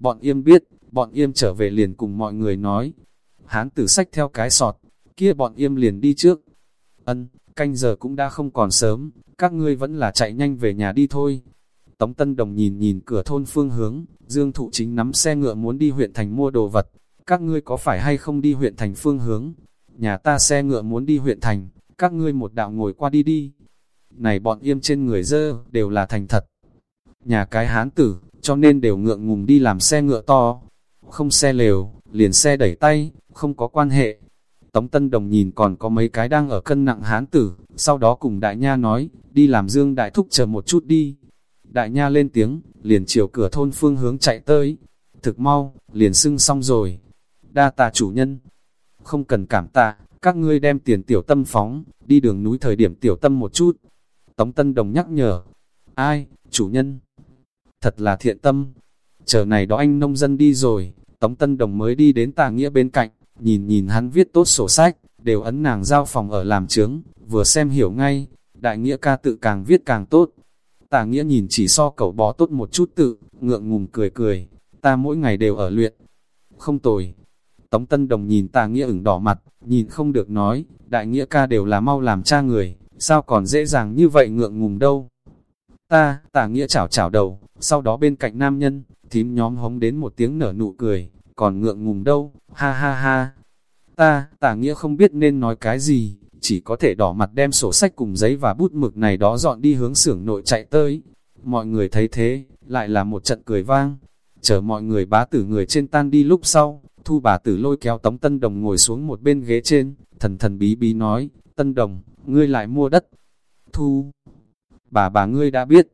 bọn yêm biết, bọn yêm trở về liền cùng mọi người nói. Hán tử sách theo cái sọt, kia bọn yêm liền đi trước. Ân, canh giờ cũng đã không còn sớm, các ngươi vẫn là chạy nhanh về nhà đi thôi. Tống Tân Đồng nhìn nhìn cửa thôn phương hướng, Dương Thụ Chính nắm xe ngựa muốn đi huyện thành mua đồ vật. Các ngươi có phải hay không đi huyện thành phương hướng? Nhà ta xe ngựa muốn đi huyện thành, các ngươi một đạo ngồi qua đi đi. Này bọn yêm trên người dơ, đều là thành thật. Nhà cái hán tử, cho nên đều ngượng ngùng đi làm xe ngựa to. Không xe lều, liền xe đẩy tay, không có quan hệ. Tống Tân Đồng nhìn còn có mấy cái đang ở cân nặng hán tử, sau đó cùng đại nha nói, đi làm dương đại thúc chờ một chút đi. Đại nha lên tiếng, liền chiều cửa thôn phương hướng chạy tới. Thực mau, liền xưng xong rồi. Đa tạ chủ nhân. Không cần cảm tạ, các ngươi đem tiền tiểu tâm phóng, đi đường núi thời điểm tiểu tâm một chút. Tống Tân Đồng nhắc nhở. Ai, chủ nhân? Thật là thiện tâm. Chờ này đó anh nông dân đi rồi, Tống Tân Đồng mới đi đến tà nghĩa bên cạnh, nhìn nhìn hắn viết tốt sổ sách, đều ấn nàng giao phòng ở làm trướng, vừa xem hiểu ngay, đại nghĩa ca tự càng viết càng tốt. Tà nghĩa nhìn chỉ so cậu bó tốt một chút tự, ngượng ngùng cười cười, ta mỗi ngày đều ở luyện. Không tồi. Tống Tân Đồng nhìn tà nghĩa ửng đỏ mặt, nhìn không được nói, đại nghĩa ca đều là mau làm cha người, sao còn dễ dàng như vậy ngượng ngùng đâu. Ta, tả nghĩa chảo chảo đầu, sau đó bên cạnh nam nhân, thím nhóm hống đến một tiếng nở nụ cười, còn ngượng ngùng đâu, ha ha ha. Ta, tả nghĩa không biết nên nói cái gì, chỉ có thể đỏ mặt đem sổ sách cùng giấy và bút mực này đó dọn đi hướng xưởng nội chạy tới. Mọi người thấy thế, lại là một trận cười vang. Chờ mọi người bá tử người trên tan đi lúc sau, thu bà tử lôi kéo tống tân đồng ngồi xuống một bên ghế trên, thần thần bí bí nói, tân đồng, ngươi lại mua đất. Thu, bà bà ngươi đã biết,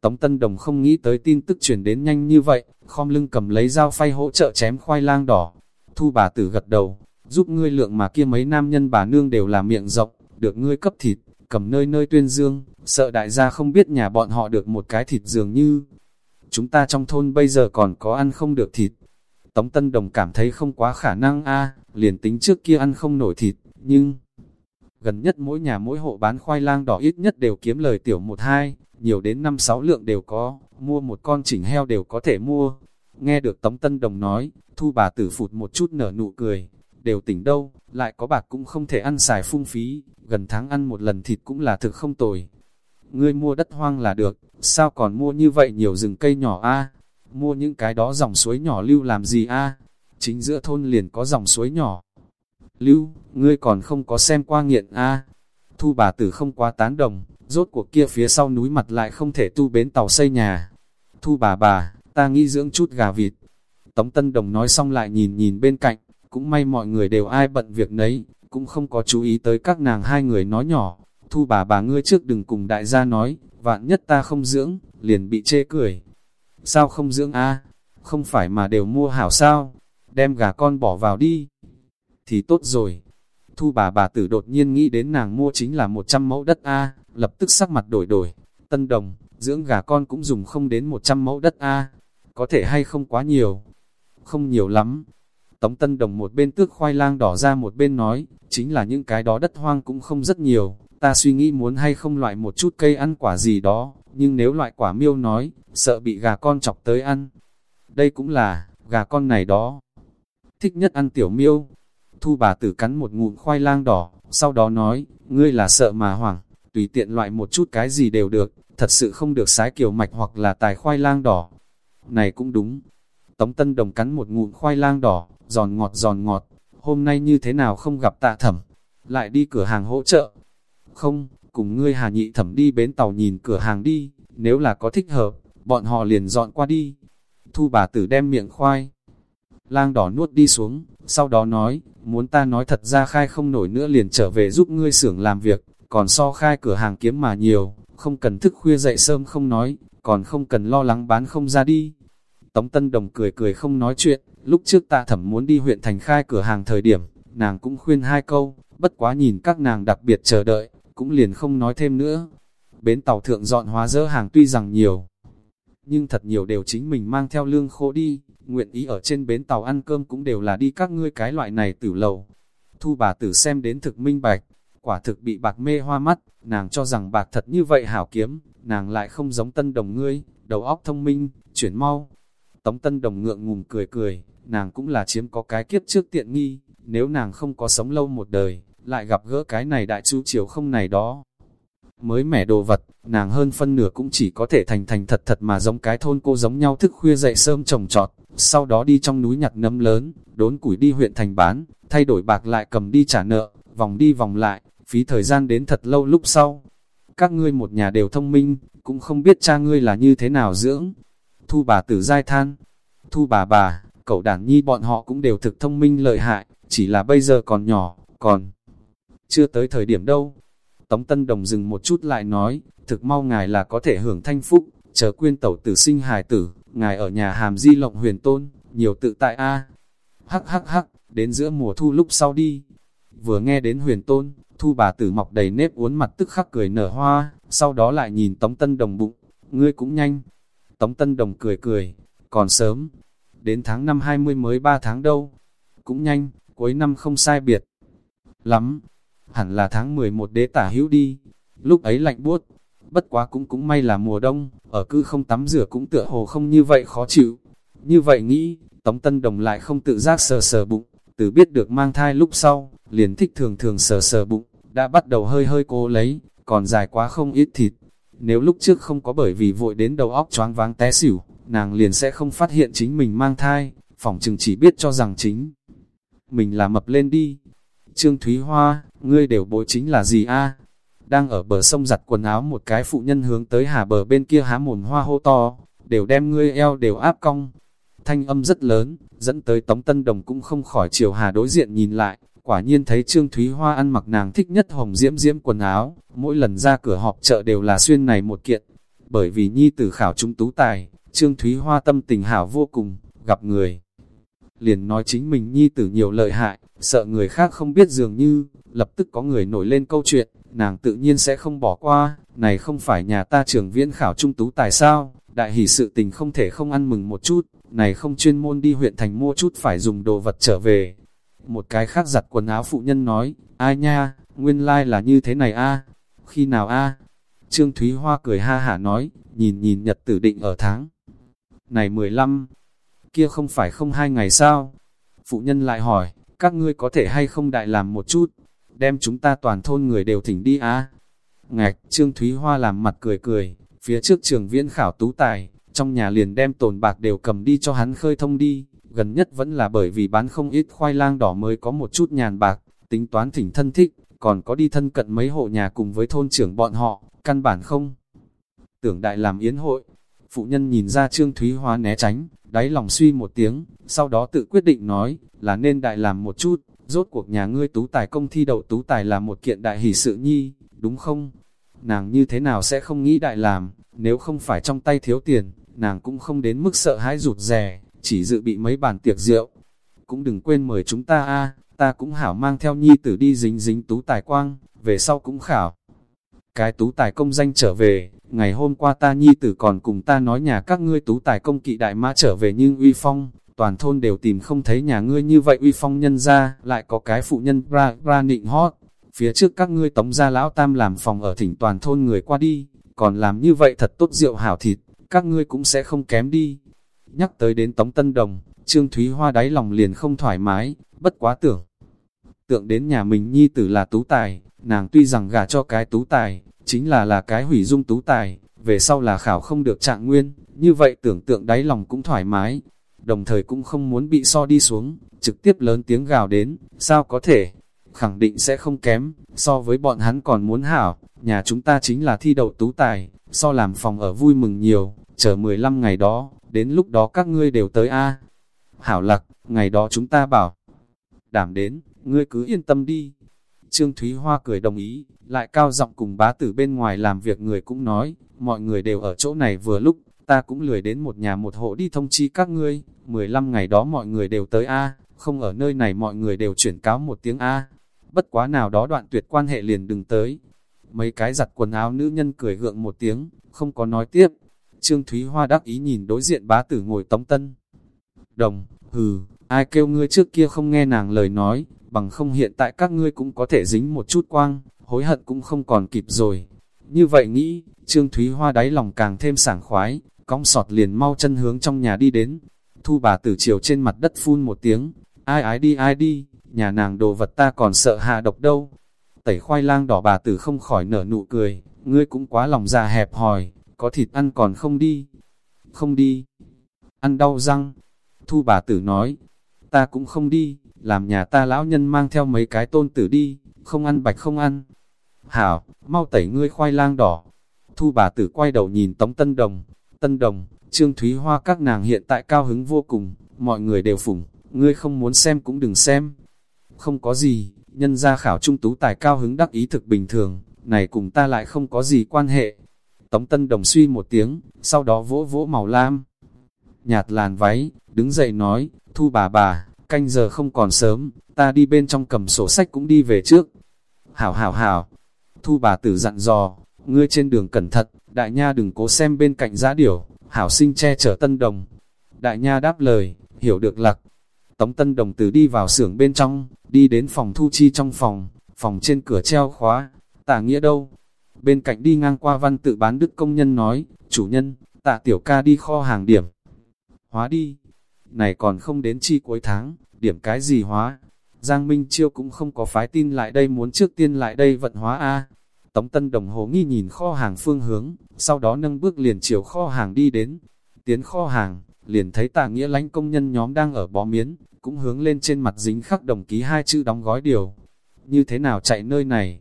Tống Tân Đồng không nghĩ tới tin tức truyền đến nhanh như vậy, khom lưng cầm lấy dao phay hỗ trợ chém khoai lang đỏ. Thu bà tử gật đầu, giúp ngươi lượng mà kia mấy nam nhân bà nương đều là miệng rộng, được ngươi cấp thịt, cầm nơi nơi tuyên dương, sợ đại gia không biết nhà bọn họ được một cái thịt dường như. Chúng ta trong thôn bây giờ còn có ăn không được thịt. Tống Tân Đồng cảm thấy không quá khả năng a liền tính trước kia ăn không nổi thịt, nhưng gần nhất mỗi nhà mỗi hộ bán khoai lang đỏ ít nhất đều kiếm lời tiểu một hai, nhiều đến năm sáu lượng đều có, mua một con chỉnh heo đều có thể mua. Nghe được Tống Tân Đồng nói, thu bà tử phụt một chút nở nụ cười, đều tỉnh đâu, lại có bạc cũng không thể ăn xài phung phí, gần tháng ăn một lần thịt cũng là thực không tồi. Ngươi mua đất hoang là được, sao còn mua như vậy nhiều rừng cây nhỏ a Mua những cái đó dòng suối nhỏ lưu làm gì a Chính giữa thôn liền có dòng suối nhỏ. Lưu, ngươi còn không có xem qua nghiện a Thu bà tử không quá tán đồng, rốt cuộc kia phía sau núi mặt lại không thể tu bến tàu xây nhà. Thu bà bà, ta nghĩ dưỡng chút gà vịt. Tống Tân Đồng nói xong lại nhìn nhìn bên cạnh, cũng may mọi người đều ai bận việc nấy, cũng không có chú ý tới các nàng hai người nói nhỏ. Thu bà bà ngươi trước đừng cùng đại gia nói, vạn nhất ta không dưỡng, liền bị chê cười. Sao không dưỡng a Không phải mà đều mua hảo sao? Đem gà con bỏ vào đi. Thì tốt rồi. Thu bà bà tử đột nhiên nghĩ đến nàng mua chính là 100 mẫu đất A, lập tức sắc mặt đổi đổi. Tân đồng, dưỡng gà con cũng dùng không đến 100 mẫu đất A, có thể hay không quá nhiều? Không nhiều lắm. Tống Tân Đồng một bên tước khoai lang đỏ ra một bên nói, chính là những cái đó đất hoang cũng không rất nhiều, ta suy nghĩ muốn hay không loại một chút cây ăn quả gì đó, nhưng nếu loại quả miêu nói, sợ bị gà con chọc tới ăn. Đây cũng là, gà con này đó. Thích nhất ăn tiểu miêu. Thu bà tử cắn một ngụm khoai lang đỏ, sau đó nói, ngươi là sợ mà hoảng, tùy tiện loại một chút cái gì đều được, thật sự không được sái kiểu mạch hoặc là tài khoai lang đỏ. Này cũng đúng. Tống Tân Đồng cắn một ngụm khoai lang đỏ, giòn ngọt giòn ngọt, hôm nay như thế nào không gặp tạ thẩm, lại đi cửa hàng hỗ trợ. Không, cùng ngươi hà nhị thẩm đi bến tàu nhìn cửa hàng đi, nếu là có thích hợp, bọn họ liền dọn qua đi. Thu bà tử đem miệng khoai. Lang đỏ nuốt đi xuống, sau đó nói, muốn ta nói thật ra khai không nổi nữa liền trở về giúp ngươi xưởng làm việc, còn so khai cửa hàng kiếm mà nhiều, không cần thức khuya dậy sớm không nói, còn không cần lo lắng bán không ra đi. Tống Tân Đồng cười cười không nói chuyện, lúc trước tạ thẩm muốn đi huyện thành khai cửa hàng thời điểm, nàng cũng khuyên hai câu, bất quá nhìn các nàng đặc biệt chờ đợi, cũng liền không nói thêm nữa. Bến tàu thượng dọn hóa dỡ hàng tuy rằng nhiều, nhưng thật nhiều đều chính mình mang theo lương khô đi, nguyện ý ở trên bến tàu ăn cơm cũng đều là đi các ngươi cái loại này tử lầu. Thu bà tử xem đến thực minh bạch, quả thực bị bạc mê hoa mắt, nàng cho rằng bạc thật như vậy hảo kiếm, nàng lại không giống tân đồng ngươi, đầu óc thông minh, chuyển mau. Tống Tân Đồng ngượng ngùng cười cười, nàng cũng là chiếm có cái kiếp trước tiện nghi, nếu nàng không có sống lâu một đời, lại gặp gỡ cái này đại chú chiều không này đó. Mới mẻ đồ vật, nàng hơn phân nửa cũng chỉ có thể thành thành thật thật mà giống cái thôn cô giống nhau thức khuya dậy sớm trồng trọt, sau đó đi trong núi nhặt nấm lớn, đốn củi đi huyện thành bán, thay đổi bạc lại cầm đi trả nợ, vòng đi vòng lại, phí thời gian đến thật lâu lúc sau. Các ngươi một nhà đều thông minh, cũng không biết cha ngươi là như thế nào dưỡng. Thu bà tử giai than, thu bà bà, cậu đàn nhi bọn họ cũng đều thực thông minh lợi hại, chỉ là bây giờ còn nhỏ, còn chưa tới thời điểm đâu. Tống Tân Đồng dừng một chút lại nói, thực mau ngài là có thể hưởng thanh phúc, chờ quyên tẩu tử sinh hài tử, ngài ở nhà hàm di lộng huyền tôn, nhiều tự tại a. Hắc hắc hắc, đến giữa mùa thu lúc sau đi. Vừa nghe đến huyền tôn, thu bà tử mọc đầy nếp uốn mặt tức khắc cười nở hoa, sau đó lại nhìn Tống Tân Đồng bụng, ngươi cũng nhanh. Tống Tân Đồng cười cười, còn sớm, đến tháng năm 20 mới 3 tháng đâu, cũng nhanh, cuối năm không sai biệt. Lắm, hẳn là tháng 11 đế tả hữu đi, lúc ấy lạnh buốt, bất quá cũng cũng may là mùa đông, ở cư không tắm rửa cũng tựa hồ không như vậy khó chịu. Như vậy nghĩ, Tống Tân Đồng lại không tự giác sờ sờ bụng, từ biết được mang thai lúc sau, liền thích thường thường sờ sờ bụng, đã bắt đầu hơi hơi cố lấy, còn dài quá không ít thịt. Nếu lúc trước không có bởi vì vội đến đầu óc choáng váng té xỉu, nàng liền sẽ không phát hiện chính mình mang thai, phỏng chừng chỉ biết cho rằng chính mình là mập lên đi. Trương Thúy Hoa, ngươi đều bối chính là gì a? Đang ở bờ sông giặt quần áo một cái phụ nhân hướng tới hà bờ bên kia há mồm hoa hô to, đều đem ngươi eo đều áp cong. Thanh âm rất lớn, dẫn tới Tống Tân Đồng cũng không khỏi chiều hà đối diện nhìn lại, quả nhiên thấy Trương Thúy Hoa ăn mặc nàng thích nhất hồng diễm diễm quần áo, mỗi lần ra cửa họp chợ đều là xuyên này một kiện. Bởi vì nhi tử khảo trung tú tài, Trương Thúy Hoa tâm tình hảo vô cùng, gặp người. Liền nói chính mình nhi tử nhiều lợi hại, sợ người khác không biết dường như, lập tức có người nổi lên câu chuyện, nàng tự nhiên sẽ không bỏ qua, này không phải nhà ta trưởng viễn khảo trung tú tài sao, đại hỷ sự tình không thể không ăn mừng một chút, này không chuyên môn đi huyện thành mua chút phải dùng đồ vật trở về. Một cái khác giặt quần áo phụ nhân nói, ai nha, nguyên lai like là như thế này a khi nào a Trương Thúy Hoa cười ha hả nói, nhìn nhìn nhật tử định ở tháng. Này 15, kia không phải không hai ngày sao? Phụ nhân lại hỏi, các ngươi có thể hay không đại làm một chút, đem chúng ta toàn thôn người đều thỉnh đi á. Ngạch, Trương Thúy Hoa làm mặt cười cười, phía trước trường viễn khảo tú tài, trong nhà liền đem tồn bạc đều cầm đi cho hắn khơi thông đi, gần nhất vẫn là bởi vì bán không ít khoai lang đỏ mới có một chút nhàn bạc, tính toán thỉnh thân thích, còn có đi thân cận mấy hộ nhà cùng với thôn trưởng bọn họ, căn bản không. Tưởng đại làm yến hội, phụ nhân nhìn ra Trương Thúy Hoa né tránh, đáy lòng suy một tiếng, sau đó tự quyết định nói, là nên đại làm một chút, rốt cuộc nhà ngươi tú tài công thi đậu tú tài là một kiện đại hỷ sự nhi, đúng không? Nàng như thế nào sẽ không nghĩ đại làm, nếu không phải trong tay thiếu tiền, nàng cũng không đến mức sợ hãi rụt rè, chỉ dự bị mấy bàn tiệc rượu. Cũng đừng quên mời chúng ta a ta cũng hảo mang theo nhi tử đi dính dính tú tài quang, về sau cũng khảo. Cái tú tài công danh trở về, ngày hôm qua ta nhi tử còn cùng ta nói nhà các ngươi tú tài công kỵ đại mã trở về nhưng uy phong, toàn thôn đều tìm không thấy nhà ngươi như vậy uy phong nhân ra, lại có cái phụ nhân ra, ra nịnh hót. Phía trước các ngươi tống gia lão tam làm phòng ở thỉnh toàn thôn người qua đi, còn làm như vậy thật tốt rượu hảo thịt, các ngươi cũng sẽ không kém đi. Nhắc tới đến tống tân đồng, Trương Thúy Hoa đáy lòng liền không thoải mái, bất quá tưởng. Tượng đến nhà mình nhi tử là tú tài, nàng tuy rằng gả cho cái tú tài, chính là là cái hủy dung tú tài, về sau là khảo không được trạng nguyên, như vậy tưởng tượng đáy lòng cũng thoải mái, đồng thời cũng không muốn bị so đi xuống, trực tiếp lớn tiếng gào đến, sao có thể, khẳng định sẽ không kém, so với bọn hắn còn muốn hảo, nhà chúng ta chính là thi đậu tú tài, so làm phòng ở vui mừng nhiều, chờ 15 ngày đó, đến lúc đó các ngươi đều tới A. Hảo lạc, ngày đó chúng ta bảo, đảm đến, ngươi cứ yên tâm đi. Trương Thúy Hoa cười đồng ý, lại cao giọng cùng bá tử bên ngoài làm việc người cũng nói, mọi người đều ở chỗ này vừa lúc, ta cũng lười đến một nhà một hộ đi thông chi các ngươi, 15 ngày đó mọi người đều tới A, không ở nơi này mọi người đều chuyển cáo một tiếng A, bất quá nào đó đoạn tuyệt quan hệ liền đừng tới. Mấy cái giặt quần áo nữ nhân cười gượng một tiếng, không có nói tiếp. Trương Thúy Hoa đắc ý nhìn đối diện bá tử ngồi tống tân. Đồng, hừ, ai kêu ngươi trước kia không nghe nàng lời nói, bằng không hiện tại các ngươi cũng có thể dính một chút quang, hối hận cũng không còn kịp rồi. Như vậy nghĩ, Trương Thúy Hoa đáy lòng càng thêm sảng khoái, cong sọt liền mau chân hướng trong nhà đi đến. Thu bà tử chiều trên mặt đất phun một tiếng, ai ái đi ai đi, nhà nàng đồ vật ta còn sợ hạ độc đâu. Tẩy khoai lang đỏ bà tử không khỏi nở nụ cười, ngươi cũng quá lòng già hẹp hòi, có thịt ăn còn không đi. Không đi. Ăn đau răng. Thu bà tử nói, ta cũng không đi, làm nhà ta lão nhân mang theo mấy cái tôn tử đi, không ăn bạch không ăn. Hảo, mau tẩy ngươi khoai lang đỏ. Thu bà tử quay đầu nhìn Tống Tân Đồng. Tân Đồng, Trương Thúy Hoa các nàng hiện tại cao hứng vô cùng, mọi người đều phủng, ngươi không muốn xem cũng đừng xem. Không có gì, nhân gia khảo trung tú tài cao hứng đắc ý thực bình thường, này cùng ta lại không có gì quan hệ. Tống Tân Đồng suy một tiếng, sau đó vỗ vỗ màu lam. Nhạt làn váy, đứng dậy nói, thu bà bà, canh giờ không còn sớm, ta đi bên trong cầm sổ sách cũng đi về trước. Hảo hảo hảo, thu bà tử dặn dò, ngươi trên đường cẩn thận, đại nha đừng cố xem bên cạnh giá điểu, hảo sinh che chở tân đồng. Đại nha đáp lời, hiểu được lạc. Tống tân đồng từ đi vào xưởng bên trong, đi đến phòng thu chi trong phòng, phòng trên cửa treo khóa, tả nghĩa đâu? Bên cạnh đi ngang qua văn tự bán đức công nhân nói, chủ nhân, tạ tiểu ca đi kho hàng điểm. Hóa đi, này còn không đến chi cuối tháng, điểm cái gì hóa? Giang Minh Chiêu cũng không có phái tin lại đây muốn trước tiên lại đây vận hóa A. Tống Tân Đồng Hồ nghi nhìn kho hàng phương hướng, sau đó nâng bước liền chiều kho hàng đi đến. Tiến kho hàng, liền thấy tà nghĩa lãnh công nhân nhóm đang ở bó miến, cũng hướng lên trên mặt dính khắc đồng ký hai chữ đóng gói điều. Như thế nào chạy nơi này?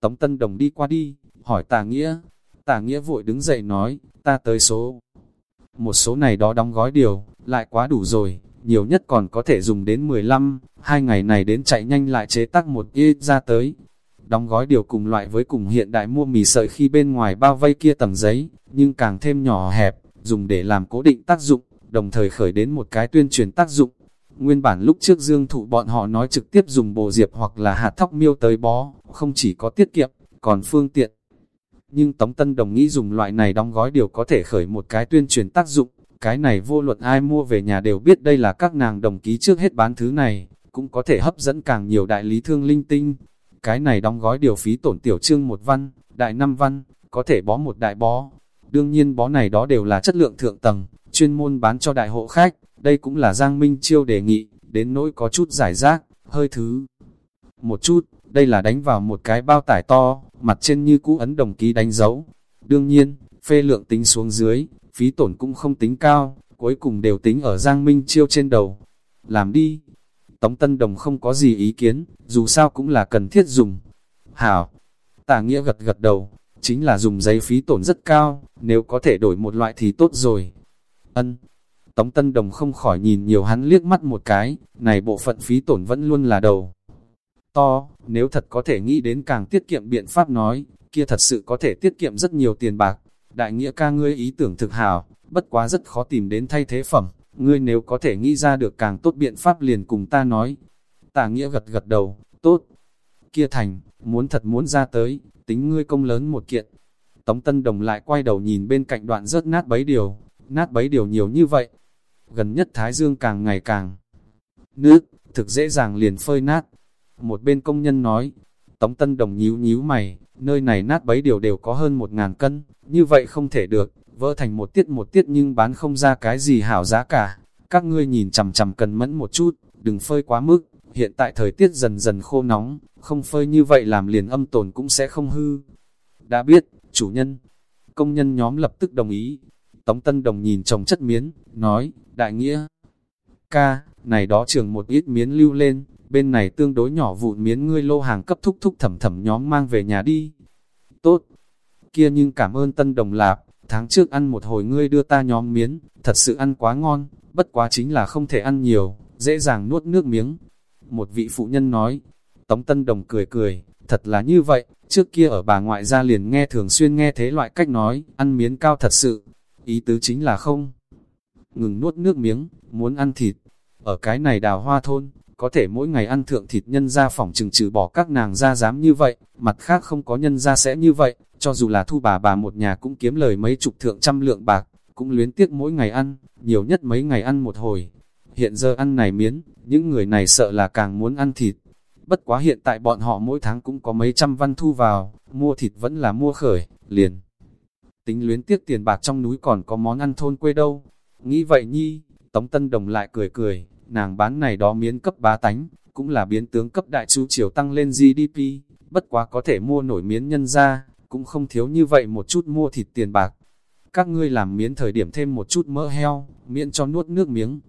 Tống Tân Đồng đi qua đi, hỏi tà nghĩa. Tà nghĩa vội đứng dậy nói, ta tới số. Một số này đó đóng gói điều, lại quá đủ rồi, nhiều nhất còn có thể dùng đến 15, hai ngày này đến chạy nhanh lại chế tác một ít ra tới. Đóng gói điều cùng loại với cùng hiện đại mua mì sợi khi bên ngoài bao vây kia tầng giấy, nhưng càng thêm nhỏ hẹp, dùng để làm cố định tác dụng, đồng thời khởi đến một cái tuyên truyền tác dụng. Nguyên bản lúc trước dương thụ bọn họ nói trực tiếp dùng bồ diệp hoặc là hạt thóc miêu tới bó, không chỉ có tiết kiệm, còn phương tiện. Nhưng Tống Tân đồng nghĩ dùng loại này đóng gói điều có thể khởi một cái tuyên truyền tác dụng, cái này vô luận ai mua về nhà đều biết đây là các nàng đồng ký trước hết bán thứ này, cũng có thể hấp dẫn càng nhiều đại lý thương linh tinh. Cái này đóng gói điều phí tổn tiểu trương một văn, đại năm văn, có thể bó một đại bó. Đương nhiên bó này đó đều là chất lượng thượng tầng, chuyên môn bán cho đại hộ khách, đây cũng là Giang Minh Chiêu đề nghị, đến nỗi có chút giải rác, hơi thứ. Một chút, đây là đánh vào một cái bao tải to, mặt trên như cũ ấn đồng ký đánh dấu. Đương nhiên, phê lượng tính xuống dưới, phí tổn cũng không tính cao, cuối cùng đều tính ở Giang Minh Chiêu trên đầu. Làm đi. Tống Tân Đồng không có gì ý kiến, dù sao cũng là cần thiết dùng. Hảo. Tà Nghĩa gật gật đầu, chính là dùng giấy phí tổn rất cao, nếu có thể đổi một loại thì tốt rồi. Ân. Tống Tân Đồng không khỏi nhìn nhiều hắn liếc mắt một cái, này bộ phận phí tổn vẫn luôn là đầu. To, nếu thật có thể nghĩ đến càng tiết kiệm biện pháp nói, kia thật sự có thể tiết kiệm rất nhiều tiền bạc. Đại nghĩa ca ngươi ý tưởng thực hảo, bất quá rất khó tìm đến thay thế phẩm, ngươi nếu có thể nghĩ ra được càng tốt biện pháp liền cùng ta nói. Tả nghĩa gật gật đầu, tốt. Kia thành, muốn thật muốn ra tới, tính ngươi công lớn một kiện. Tống Tân Đồng lại quay đầu nhìn bên cạnh đoạn rớt nát bấy điều, nát bấy điều nhiều như vậy. Gần nhất Thái Dương càng ngày càng nước, thực dễ dàng liền phơi nát. Một bên công nhân nói, Tống Tân Đồng nhíu nhíu mày, nơi này nát bấy điều đều có hơn một ngàn cân, như vậy không thể được, vỡ thành một tiết một tiết nhưng bán không ra cái gì hảo giá cả. Các ngươi nhìn chằm chằm cần mẫn một chút, đừng phơi quá mức, hiện tại thời tiết dần dần khô nóng, không phơi như vậy làm liền âm tồn cũng sẽ không hư. Đã biết, chủ nhân, công nhân nhóm lập tức đồng ý. Tống Tân Đồng nhìn chồng chất miến, nói, đại nghĩa, ca, này đó trường một ít miến lưu lên, bên này tương đối nhỏ vụn miến ngươi lô hàng cấp thúc thúc thẩm thẩm nhóm mang về nhà đi. Tốt, kia nhưng cảm ơn tân đồng lạp, tháng trước ăn một hồi ngươi đưa ta nhóm miến, thật sự ăn quá ngon, bất quá chính là không thể ăn nhiều, dễ dàng nuốt nước miếng. Một vị phụ nhân nói, Tống Tân Đồng cười cười, thật là như vậy, trước kia ở bà ngoại gia liền nghe thường xuyên nghe thế loại cách nói, ăn miến cao thật sự, ý tứ chính là không. Ngừng nuốt nước miếng, muốn ăn thịt, ở cái này đào hoa thôn, có thể mỗi ngày ăn thượng thịt nhân ra phỏng trừng trừ bỏ các nàng ra dám như vậy, mặt khác không có nhân ra sẽ như vậy, cho dù là thu bà bà một nhà cũng kiếm lời mấy chục thượng trăm lượng bạc, cũng luyến tiếc mỗi ngày ăn, nhiều nhất mấy ngày ăn một hồi. Hiện giờ ăn này miến, những người này sợ là càng muốn ăn thịt. Bất quá hiện tại bọn họ mỗi tháng cũng có mấy trăm văn thu vào, mua thịt vẫn là mua khởi, liền. Tính luyến tiếc tiền bạc trong núi còn có món ăn thôn quê đâu. Nghĩ vậy nhi, Tống Tân Đồng lại cười cười, nàng bán này đó miến cấp bá tánh, cũng là biến tướng cấp đại chu triều tăng lên GDP, bất quá có thể mua nổi miến nhân ra, cũng không thiếu như vậy một chút mua thịt tiền bạc. Các ngươi làm miến thời điểm thêm một chút mỡ heo, miễn cho nuốt nước miếng.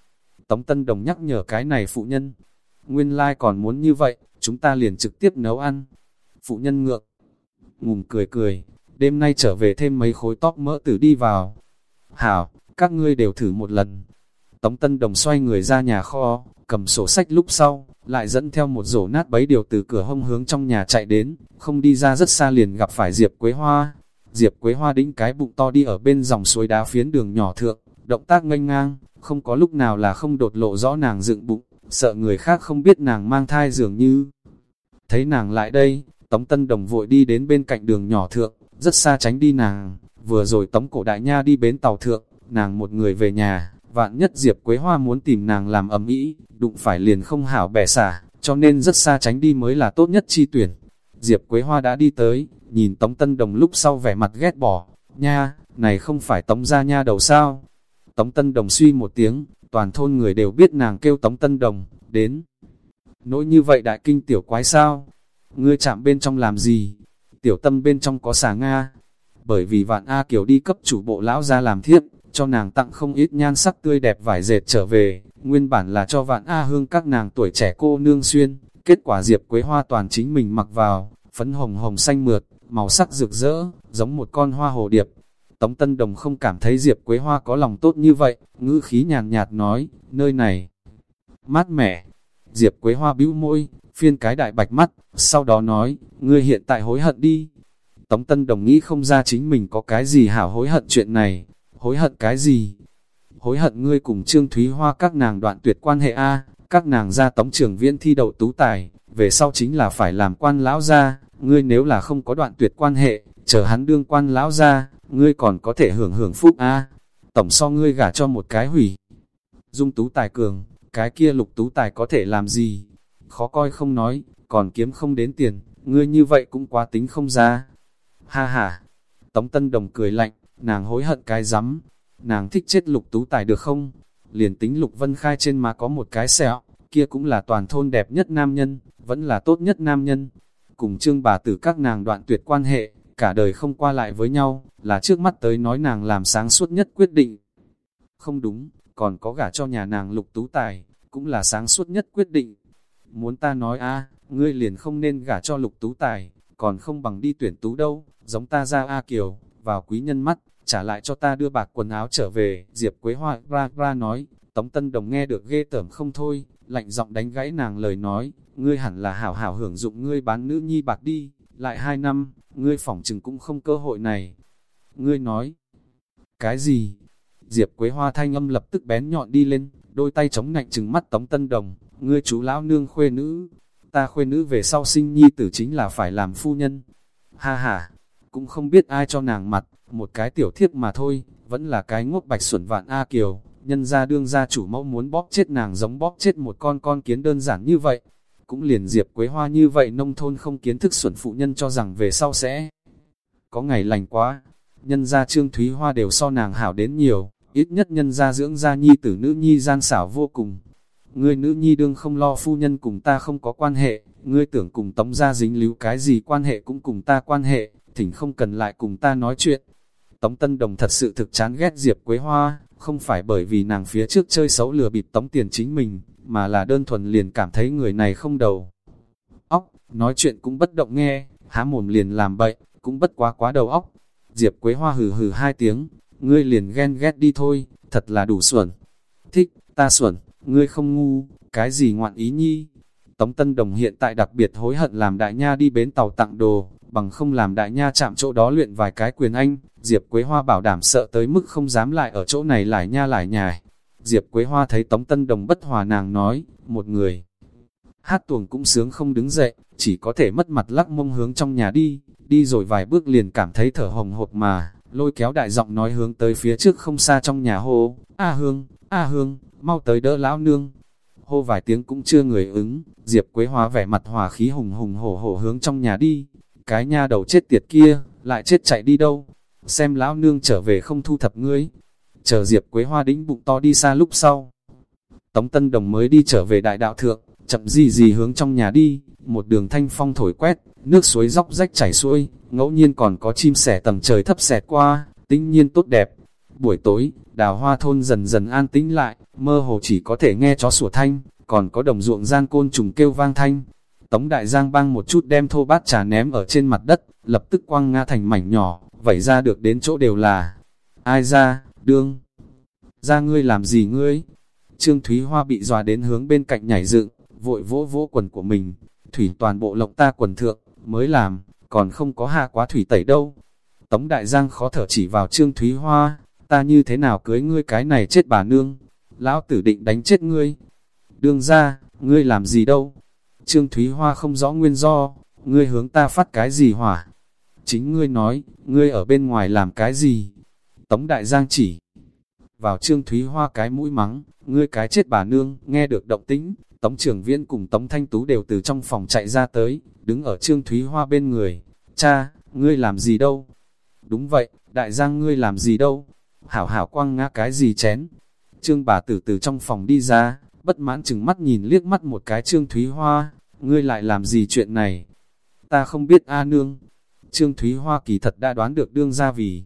Tống Tân Đồng nhắc nhở cái này phụ nhân. Nguyên lai like còn muốn như vậy, chúng ta liền trực tiếp nấu ăn. Phụ nhân ngượng, ngùng cười cười, đêm nay trở về thêm mấy khối tóc mỡ tử đi vào. Hảo, các ngươi đều thử một lần. Tống Tân Đồng xoay người ra nhà kho, cầm sổ sách lúc sau, lại dẫn theo một rổ nát bấy điều từ cửa hông hướng trong nhà chạy đến, không đi ra rất xa liền gặp phải Diệp Quế Hoa. Diệp Quế Hoa đĩnh cái bụng to đi ở bên dòng suối đá phiến đường nhỏ thượng, động tác nganh ngang, không có lúc nào là không đột lộ rõ nàng dựng bụng, sợ người khác không biết nàng mang thai dường như. Thấy nàng lại đây, Tống Tân Đồng vội đi đến bên cạnh đường nhỏ thượng, rất xa tránh đi nàng, vừa rồi Tống Cổ Đại Nha đi bến tàu thượng, nàng một người về nhà, vạn nhất Diệp Quế Hoa muốn tìm nàng làm ầm ĩ, đụng phải liền không hảo bẻ xả, cho nên rất xa tránh đi mới là tốt nhất chi tuyển. Diệp Quế Hoa đã đi tới, nhìn Tống Tân Đồng lúc sau vẻ mặt ghét bỏ, nha, này không phải Tống gia nha đầu sao? Tống Tân Đồng suy một tiếng, toàn thôn người đều biết nàng kêu Tống Tân Đồng, đến. Nỗi như vậy đại kinh tiểu quái sao? Ngươi chạm bên trong làm gì? Tiểu tâm bên trong có xà Nga. Bởi vì vạn A Kiều đi cấp chủ bộ lão ra làm thiếp, cho nàng tặng không ít nhan sắc tươi đẹp vải dệt trở về, nguyên bản là cho vạn A hương các nàng tuổi trẻ cô nương xuyên, kết quả diệp quế hoa toàn chính mình mặc vào, phấn hồng hồng xanh mượt, màu sắc rực rỡ, giống một con hoa hồ điệp. Tống Tân Đồng không cảm thấy Diệp Quế Hoa có lòng tốt như vậy, ngữ khí nhàn nhạt, nói, nơi này mát mẻ. Diệp Quế Hoa bĩu môi, phiên cái đại bạch mắt, sau đó nói, ngươi hiện tại hối hận đi. Tống Tân Đồng nghĩ không ra chính mình có cái gì hảo hối hận chuyện này, hối hận cái gì? Hối hận ngươi cùng Trương Thúy Hoa các nàng đoạn tuyệt quan hệ A, các nàng ra tống trường viên thi đậu tú tài, về sau chính là phải làm quan lão ra, ngươi nếu là không có đoạn tuyệt quan hệ, chờ hắn đương quan lão ra, ngươi còn có thể hưởng hưởng phúc A. Tổng so ngươi gả cho một cái hủy. Dung tú tài cường, cái kia lục tú tài có thể làm gì? Khó coi không nói, còn kiếm không đến tiền, ngươi như vậy cũng quá tính không ra. Ha ha, Tống Tân Đồng cười lạnh, nàng hối hận cái rắm nàng thích chết lục tú tài được không? Liền tính lục vân khai trên má có một cái sẹo, kia cũng là toàn thôn đẹp nhất nam nhân, vẫn là tốt nhất nam nhân. Cùng trương bà tử các nàng đoạn tuyệt quan hệ, cả đời không qua lại với nhau, là trước mắt tới nói nàng làm sáng suốt nhất quyết định. Không đúng, còn có gả cho nhà nàng lục tú tài, cũng là sáng suốt nhất quyết định. Muốn ta nói a ngươi liền không nên gả cho lục tú tài, còn không bằng đi tuyển tú đâu, giống ta ra A Kiều, vào quý nhân mắt, trả lại cho ta đưa bạc quần áo trở về, Diệp Quế Hoa ra ra nói, Tống Tân Đồng nghe được ghê tởm không thôi, lạnh giọng đánh gãy nàng lời nói, ngươi hẳn là hảo hảo hưởng dụng ngươi bán nữ nhi bạc đi, lại hai năm, ngươi phỏng chừng cũng không cơ hội này. Ngươi nói, cái gì? Diệp Quế Hoa thanh âm lập tức bén nhọn đi lên, đôi tay chống nạnh trừng mắt Tống Tân Đồng, ngươi chú lão nương khuê nữ, ta khuê nữ về sau sinh nhi tử chính là phải làm phu nhân. Ha ha, cũng không biết ai cho nàng mặt, một cái tiểu thiếp mà thôi, vẫn là cái ngốc bạch xuẩn vạn A Kiều, nhân ra đương gia chủ mẫu muốn bóp chết nàng giống bóp chết một con con kiến đơn giản như vậy. Cũng liền diệp quế hoa như vậy nông thôn không kiến thức xuẩn phụ nhân cho rằng về sau sẽ có ngày lành quá. Nhân gia trương thúy hoa đều so nàng hảo đến nhiều, ít nhất nhân gia dưỡng gia nhi tử nữ nhi gian xảo vô cùng. Ngươi nữ nhi đương không lo phu nhân cùng ta không có quan hệ, ngươi tưởng cùng tống gia dính líu cái gì quan hệ cũng cùng ta quan hệ, thỉnh không cần lại cùng ta nói chuyện. Tống Tân Đồng thật sự thực chán ghét Diệp Quế Hoa, không phải bởi vì nàng phía trước chơi xấu lừa bịp tống tiền chính mình, mà là đơn thuần liền cảm thấy người này không đầu. Óc, nói chuyện cũng bất động nghe, há mồm liền làm bậy, cũng bất quá quá đầu óc. Diệp Quế Hoa hừ hừ hai tiếng, ngươi liền ghen ghét đi thôi, thật là đủ xuẩn. Thích, ta xuẩn, ngươi không ngu, cái gì ngoạn ý nhi. Tống Tân Đồng hiện tại đặc biệt hối hận làm đại nha đi bến tàu tặng đồ, bằng không làm đại nha chạm chỗ đó luyện vài cái quyền anh, Diệp Quế Hoa bảo đảm sợ tới mức không dám lại ở chỗ này lại nha lại nhài. Diệp Quế Hoa thấy Tống Tân Đồng bất hòa nàng nói, một người. Hát tuồng cũng sướng không đứng dậy, chỉ có thể mất mặt lắc mông hướng trong nhà đi, đi rồi vài bước liền cảm thấy thở hồng hộc mà, lôi kéo đại giọng nói hướng tới phía trước không xa trong nhà hô, A Hương, A Hương, mau tới đỡ lão nương. Hô vài tiếng cũng chưa người ứng, Diệp Quế Hoa vẻ mặt hòa khí hùng hùng hổ hổ hướng trong nhà đi, cái nha đầu chết tiệt kia, lại chết chạy đi đâu, xem lão nương trở về không thu thập ngươi. Chờ Diệp Quế Hoa đĩnh bụng to đi xa lúc sau, Tống Tân Đồng mới đi trở về đại đạo thượng, chậm gì gì hướng trong nhà đi, một đường thanh phong thổi quét, nước suối dốc rách chảy xuôi, ngẫu nhiên còn có chim sẻ tầng trời thấp xẹt qua, tinh nhiên tốt đẹp. Buổi tối, đào hoa thôn dần dần an tĩnh lại, mơ hồ chỉ có thể nghe chó sủa thanh, còn có đồng ruộng gian côn trùng kêu vang thanh. Tống đại giang băng một chút đem thô bát trà ném ở trên mặt đất, lập tức quăng ngã thành mảnh nhỏ, vẩy ra được đến chỗ đều là. Ai ra, đương, ra ngươi làm gì ngươi? Trương Thúy Hoa bị dọa đến hướng bên cạnh nhảy dựng, vội vỗ vỗ quần của mình, thủy toàn bộ lộng ta quần thượng, mới làm, còn không có hạ quá thủy tẩy đâu. Tống Đại Giang khó thở chỉ vào Trương Thúy Hoa, ta như thế nào cưới ngươi cái này chết bà nương, lão tử định đánh chết ngươi. Đương ra, ngươi làm gì đâu? Trương Thúy Hoa không rõ nguyên do, ngươi hướng ta phát cái gì hỏa? Chính ngươi nói, ngươi ở bên ngoài làm cái gì? Tống Đại Giang chỉ vào Trương Thúy Hoa cái mũi mắng, ngươi cái chết bà nương, nghe được động tĩnh, Tống trưởng viễn cùng Tống Thanh Tú đều từ trong phòng chạy ra tới, đứng ở Trương Thúy Hoa bên người. Cha, ngươi làm gì đâu? Đúng vậy, đại giang ngươi làm gì đâu? Hảo hảo quăng ngã cái gì chén? Trương bà tử từ trong phòng đi ra, bất mãn chừng mắt nhìn liếc mắt một cái Trương Thúy Hoa, ngươi lại làm gì chuyện này? Ta không biết A nương. Trương Thúy Hoa kỳ thật đã đoán được đương ra vì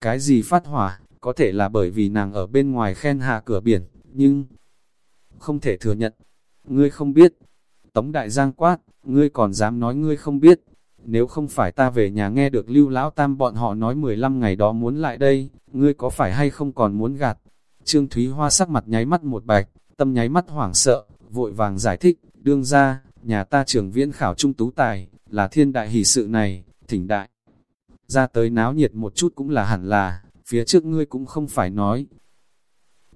cái gì phát hỏa, có thể là bởi vì nàng ở bên ngoài khen hạ cửa biển, nhưng không thể thừa nhận. Ngươi không biết. Tống Đại Giang quát, ngươi còn dám nói ngươi không biết. Nếu không phải ta về nhà nghe được lưu lão tam bọn họ nói 15 ngày đó muốn lại đây, ngươi có phải hay không còn muốn gạt? Trương Thúy Hoa sắc mặt nháy mắt một bạch, tâm nháy mắt hoảng sợ, vội vàng giải thích, đương ra, nhà ta trưởng viễn khảo trung tú tài, là thiên đại hỷ sự này, thỉnh đại. Ra tới náo nhiệt một chút cũng là hẳn là, phía trước ngươi cũng không phải nói.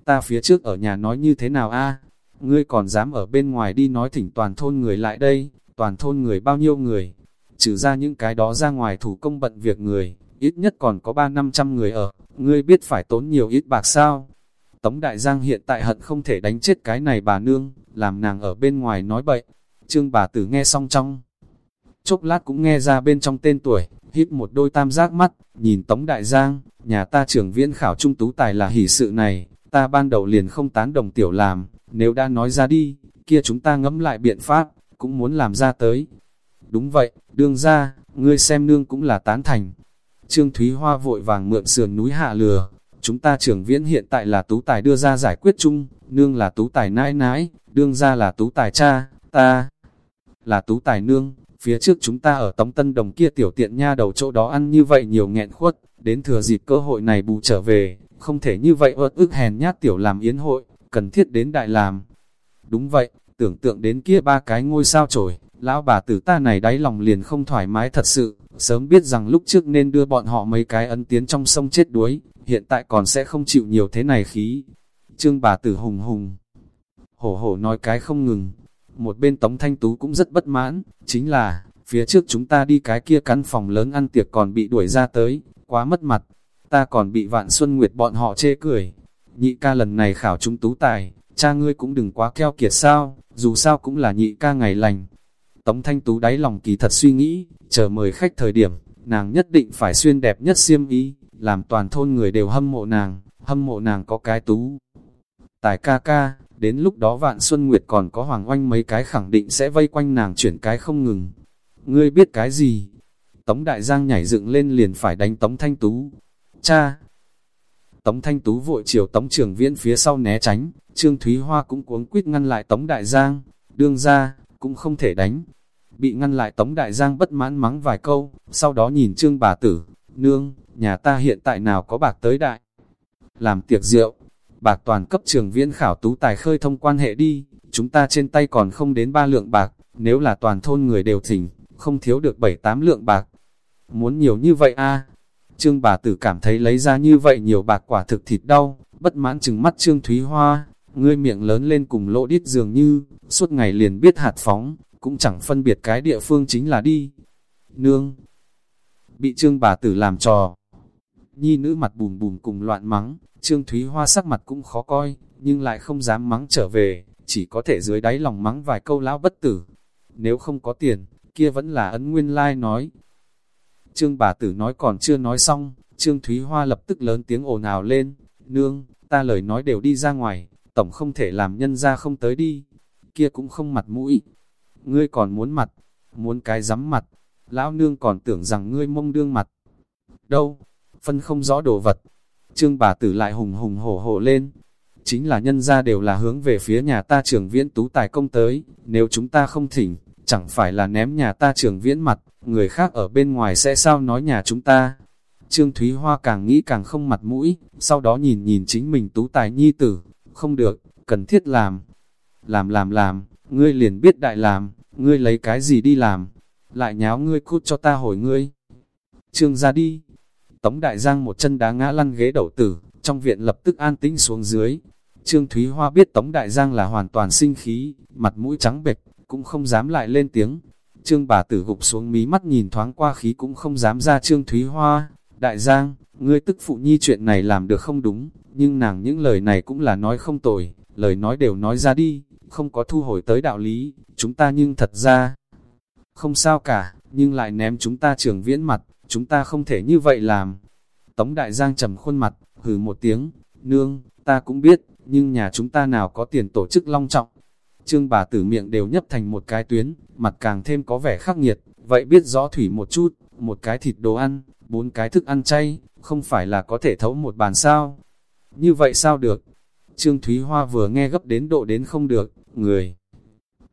Ta phía trước ở nhà nói như thế nào a Ngươi còn dám ở bên ngoài đi nói thỉnh toàn thôn người lại đây, toàn thôn người bao nhiêu người. Trừ ra những cái đó ra ngoài thủ công bận việc người, ít nhất còn có ba năm trăm người ở, ngươi biết phải tốn nhiều ít bạc sao. Tống Đại Giang hiện tại hận không thể đánh chết cái này bà nương, làm nàng ở bên ngoài nói bậy. Trương bà tử nghe xong trong. Chốc lát cũng nghe ra bên trong tên tuổi, híp một đôi tam giác mắt, nhìn Tống Đại Giang, nhà ta trưởng viễn khảo trung tú tài là hỷ sự này, ta ban đầu liền không tán đồng tiểu làm, nếu đã nói ra đi, kia chúng ta ngẫm lại biện pháp, cũng muốn làm ra tới. Đúng vậy, đương ra, ngươi xem nương cũng là tán thành. Trương Thúy Hoa vội vàng mượn sườn núi hạ lừa, chúng ta trưởng viễn hiện tại là tú tài đưa ra giải quyết chung, nương là tú tài nãi nãi, đương ra là tú tài cha, ta là tú tài nương, phía trước chúng ta ở Tống Tân Đồng kia tiểu tiện nha đầu chỗ đó ăn như vậy nhiều nghẹn khuất, đến thừa dịp cơ hội này bù trở về, không thể như vậy ớt ức hèn nhát tiểu làm yến hội, cần thiết đến đại làm. Đúng vậy, tưởng tượng đến kia ba cái ngôi sao trổi, lão bà tử ta này đáy lòng liền không thoải mái thật sự, sớm biết rằng lúc trước nên đưa bọn họ mấy cái ân tiến trong sông chết đuối, hiện tại còn sẽ không chịu nhiều thế này khí. Trương bà tử hùng hùng, hổ hổ nói cái không ngừng, một bên Tống Thanh Tú cũng rất bất mãn, chính là, phía trước chúng ta đi cái kia căn phòng lớn ăn tiệc còn bị đuổi ra tới, quá mất mặt, ta còn bị Vạn Xuân Nguyệt bọn họ chê cười. Nhị ca lần này khảo chúng tú tài, cha ngươi cũng đừng quá keo kiệt sao, dù sao cũng là nhị ca ngày lành. Tống Thanh Tú đáy lòng kỳ thật suy nghĩ, chờ mời khách thời điểm, nàng nhất định phải xuyên đẹp nhất xiêm ý, làm toàn thôn người đều hâm mộ nàng, hâm mộ nàng có cái tú. Tài ca ca, đến lúc đó Vạn Xuân Nguyệt còn có Hoàng Oanh mấy cái khẳng định sẽ vây quanh nàng chuyển cái không ngừng. Ngươi biết cái gì? Tống Đại Giang nhảy dựng lên liền phải đánh Tống Thanh Tú. Cha! Tống Thanh Tú vội chiều Tống Trường Viễn phía sau né tránh, Trương Thúy Hoa cũng cuống quýt ngăn lại Tống Đại Giang, đương ra, cũng không thể đánh. Bị ngăn lại Tống Đại Giang bất mãn mắng vài câu, sau đó nhìn Trương bà tử, nương, nhà ta hiện tại nào có bạc tới đại. Làm tiệc rượu, bạc toàn cấp trường viễn khảo tú tài khơi thông quan hệ đi, chúng ta trên tay còn không đến ba lượng bạc, nếu là toàn thôn người đều thỉnh, không thiếu được bảy tám lượng bạc. Muốn nhiều như vậy a Trương bà tử cảm thấy lấy ra như vậy nhiều bạc quả thực thịt đau, bất mãn chừng mắt Trương Thúy Hoa, ngươi miệng lớn lên cùng lỗ đít dường như, suốt ngày liền biết hạt phóng, cũng chẳng phân biệt cái địa phương chính là đi. Nương, bị Trương bà tử làm trò, nhi nữ mặt bùm bùm cùng loạn mắng, Trương Thúy Hoa sắc mặt cũng khó coi, nhưng lại không dám mắng trở về, chỉ có thể dưới đáy lòng mắng vài câu lão bất tử. Nếu không có tiền, kia vẫn là ấn nguyên lai like nói. Trương bà tử nói còn chưa nói xong, Trương Thúy Hoa lập tức lớn tiếng ồn ào lên, nương, ta lời nói đều đi ra ngoài, tổng không thể làm nhân ra không tới đi, kia cũng không mặt mũi. Ngươi còn muốn mặt, muốn cái rắm mặt, lão nương còn tưởng rằng ngươi mông đương mặt. Đâu, phân không rõ đồ vật. Trương bà tử lại hùng hùng hổ hổ lên. Chính là nhân ra đều là hướng về phía nhà ta trưởng viễn tú tài công tới, nếu chúng ta không thỉnh, chẳng phải là ném nhà ta trưởng viễn mặt, người khác ở bên ngoài sẽ sao nói nhà chúng ta. Trương Thúy Hoa càng nghĩ càng không mặt mũi, sau đó nhìn nhìn chính mình tú tài nhi tử, không được, cần thiết làm. Làm làm làm, ngươi liền biết đại làm, ngươi lấy cái gì đi làm, lại nháo ngươi cút cho ta hồi ngươi. Trương ra đi, Tống Đại Giang một chân đá ngã lăn ghế đầu tử, trong viện lập tức an tĩnh xuống dưới. Trương Thúy Hoa biết Tống Đại Giang là hoàn toàn sinh khí, mặt mũi trắng bệch, cũng không dám lại lên tiếng. Trương bà tử gục xuống mí mắt nhìn thoáng qua khí cũng không dám ra Trương Thúy Hoa. Đại Giang, ngươi tức phụ nhi chuyện này làm được không đúng, nhưng nàng những lời này cũng là nói không tồi, lời nói đều nói ra đi, không có thu hồi tới đạo lý, chúng ta nhưng thật ra không sao cả, nhưng lại ném chúng ta trưởng viễn mặt, chúng ta không thể như vậy làm. Tống Đại Giang trầm khuôn mặt, hừ một tiếng, nương, ta cũng biết, nhưng nhà chúng ta nào có tiền tổ chức long trọng. Trương bà tử miệng đều nhấp thành một cái tuyến, mặt càng thêm có vẻ khắc nghiệt, vậy biết rõ thủy một chút, một cái thịt đồ ăn, bốn cái thức ăn chay, không phải là có thể thấu một bàn sao. Như vậy sao được? Trương Thúy Hoa vừa nghe gấp đến độ đến không được, người.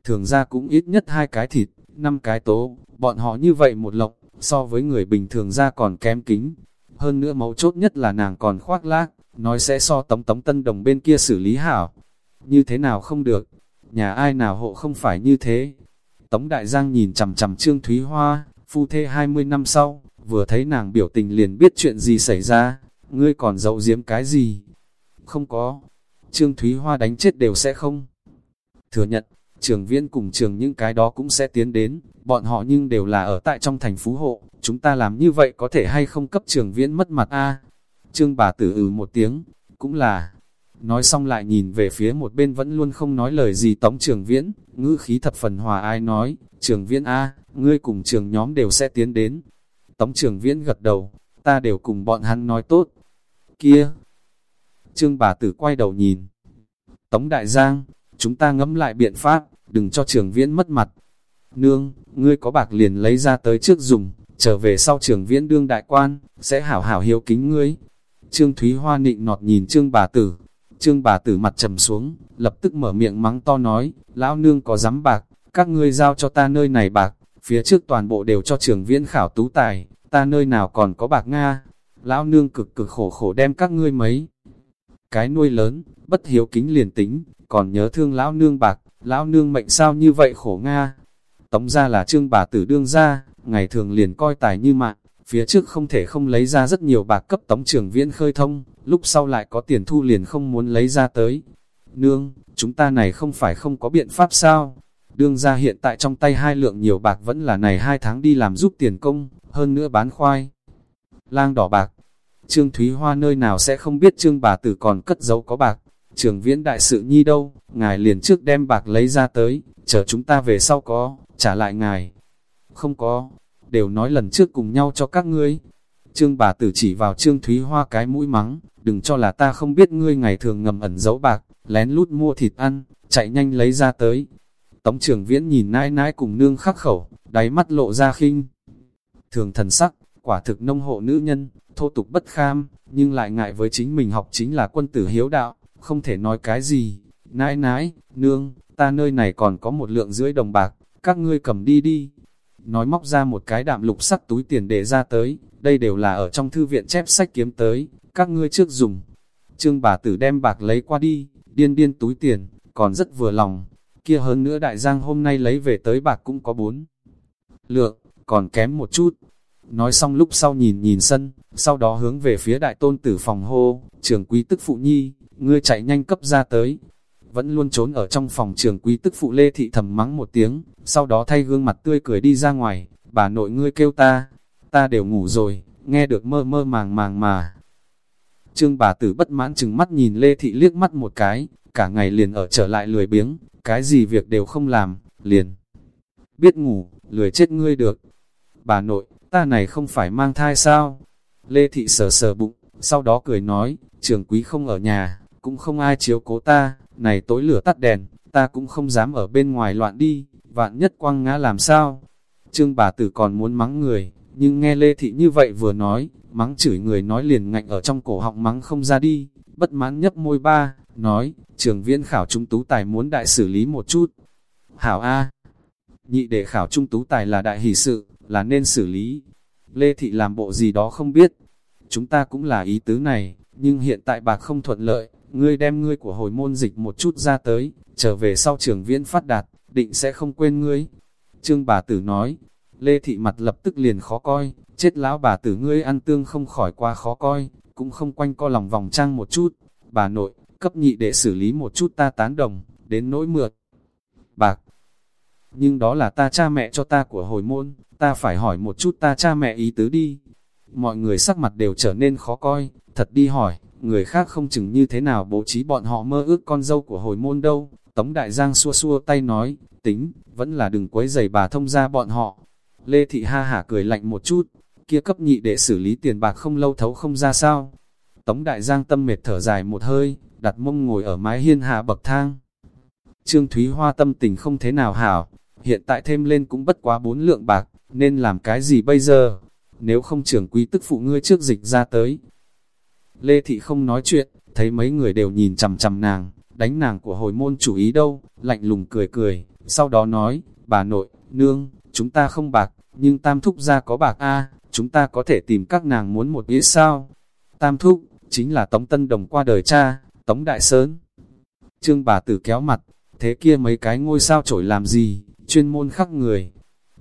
Thường ra cũng ít nhất hai cái thịt, năm cái tố, bọn họ như vậy một lộc, so với người bình thường ra còn kém kính. Hơn nữa mấu chốt nhất là nàng còn khoác lác, nói sẽ so tống tống tân đồng bên kia xử lý hảo. Như thế nào không được, nhà ai nào hộ không phải như thế. Tống Đại Giang nhìn chằm chằm Trương Thúy Hoa, phu thê 20 năm sau, vừa thấy nàng biểu tình liền biết chuyện gì xảy ra, ngươi còn giấu giếm cái gì? Không có, Trương Thúy Hoa đánh chết đều sẽ không. Thừa nhận, trường viên cùng trường những cái đó cũng sẽ tiến đến, bọn họ nhưng đều là ở tại trong thành phú hộ, chúng ta làm như vậy có thể hay không cấp trường viễn mất mặt a Trương bà tử ừ một tiếng, cũng là, nói xong lại nhìn về phía một bên vẫn luôn không nói lời gì tống trường viễn, ngữ khí thập phần hòa ai nói, trường viễn a ngươi cùng trường nhóm đều sẽ tiến đến. Tống trường viễn gật đầu, ta đều cùng bọn hắn nói tốt. Kia! Trương bà tử quay đầu nhìn. Tống đại giang, chúng ta ngẫm lại biện pháp, đừng cho trường viễn mất mặt. Nương, ngươi có bạc liền lấy ra tới trước dùng, trở về sau trường viễn đương đại quan, sẽ hảo hảo hiếu kính ngươi. Trương Thúy Hoa nịnh nọt nhìn trương bà tử, trương bà tử mặt trầm xuống, lập tức mở miệng mắng to nói, lão nương có dám bạc, các ngươi giao cho ta nơi này bạc, phía trước toàn bộ đều cho trường viễn khảo tú tài, ta nơi nào còn có bạc Nga. Lão nương cực cực khổ khổ đem các ngươi mấy. Cái nuôi lớn, bất hiếu kính liền tính, còn nhớ thương lão nương bạc, lão nương mệnh sao như vậy khổ Nga. Tống ra là trương bà tử đương ra, ngày thường liền coi tài như mạng, phía trước không thể không lấy ra rất nhiều bạc cấp tống trưởng viễn khơi thông, lúc sau lại có tiền thu liền không muốn lấy ra tới. Nương, chúng ta này không phải không có biện pháp sao? Đương ra hiện tại trong tay hai lượng nhiều bạc vẫn là này hai tháng đi làm giúp tiền công, hơn nữa bán khoai. Lang đỏ bạc, Trương Thúy Hoa nơi nào sẽ không biết Trương bà tử còn cất giấu có bạc, trường viễn đại sự nhi đâu, ngài liền trước đem bạc lấy ra tới, chờ chúng ta về sau có, trả lại ngài. Không có, đều nói lần trước cùng nhau cho các ngươi. Trương bà tử chỉ vào Trương Thúy Hoa cái mũi mắng, đừng cho là ta không biết ngươi ngày thường ngầm ẩn giấu bạc, lén lút mua thịt ăn, chạy nhanh lấy ra tới. Tống trưởng viễn nhìn nãi nãi cùng nương khắc khẩu, đáy mắt lộ ra khinh. Thường thần sắc, quả thực nông hộ nữ nhân, thô tục bất kham, nhưng lại ngại với chính mình học chính là quân tử hiếu đạo, không thể nói cái gì. Nãi nãi, nương, ta nơi này còn có một lượng rưỡi đồng bạc, các ngươi cầm đi đi. Nói móc ra một cái đạm lục sắc túi tiền để ra tới, đây đều là ở trong thư viện chép sách kiếm tới, các ngươi trước dùng. Trương bà tử đem bạc lấy qua đi, điên điên túi tiền, còn rất vừa lòng. Kia hơn nữa đại giang hôm nay lấy về tới bạc cũng có bốn lượng, còn kém một chút. Nói xong lúc sau nhìn nhìn sân, sau đó hướng về phía đại tôn tử phòng hô, trường quý tức phụ nhi, ngươi chạy nhanh cấp ra tới. Vẫn luôn trốn ở trong phòng trường quý tức phụ lê thị thầm mắng một tiếng, sau đó thay gương mặt tươi cười đi ra ngoài, bà nội ngươi kêu ta, ta đều ngủ rồi, nghe được mơ mơ màng màng mà. Trương bà tử bất mãn chừng mắt nhìn lê thị liếc mắt một cái, cả ngày liền ở trở lại lười biếng, cái gì việc đều không làm, liền. Biết ngủ, lười chết ngươi được. Bà nội, ta này không phải mang thai sao? Lê thị sờ sờ bụng, sau đó cười nói, trường quý không ở nhà, cũng không ai chiếu cố ta, này tối lửa tắt đèn, ta cũng không dám ở bên ngoài loạn đi, vạn nhất quăng ngã làm sao. Trương bà tử còn muốn mắng người, nhưng nghe Lê Thị như vậy vừa nói, mắng chửi người nói liền ngạnh ở trong cổ họng mắng không ra đi, bất mãn nhấp môi ba, nói, trường viễn khảo trung tú tài muốn đại xử lý một chút. Hảo A, nhị để khảo trung tú tài là đại hỷ sự, là nên xử lý. Lê Thị làm bộ gì đó không biết, chúng ta cũng là ý tứ này, nhưng hiện tại bạc không thuận lợi, ngươi đem ngươi của hồi môn dịch một chút ra tới, trở về sau trường viễn phát đạt, định sẽ không quên ngươi. Trương bà tử nói, Lê Thị mặt lập tức liền khó coi, chết lão bà tử ngươi ăn tương không khỏi qua khó coi, cũng không quanh co lòng vòng trang một chút. Bà nội, cấp nhị để xử lý một chút ta tán đồng, đến nỗi mượt. Bạc, nhưng đó là ta cha mẹ cho ta của hồi môn, ta phải hỏi một chút ta cha mẹ ý tứ đi. Mọi người sắc mặt đều trở nên khó coi, thật đi hỏi, người khác không chừng như thế nào bố trí bọn họ mơ ước con dâu của hồi môn đâu. Tống Đại Giang xua xua tay nói, tính, vẫn là đừng quấy giày bà thông ra bọn họ. Lê Thị ha hả cười lạnh một chút, kia cấp nhị để xử lý tiền bạc không lâu thấu không ra sao. Tống Đại Giang tâm mệt thở dài một hơi, đặt mông ngồi ở mái hiên hạ bậc thang. Trương Thúy Hoa tâm tình không thế nào hảo, hiện tại thêm lên cũng bất quá bốn lượng bạc, nên làm cái gì bây giờ? Nếu không trưởng quý tức phụ ngươi trước dịch ra tới. Lê Thị không nói chuyện, thấy mấy người đều nhìn chằm chằm nàng, đánh nàng của hồi môn chủ ý đâu, lạnh lùng cười cười, sau đó nói, bà nội, nương, chúng ta không bạc, nhưng tam thúc ra có bạc a chúng ta có thể tìm các nàng muốn một ít sao? Tam thúc, chính là Tống Tân Đồng qua đời cha, Tống Đại Sơn. Trương bà tử kéo mặt, thế kia mấy cái ngôi sao trổi làm gì, chuyên môn khắc người.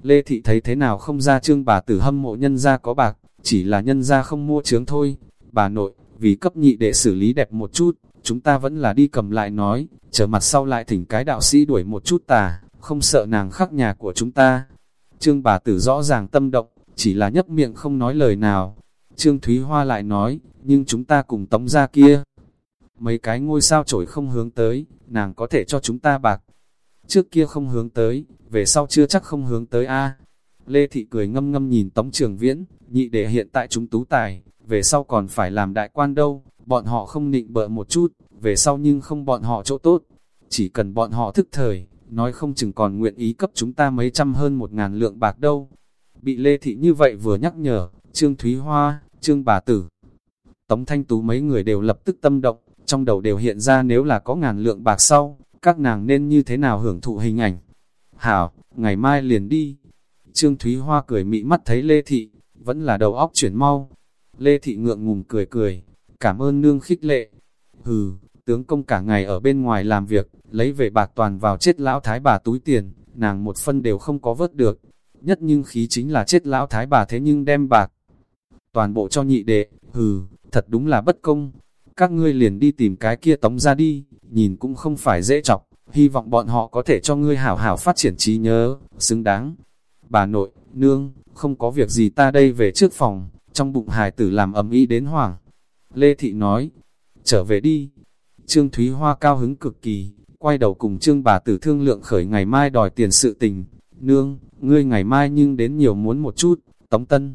Lê Thị thấy thế nào không ra trương bà tử hâm mộ nhân gia có bạc, chỉ là nhân gia không mua trướng thôi. Bà nội, vì cấp nhị để xử lý đẹp một chút, chúng ta vẫn là đi cầm lại nói, chờ mặt sau lại thỉnh cái đạo sĩ đuổi một chút tà, không sợ nàng khắc nhà của chúng ta. Trương bà tử rõ ràng tâm động, chỉ là nhấp miệng không nói lời nào. Trương Thúy Hoa lại nói, nhưng chúng ta cùng tống ra kia. Mấy cái ngôi sao trổi không hướng tới, nàng có thể cho chúng ta bạc. Trước kia không hướng tới, về sau chưa chắc không hướng tới a Lê Thị cười ngâm ngâm nhìn Tống Trường Viễn, nhị để hiện tại chúng tú tài, về sau còn phải làm đại quan đâu, bọn họ không nịnh bợ một chút, về sau nhưng không bọn họ chỗ tốt. Chỉ cần bọn họ thức thời, nói không chừng còn nguyện ý cấp chúng ta mấy trăm hơn một ngàn lượng bạc đâu. Bị Lê Thị như vậy vừa nhắc nhở, Trương Thúy Hoa, Trương Bà Tử, Tống Thanh Tú mấy người đều lập tức tâm động, trong đầu đều hiện ra nếu là có ngàn lượng bạc sau, các nàng nên như thế nào hưởng thụ hình ảnh. Hảo, ngày mai liền đi. Trương Thúy Hoa cười mị mắt thấy Lê Thị, vẫn là đầu óc chuyển mau. Lê Thị ngượng ngùng cười cười, cảm ơn nương khích lệ. Hừ, tướng công cả ngày ở bên ngoài làm việc, lấy về bạc toàn vào chết lão thái bà túi tiền, nàng một phân đều không có vớt được. Nhất nhưng khí chính là chết lão thái bà thế nhưng đem bạc. Toàn bộ cho nhị đệ, hừ, thật đúng là bất công. Các ngươi liền đi tìm cái kia tống ra đi, nhìn cũng không phải dễ chọc, hy vọng bọn họ có thể cho ngươi hảo hảo phát triển trí nhớ, xứng đáng. Bà nội, nương, không có việc gì ta đây về trước phòng, trong bụng hài tử làm ầm ĩ đến hoảng. Lê Thị nói, trở về đi. Trương Thúy Hoa cao hứng cực kỳ, quay đầu cùng Trương bà tử thương lượng khởi ngày mai đòi tiền sự tình. Nương, ngươi ngày mai nhưng đến nhiều muốn một chút, tống tân.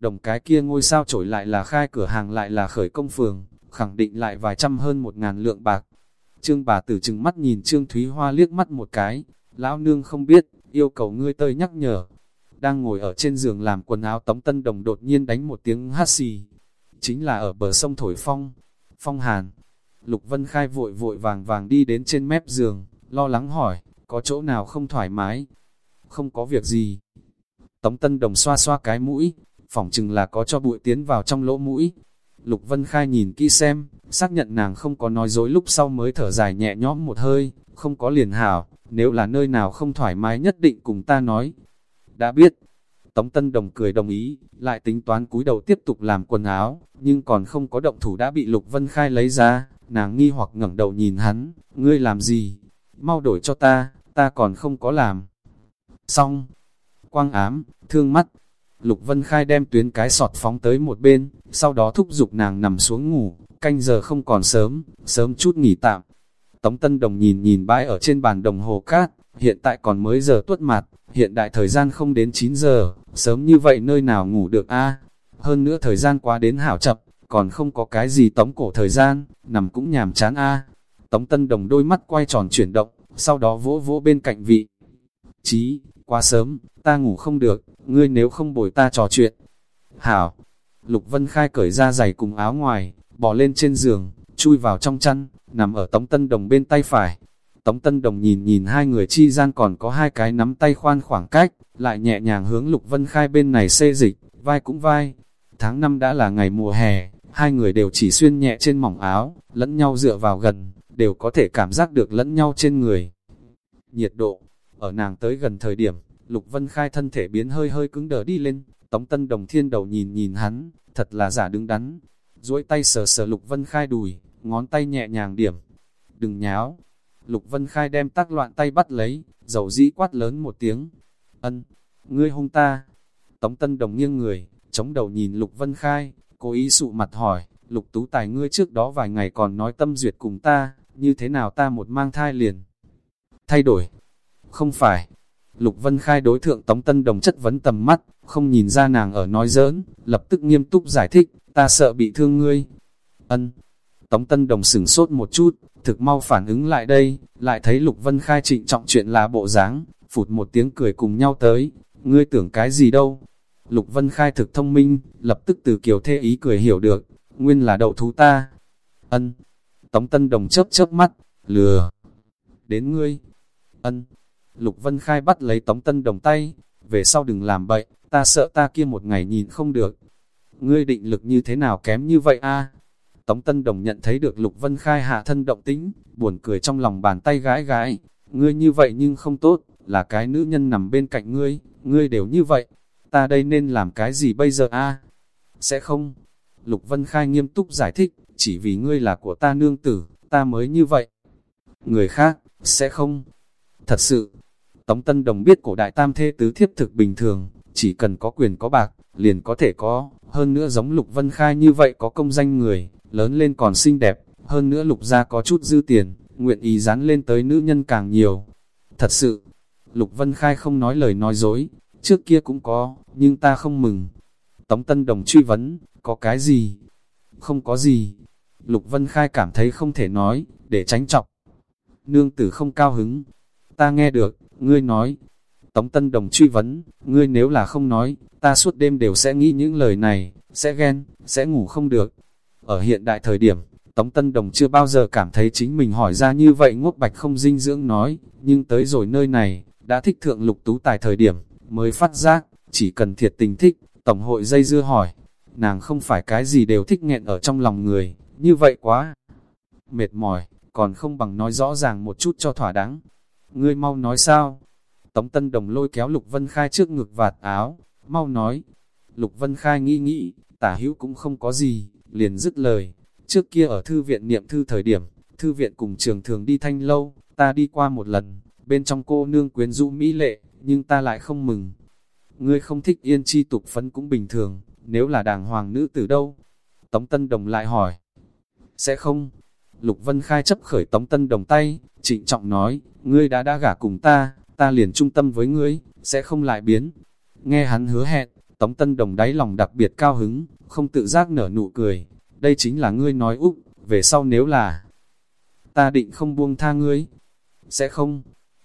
Đồng cái kia ngôi sao trổi lại là khai cửa hàng lại là khởi công phường, khẳng định lại vài trăm hơn một ngàn lượng bạc. Trương bà tử chừng mắt nhìn Trương Thúy Hoa liếc mắt một cái, lão nương không biết, yêu cầu ngươi tơi nhắc nhở. Đang ngồi ở trên giường làm quần áo tống tân đồng đột nhiên đánh một tiếng hát xì. Chính là ở bờ sông Thổi Phong, Phong Hàn. Lục Vân Khai vội vội vàng vàng đi đến trên mép giường, lo lắng hỏi, có chỗ nào không thoải mái? Không có việc gì. Tống Tân Đồng xoa xoa cái mũi, phỏng chừng là có cho bụi tiến vào trong lỗ mũi. Lục Vân Khai nhìn kỹ xem, xác nhận nàng không có nói dối lúc sau mới thở dài nhẹ nhõm một hơi, không có liền hảo, nếu là nơi nào không thoải mái nhất định cùng ta nói. Đã biết, Tống Tân Đồng cười đồng ý, lại tính toán cúi đầu tiếp tục làm quần áo, nhưng còn không có động thủ đã bị Lục Vân Khai lấy ra, nàng nghi hoặc ngẩng đầu nhìn hắn, ngươi làm gì? Mau đổi cho ta, ta còn không có làm. Xong, quang ám, thương mắt, Lục Vân Khai đem tuyến cái sọt phóng tới một bên, sau đó thúc giục nàng nằm xuống ngủ, canh giờ không còn sớm, sớm chút nghỉ tạm. Tống Tân Đồng nhìn nhìn bãi ở trên bàn đồng hồ cát, hiện tại còn mới giờ tuất mặt, hiện đại thời gian không đến 9 giờ, sớm như vậy nơi nào ngủ được a Hơn nữa thời gian quá đến hảo chậm còn không có cái gì tống cổ thời gian, nằm cũng nhàm chán a. Tống Tân Đồng đôi mắt quay tròn chuyển động, sau đó vỗ vỗ bên cạnh vị. Chí, quá sớm, ta ngủ không được, ngươi nếu không bồi ta trò chuyện. Hảo, Lục Vân Khai cởi ra giày cùng áo ngoài, bỏ lên trên giường, chui vào trong chăn, nằm ở Tống Tân Đồng bên tay phải. Tống Tân Đồng nhìn nhìn hai người chi gian còn có hai cái nắm tay khoan khoảng cách, lại nhẹ nhàng hướng Lục Vân Khai bên này xê dịch, vai cũng vai. Tháng năm đã là ngày mùa hè, hai người đều chỉ xuyên nhẹ trên mỏng áo, lẫn nhau dựa vào gần, đều có thể cảm giác được lẫn nhau trên người. Nhiệt độ, ở nàng tới gần thời điểm, Lục Vân Khai thân thể biến hơi hơi cứng đờ đi lên, Tống Tân Đồng Thiên đầu nhìn nhìn hắn, thật là giả đứng đắn. duỗi tay sờ sờ Lục Vân Khai đùi, ngón tay nhẹ nhàng điểm. Đừng nháo. Lục Vân Khai đem tác loạn tay bắt lấy, dầu dĩ quát lớn một tiếng. Ân, ngươi hung ta. Tống Tân Đồng nghiêng người, chống đầu nhìn Lục Vân Khai, cố ý sụ mặt hỏi, Lục Tú Tài ngươi trước đó vài ngày còn nói tâm duyệt cùng ta, như thế nào ta một mang thai liền. Thay đổi. Không phải. Lục Vân Khai đối thượng Tống Tân Đồng chất vấn tầm mắt, không nhìn ra nàng ở nói giỡn, lập tức nghiêm túc giải thích, ta sợ bị thương ngươi. Ân. Tống Tân Đồng sửng sốt một chút, thực mau phản ứng lại đây, lại thấy Lục Vân Khai trịnh trọng chuyện là bộ dáng, phụt một tiếng cười cùng nhau tới, ngươi tưởng cái gì đâu. Lục Vân Khai thực thông minh, lập tức từ kiểu thê ý cười hiểu được, nguyên là đậu thú ta. Ân. Tống Tân Đồng chớp chớp mắt, lừa. Đến ngươi. Ân. Lục Vân Khai bắt lấy Tống Tân Đồng tay, về sau đừng làm bậy, ta sợ ta kia một ngày nhìn không được. Ngươi định lực như thế nào kém như vậy a? Tống Tân Đồng nhận thấy được Lục Vân Khai hạ thân động tính, buồn cười trong lòng bàn tay gái gái. Ngươi như vậy nhưng không tốt, là cái nữ nhân nằm bên cạnh ngươi, ngươi đều như vậy. Ta đây nên làm cái gì bây giờ a? Sẽ không. Lục Vân Khai nghiêm túc giải thích, chỉ vì ngươi là của ta nương tử, ta mới như vậy. Người khác, sẽ không. Thật sự, Tống Tân Đồng biết cổ đại tam thê tứ thiếp thực bình thường, chỉ cần có quyền có bạc, liền có thể có, hơn nữa giống Lục Vân Khai như vậy có công danh người, lớn lên còn xinh đẹp, hơn nữa Lục gia có chút dư tiền, nguyện ý dán lên tới nữ nhân càng nhiều. Thật sự, Lục Vân Khai không nói lời nói dối, trước kia cũng có, nhưng ta không mừng. Tống Tân Đồng truy vấn, có cái gì? Không có gì. Lục Vân Khai cảm thấy không thể nói, để tránh chọc. Nương tử không cao hứng. Ta nghe được, ngươi nói. Tống Tân Đồng truy vấn, ngươi nếu là không nói, ta suốt đêm đều sẽ nghĩ những lời này, sẽ ghen, sẽ ngủ không được. Ở hiện đại thời điểm, Tống Tân Đồng chưa bao giờ cảm thấy chính mình hỏi ra như vậy ngốc bạch không dinh dưỡng nói, nhưng tới rồi nơi này, đã thích thượng lục tú tài thời điểm, mới phát giác, chỉ cần thiệt tình thích, Tổng hội dây dưa hỏi, nàng không phải cái gì đều thích nghẹn ở trong lòng người, như vậy quá mệt mỏi, còn không bằng nói rõ ràng một chút cho thỏa đáng. Ngươi mau nói sao? Tống Tân Đồng lôi kéo Lục Vân Khai trước ngực vạt áo, mau nói. Lục Vân Khai nghĩ nghĩ, tả hữu cũng không có gì, liền dứt lời. Trước kia ở thư viện niệm thư thời điểm, thư viện cùng trường thường đi thanh lâu, ta đi qua một lần, bên trong cô nương quyến rũ mỹ lệ, nhưng ta lại không mừng. Ngươi không thích yên chi tục phấn cũng bình thường, nếu là đàng hoàng nữ từ đâu? Tống Tân Đồng lại hỏi. Sẽ không. Lục Vân Khai chấp khởi Tống Tân Đồng tay, trịnh trọng nói, ngươi đã đã gả cùng ta, ta liền trung tâm với ngươi, sẽ không lại biến. Nghe hắn hứa hẹn, Tống Tân Đồng đáy lòng đặc biệt cao hứng, không tự giác nở nụ cười. Đây chính là ngươi nói úc, về sau nếu là ta định không buông tha ngươi. Sẽ không.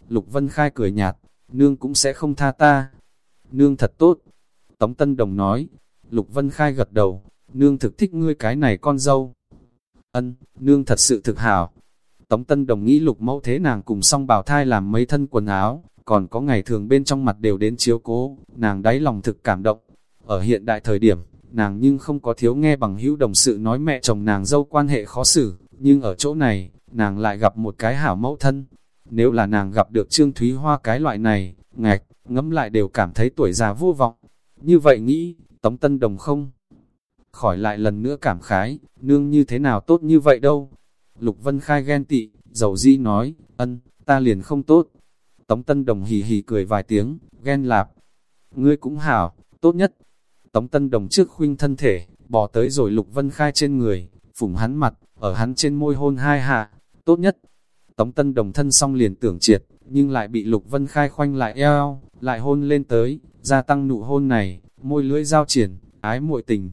Lục Vân Khai cười nhạt, nương cũng sẽ không tha ta. Nương thật tốt. Tống Tân Đồng nói, Lục Vân Khai gật đầu, nương thực thích ngươi cái này con dâu. Ân, nương thật sự thực hảo. Tống Tân Đồng nghĩ lục mẫu thế nàng cùng song bào thai làm mấy thân quần áo, còn có ngày thường bên trong mặt đều đến chiếu cố, nàng đáy lòng thực cảm động. Ở hiện đại thời điểm, nàng nhưng không có thiếu nghe bằng hữu đồng sự nói mẹ chồng nàng dâu quan hệ khó xử, nhưng ở chỗ này, nàng lại gặp một cái hảo mẫu thân. Nếu là nàng gặp được Trương Thúy Hoa cái loại này, ngạch, ngẫm lại đều cảm thấy tuổi già vô vọng. Như vậy nghĩ, Tống Tân Đồng không? Khỏi lại lần nữa cảm khái, nương như thế nào tốt như vậy đâu. Lục Vân Khai ghen tị, dầu di nói, ân, ta liền không tốt. Tống Tân Đồng hì hì cười vài tiếng, ghen lạp. Ngươi cũng hảo, tốt nhất. Tống Tân Đồng trước khuynh thân thể, bỏ tới rồi Lục Vân Khai trên người, phủng hắn mặt, ở hắn trên môi hôn hai hạ, tốt nhất. Tống Tân Đồng thân xong liền tưởng triệt, nhưng lại bị Lục Vân Khai khoanh lại eo, lại hôn lên tới, gia tăng nụ hôn này, môi lưỡi giao triển, ái muội tình.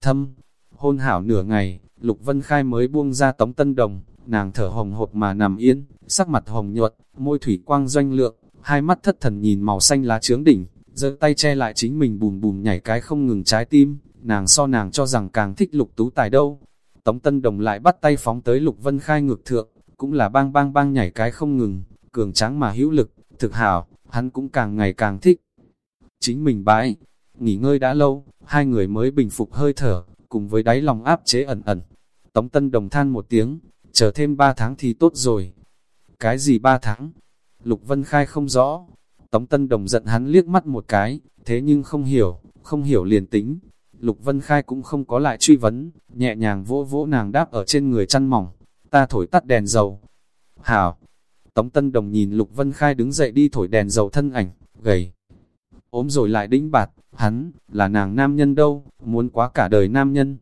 Thâm, Hôn hảo nửa ngày, Lục Vân Khai mới buông ra Tống Tân Đồng, nàng thở hồng hộp mà nằm yên, sắc mặt hồng nhuận, môi thủy quang doanh lượng, hai mắt thất thần nhìn màu xanh lá trướng đỉnh, giơ tay che lại chính mình bùm bùm nhảy cái không ngừng trái tim, nàng so nàng cho rằng càng thích Lục Tú Tài đâu. Tống Tân Đồng lại bắt tay phóng tới Lục Vân Khai ngược thượng, cũng là bang bang bang nhảy cái không ngừng, cường tráng mà hữu lực, thực hảo, hắn cũng càng ngày càng thích. Chính mình bãi, nghỉ ngơi đã lâu, hai người mới bình phục hơi thở, cùng với đáy lòng áp chế ẩn ẩn. Tống Tân Đồng than một tiếng, chờ thêm ba tháng thì tốt rồi. Cái gì ba tháng? Lục Vân Khai không rõ. Tống Tân Đồng giận hắn liếc mắt một cái, thế nhưng không hiểu, không hiểu liền tính. Lục Vân Khai cũng không có lại truy vấn, nhẹ nhàng vỗ vỗ nàng đáp ở trên người chăn mỏng. Ta thổi tắt đèn dầu. Hảo! Tống Tân Đồng nhìn Lục Vân Khai đứng dậy đi thổi đèn dầu thân ảnh, gầy. Ốm rồi lại đĩnh bạt, hắn, là nàng nam nhân đâu, muốn quá cả đời nam nhân.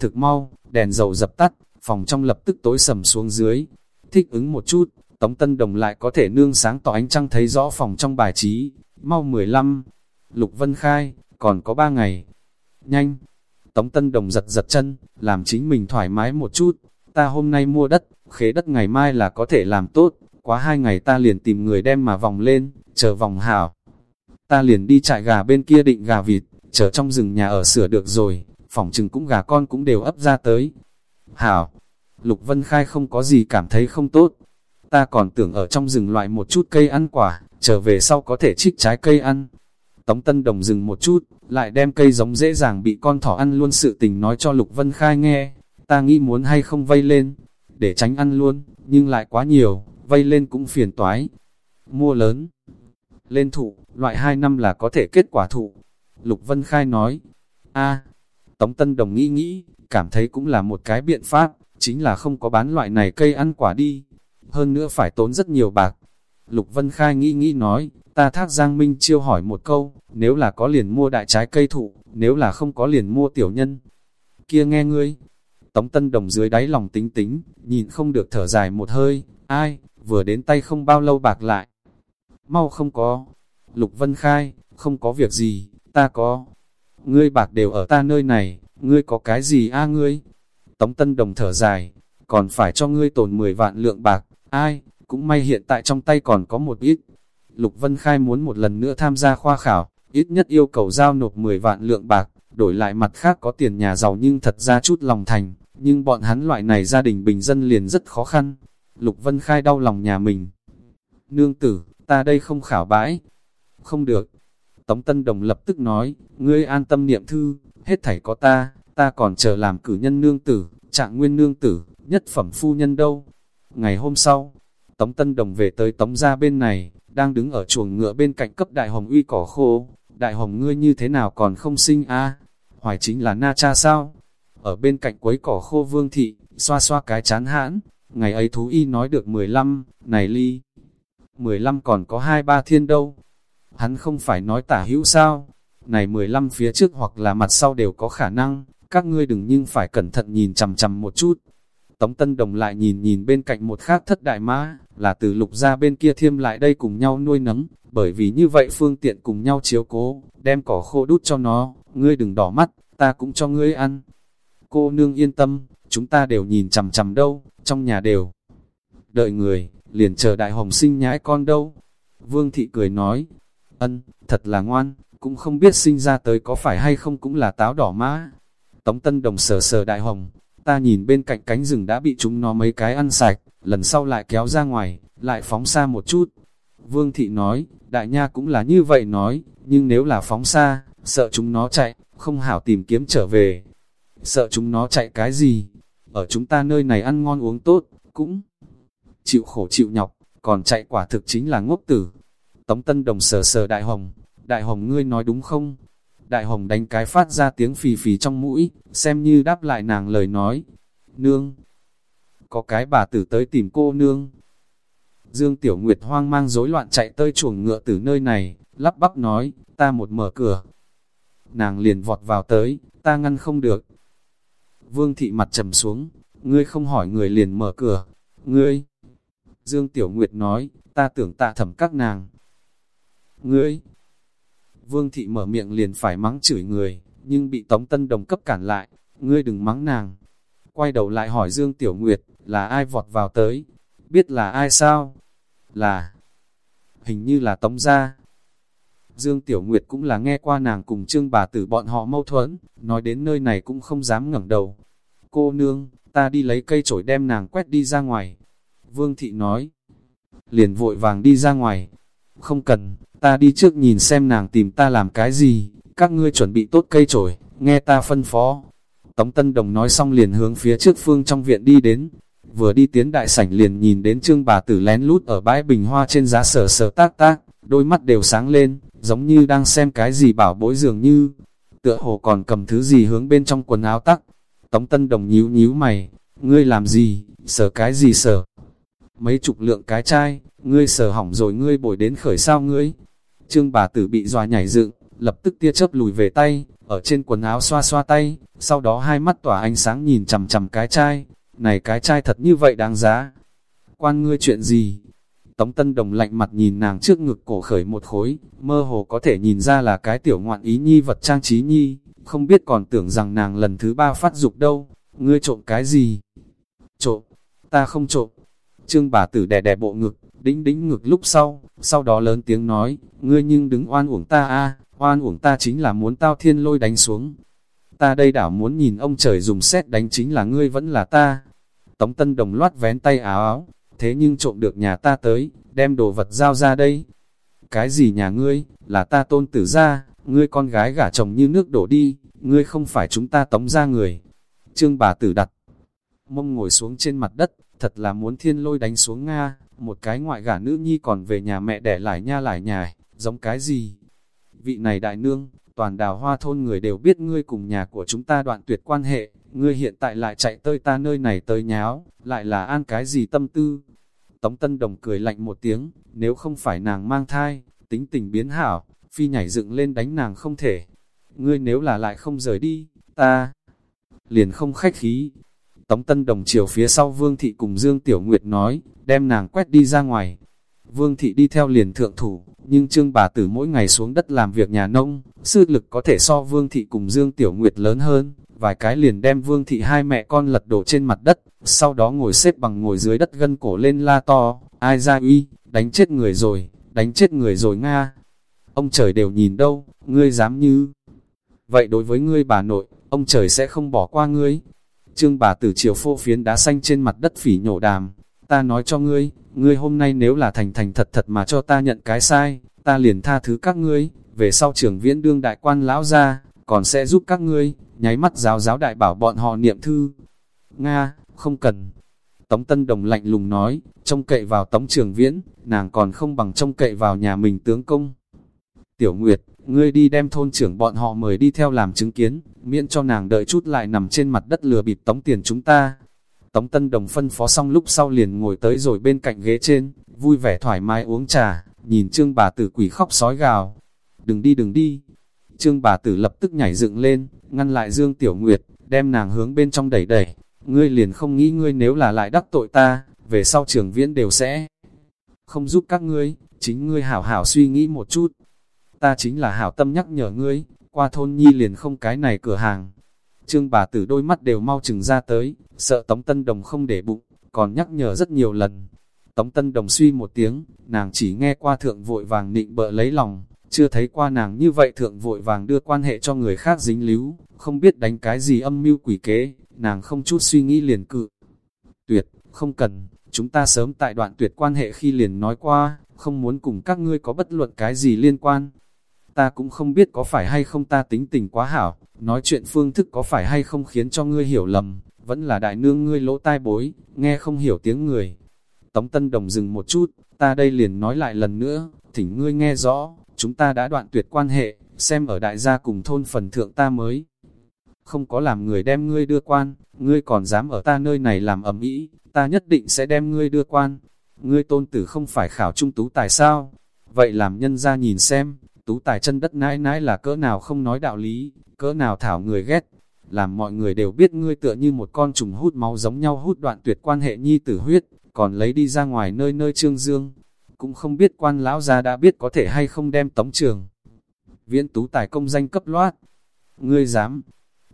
Thực mau, đèn dầu dập tắt, phòng trong lập tức tối sầm xuống dưới. Thích ứng một chút, Tống Tân Đồng lại có thể nương sáng tỏ ánh trăng thấy rõ phòng trong bài trí. Mau 15, Lục Vân Khai, còn có 3 ngày. Nhanh! Tống Tân Đồng giật giật chân, làm chính mình thoải mái một chút. Ta hôm nay mua đất, khế đất ngày mai là có thể làm tốt. Quá hai ngày ta liền tìm người đem mà vòng lên, chờ vòng hảo. Ta liền đi chạy gà bên kia định gà vịt, chờ trong rừng nhà ở sửa được rồi, phỏng chừng cũng gà con cũng đều ấp ra tới. Hảo! Lục Vân Khai không có gì cảm thấy không tốt, ta còn tưởng ở trong rừng loại một chút cây ăn quả, trở về sau có thể trích trái cây ăn. Tống Tân Đồng dừng một chút, lại đem cây giống dễ dàng bị con thỏ ăn luôn sự tình nói cho Lục Vân Khai nghe. Ta nghĩ muốn hay không vây lên, để tránh ăn luôn, nhưng lại quá nhiều, vây lên cũng phiền toái. Mua lớn, lên thụ, loại 2 năm là có thể kết quả thụ. Lục Vân Khai nói, a Tống Tân Đồng nghĩ nghĩ, cảm thấy cũng là một cái biện pháp, chính là không có bán loại này cây ăn quả đi hơn nữa phải tốn rất nhiều bạc. Lục Vân Khai nghĩ nghĩ nói, ta thác Giang Minh chiêu hỏi một câu, nếu là có liền mua đại trái cây thụ, nếu là không có liền mua tiểu nhân. Kia nghe ngươi, Tống Tân Đồng dưới đáy lòng tính tính, nhìn không được thở dài một hơi, ai, vừa đến tay không bao lâu bạc lại. Mau không có, Lục Vân Khai, không có việc gì, ta có. Ngươi bạc đều ở ta nơi này, ngươi có cái gì a ngươi? Tống Tân Đồng thở dài, còn phải cho ngươi tồn 10 vạn lượng bạc, Ai, cũng may hiện tại trong tay còn có một ít. Lục Vân Khai muốn một lần nữa tham gia khoa khảo, ít nhất yêu cầu giao nộp 10 vạn lượng bạc, đổi lại mặt khác có tiền nhà giàu nhưng thật ra chút lòng thành, nhưng bọn hắn loại này gia đình bình dân liền rất khó khăn. Lục Vân Khai đau lòng nhà mình. Nương tử, ta đây không khảo bãi. Không được. Tống Tân Đồng lập tức nói, ngươi an tâm niệm thư, hết thảy có ta, ta còn chờ làm cử nhân nương tử, trạng nguyên nương tử, nhất phẩm phu nhân đâu. Ngày hôm sau, Tống Tân Đồng về tới Tống gia bên này, đang đứng ở chuồng ngựa bên cạnh cấp Đại Hồng uy cỏ khô. Đại Hồng ngươi như thế nào còn không sinh a Hoài chính là na cha sao? Ở bên cạnh quấy cỏ khô vương thị, xoa xoa cái chán hãn. Ngày ấy thú y nói được 15, này ly. 15 còn có hai ba thiên đâu. Hắn không phải nói tả hữu sao? Này 15 phía trước hoặc là mặt sau đều có khả năng, các ngươi đừng nhưng phải cẩn thận nhìn chằm chằm một chút. Tống Tân Đồng lại nhìn nhìn bên cạnh một khác thất đại mã, là từ lục ra bên kia thiêm lại đây cùng nhau nuôi nấng, bởi vì như vậy phương tiện cùng nhau chiếu cố, đem cỏ khô đút cho nó, ngươi đừng đỏ mắt, ta cũng cho ngươi ăn. Cô nương yên tâm, chúng ta đều nhìn chằm chằm đâu, trong nhà đều. Đợi người, liền chờ đại hồng sinh nhãi con đâu. Vương thị cười nói, ân, thật là ngoan, cũng không biết sinh ra tới có phải hay không cũng là táo đỏ mã. Tống Tân Đồng sờ sờ đại hồng, ta nhìn bên cạnh cánh rừng đã bị chúng nó mấy cái ăn sạch, lần sau lại kéo ra ngoài, lại phóng xa một chút. Vương thị nói, đại nha cũng là như vậy nói, nhưng nếu là phóng xa, sợ chúng nó chạy, không hảo tìm kiếm trở về. Sợ chúng nó chạy cái gì? Ở chúng ta nơi này ăn ngon uống tốt, cũng chịu khổ chịu nhọc, còn chạy quả thực chính là ngốc tử. Tống Tân Đồng sờ sờ Đại Hồng, Đại Hồng ngươi nói đúng không? Đại hồng đánh cái phát ra tiếng phì phì trong mũi, xem như đáp lại nàng lời nói. Nương! Có cái bà tử tới tìm cô nương. Dương Tiểu Nguyệt hoang mang rối loạn chạy tới chuồng ngựa từ nơi này, lắp bắp nói, ta một mở cửa. Nàng liền vọt vào tới, ta ngăn không được. Vương thị mặt trầm xuống, ngươi không hỏi người liền mở cửa, ngươi. Dương Tiểu Nguyệt nói, ta tưởng tạ thẩm các nàng. Ngươi, Vương thị mở miệng liền phải mắng chửi người, nhưng bị Tống Tân Đồng cấp cản lại. ngươi đừng mắng nàng. Quay đầu lại hỏi Dương Tiểu Nguyệt, là ai vọt vào tới? Biết là ai sao? Là... Hình như là Tống Gia. Dương Tiểu Nguyệt cũng là nghe qua nàng cùng trương bà tử bọn họ mâu thuẫn, nói đến nơi này cũng không dám ngẩng đầu. Cô nương, ta đi lấy cây chổi đem nàng quét đi ra ngoài. Vương Thị nói, liền vội vàng đi ra ngoài. Không cần, ta đi trước nhìn xem nàng tìm ta làm cái gì, các ngươi chuẩn bị tốt cây chổi, nghe ta phân phó. Tống Tân Đồng nói xong liền hướng phía trước phương trong viện đi đến, vừa đi tiến đại sảnh liền nhìn đến trương bà tử lén lút ở bãi bình hoa trên giá sở sở tác tác, đôi mắt đều sáng lên, giống như đang xem cái gì bảo bối dường như, tựa hồ còn cầm thứ gì hướng bên trong quần áo tắc. Tống Tân Đồng nhíu nhíu mày, ngươi làm gì, sở cái gì sở? Mấy chục lượng cái chai, ngươi sở hỏng rồi ngươi bồi đến khởi sao ngươi? Trương bà tử bị dòa nhảy dựng, lập tức tia chớp lùi về tay, ở trên quần áo xoa xoa tay, sau đó hai mắt tỏa ánh sáng nhìn chầm chầm cái chai, này cái chai thật như vậy đáng giá. Quan ngươi chuyện gì? Tống Tân Đồng lạnh mặt nhìn nàng trước ngực cổ khởi một khối, mơ hồ có thể nhìn ra là cái tiểu ngoạn ý nhi vật trang trí nhi, không biết còn tưởng rằng nàng lần thứ ba phát dục đâu, ngươi trộm cái gì? Trộm, ta không trộm. Trương bà tử đè đè bộ ngực, đĩnh đĩnh ngực lúc sau, sau đó lớn tiếng nói, ngươi nhưng đứng oan uổng ta a oan uổng ta chính là muốn tao thiên lôi đánh xuống. Ta đây đảo muốn nhìn ông trời dùng xét đánh chính là ngươi vẫn là ta. Tống Tân Đồng loát vén tay áo áo, thế nhưng trộm được nhà ta tới, đem đồ vật giao ra đây. Cái gì nhà ngươi, là ta tôn tử ra, ngươi con gái gả chồng như nước đổ đi, ngươi không phải chúng ta tống ra người. Trương bà tử đặt, mông ngồi xuống trên mặt đất, thật là muốn thiên lôi đánh xuống Nga, một cái ngoại gả nữ nhi còn về nhà mẹ đẻ lại nha lại nhài, giống cái gì? Vị này đại nương, toàn đào hoa thôn người đều biết ngươi cùng nhà của chúng ta đoạn tuyệt quan hệ, ngươi hiện tại lại chạy tới ta nơi này tới nháo, lại là an cái gì tâm tư. Tống Tân Đồng cười lạnh một tiếng, nếu không phải nàng mang thai, tính tình biến hảo, phi nhảy dựng lên đánh nàng không thể. Ngươi nếu là lại không rời đi, ta liền không khách khí. Tống Tân Đồng chiều phía sau Vương Thị cùng Dương Tiểu Nguyệt nói, đem nàng quét đi ra ngoài. Vương Thị đi theo liền thượng thủ, nhưng Trương bà tử mỗi ngày xuống đất làm việc nhà nông, sư lực có thể so Vương Thị cùng Dương Tiểu Nguyệt lớn hơn, vài cái liền đem Vương Thị hai mẹ con lật đổ trên mặt đất, sau đó ngồi xếp bằng ngồi dưới đất gân cổ lên la to, ai ra uy, đánh chết người rồi, đánh chết người rồi Nga. Ông trời đều nhìn đâu, ngươi dám như... Vậy đối với ngươi bà nội, ông trời sẽ không bỏ qua ngươi. Trương bà tử chiều phô phiến đá xanh trên mặt đất phỉ nhổ đàm, ta nói cho ngươi, ngươi hôm nay nếu là thành thành thật thật mà cho ta nhận cái sai, ta liền tha thứ các ngươi, về sau trường viễn đương đại quan lão ra, còn sẽ giúp các ngươi, nháy mắt giáo giáo đại bảo bọn họ niệm thư. Nga, không cần. Tống Tân Đồng lạnh lùng nói, trông cậy vào Tống Trường Viễn, nàng còn không bằng trông cậy vào nhà mình tướng công. Tiểu Nguyệt, ngươi đi đem thôn trưởng bọn họ mời đi theo làm chứng kiến, miễn cho nàng đợi chút lại nằm trên mặt đất lừa bịp tống tiền chúng ta. Tống Tân Đồng phân phó xong lúc sau liền ngồi tới rồi bên cạnh ghế trên, vui vẻ thoải mái uống trà, nhìn trương bà tử quỷ khóc sói gào. Đừng đi đừng đi. Trương bà tử lập tức nhảy dựng lên, ngăn lại Dương Tiểu Nguyệt, đem nàng hướng bên trong đẩy đẩy. Ngươi liền không nghĩ ngươi nếu là lại đắc tội ta, về sau trường viễn đều sẽ không giúp các ngươi, chính ngươi hảo hảo suy nghĩ một chút. Ta chính là hảo tâm nhắc nhở ngươi, qua thôn nhi liền không cái này cửa hàng. Trương bà tử đôi mắt đều mau chừng ra tới, sợ Tống Tân Đồng không để bụng, còn nhắc nhở rất nhiều lần. Tống Tân Đồng suy một tiếng, nàng chỉ nghe qua thượng vội vàng nịnh bợ lấy lòng, chưa thấy qua nàng như vậy thượng vội vàng đưa quan hệ cho người khác dính líu, không biết đánh cái gì âm mưu quỷ kế, nàng không chút suy nghĩ liền cự. Tuyệt, không cần, chúng ta sớm tại đoạn tuyệt quan hệ khi liền nói qua, không muốn cùng các ngươi có bất luận cái gì liên quan. Ta cũng không biết có phải hay không ta tính tình quá hảo, nói chuyện phương thức có phải hay không khiến cho ngươi hiểu lầm, vẫn là đại nương ngươi lỗ tai bối, nghe không hiểu tiếng người. Tống Tân Đồng dừng một chút, ta đây liền nói lại lần nữa, thỉnh ngươi nghe rõ, chúng ta đã đoạn tuyệt quan hệ, xem ở đại gia cùng thôn phần thượng ta mới. Không có làm người đem ngươi đưa quan, ngươi còn dám ở ta nơi này làm ẩm ý, ta nhất định sẽ đem ngươi đưa quan. Ngươi tôn tử không phải khảo trung tú tài sao? Vậy làm nhân ra nhìn xem, tú tài chân đất nãi nãi là cỡ nào không nói đạo lý, cỡ nào thảo người ghét. Làm mọi người đều biết ngươi tựa như một con trùng hút máu giống nhau hút đoạn tuyệt quan hệ nhi tử huyết, còn lấy đi ra ngoài nơi nơi trương dương, cũng không biết quan lão gia đã biết có thể hay không đem tống trường. Viễn tú tài công danh cấp loát. Ngươi dám,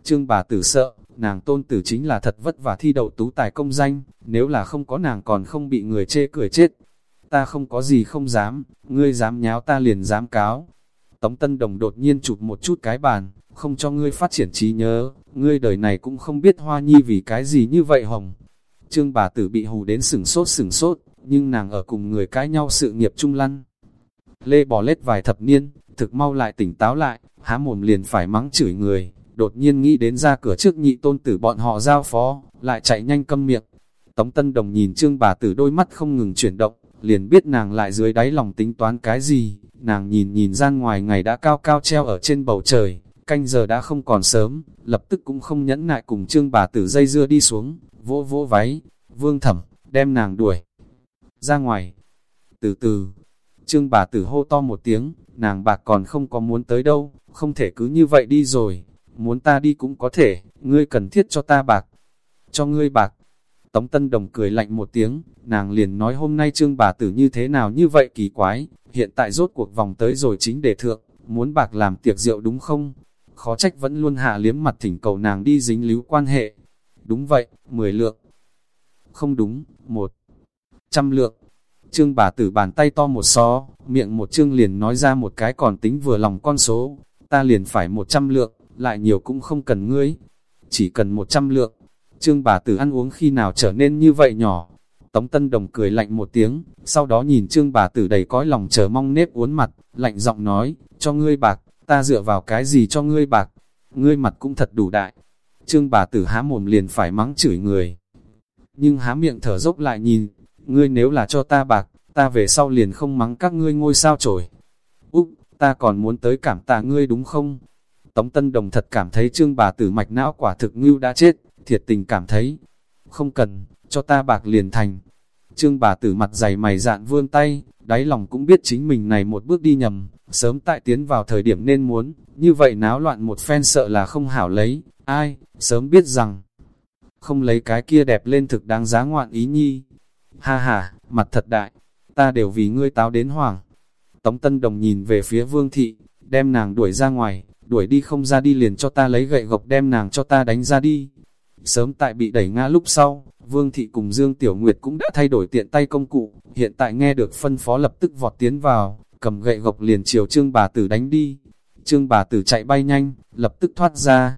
trương bà tử sợ, nàng tôn tử chính là thật vất vả thi đậu tú tài công danh, nếu là không có nàng còn không bị người chê cười chết. Ta không có gì không dám, ngươi dám nháo ta liền dám cáo. Tống Tân Đồng đột nhiên chụp một chút cái bàn, không cho ngươi phát triển trí nhớ, ngươi đời này cũng không biết hoa nhi vì cái gì như vậy hồng. Trương bà tử bị hù đến sửng sốt sửng sốt, nhưng nàng ở cùng người cãi nhau sự nghiệp trung lăn. Lê bỏ lết vài thập niên, thực mau lại tỉnh táo lại, há mồm liền phải mắng chửi người, đột nhiên nghĩ đến ra cửa trước nhị tôn tử bọn họ giao phó, lại chạy nhanh câm miệng. Tống Tân Đồng nhìn trương bà tử đôi mắt không ngừng chuyển động, liền biết nàng lại dưới đáy lòng tính toán cái gì, nàng nhìn nhìn ra ngoài ngày đã cao cao treo ở trên bầu trời, canh giờ đã không còn sớm, lập tức cũng không nhẫn nại cùng trương bà tử dây dưa đi xuống, vỗ vỗ váy, vương thẩm, đem nàng đuổi. Ra ngoài. Từ từ, trương bà tử hô to một tiếng, nàng bạc còn không có muốn tới đâu, không thể cứ như vậy đi rồi, muốn ta đi cũng có thể, ngươi cần thiết cho ta bạc, cho ngươi bạc. Tống Tân Đồng cười lạnh một tiếng, nàng liền nói hôm nay trương bà tử như thế nào như vậy kỳ quái, hiện tại rốt cuộc vòng tới rồi chính để thượng, muốn bạc làm tiệc rượu đúng không? Khó trách vẫn luôn hạ liếm mặt thỉnh cầu nàng đi dính líu quan hệ. Đúng vậy, 10 lượng. Không đúng, một trăm lượng. Trương bà tử bàn tay to một xó, miệng một trương liền nói ra một cái còn tính vừa lòng con số, ta liền phải một trăm lượng, lại nhiều cũng không cần ngươi, chỉ cần một trăm lượng. Trương bà tử ăn uống khi nào trở nên như vậy nhỏ. Tống Tân Đồng cười lạnh một tiếng, sau đó nhìn Trương bà tử đầy cõi lòng chờ mong nếp uốn mặt, lạnh giọng nói, cho ngươi bạc, ta dựa vào cái gì cho ngươi bạc, ngươi mặt cũng thật đủ đại. Trương bà tử há mồm liền phải mắng chửi người. Nhưng há miệng thở dốc lại nhìn, ngươi nếu là cho ta bạc, ta về sau liền không mắng các ngươi ngôi sao trổi. Úc, ta còn muốn tới cảm tạ ngươi đúng không? Tống Tân Đồng thật cảm thấy trương bà tử mạch não quả thực ngưu đã chết, thiệt tình cảm thấy. Không cần, cho ta bạc liền thành. Trương bà tử mặt dày mày dạn vươn tay, đáy lòng cũng biết chính mình này một bước đi nhầm, sớm tại tiến vào thời điểm nên muốn, như vậy náo loạn một phen sợ là không hảo lấy, ai, sớm biết rằng, không lấy cái kia đẹp lên thực đáng giá ngoạn ý nhi. Ha ha, mặt thật đại, ta đều vì ngươi táo đến hoảng. Tống Tân Đồng nhìn về phía Vương Thị, đem nàng đuổi ra ngoài, đuổi đi không ra đi liền cho ta lấy gậy gộc đem nàng cho ta đánh ra đi. Sớm tại bị đẩy ngã lúc sau, Vương Thị cùng Dương Tiểu Nguyệt cũng đã thay đổi tiện tay công cụ, hiện tại nghe được phân phó lập tức vọt tiến vào, cầm gậy gộc liền chiều trương bà tử đánh đi. Trương bà tử chạy bay nhanh, lập tức thoát ra.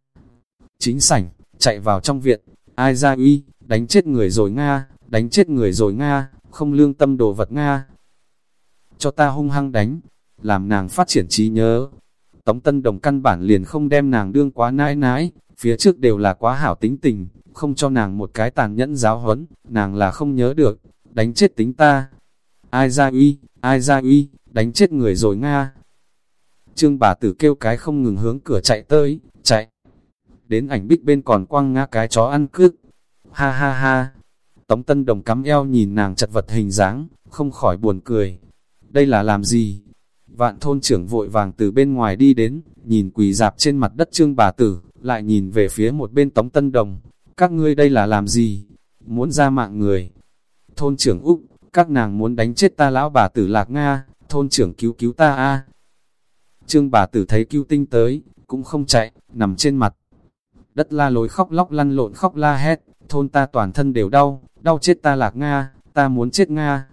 Chính sảnh, chạy vào trong viện, ai ra uy, đánh chết người rồi Nga, đánh chết người rồi Nga, không lương tâm đồ vật Nga. Cho ta hung hăng đánh, làm nàng phát triển trí nhớ. Tống Tân Đồng căn bản liền không đem nàng đương quá nãi nãi, phía trước đều là quá hảo tính tình, không cho nàng một cái tàn nhẫn giáo huấn, nàng là không nhớ được, đánh chết tính ta. Ai ra uy, ai ra uy, đánh chết người rồi Nga. Trương bà tử kêu cái không ngừng hướng cửa chạy tới, chạy. Đến ảnh bích bên còn quăng ngã cái chó ăn cước. Ha ha ha. Tống Tân Đồng cắm eo nhìn nàng chật vật hình dáng, không khỏi buồn cười. Đây là làm gì? Vạn thôn trưởng vội vàng từ bên ngoài đi đến, nhìn quỳ dạp trên mặt đất trương bà tử, lại nhìn về phía một bên Tống Tân Đồng. Các ngươi đây là làm gì? Muốn ra mạng người. Thôn trưởng Úc, các nàng muốn đánh chết ta lão bà tử lạc Nga, thôn trưởng cứu cứu ta a Trương bà tử thấy cứu tinh tới, cũng không chạy, nằm trên mặt. Đất la lối khóc lóc lăn lộn khóc la hét, thôn ta toàn thân đều đau, đau chết ta lạc Nga, ta muốn chết Nga.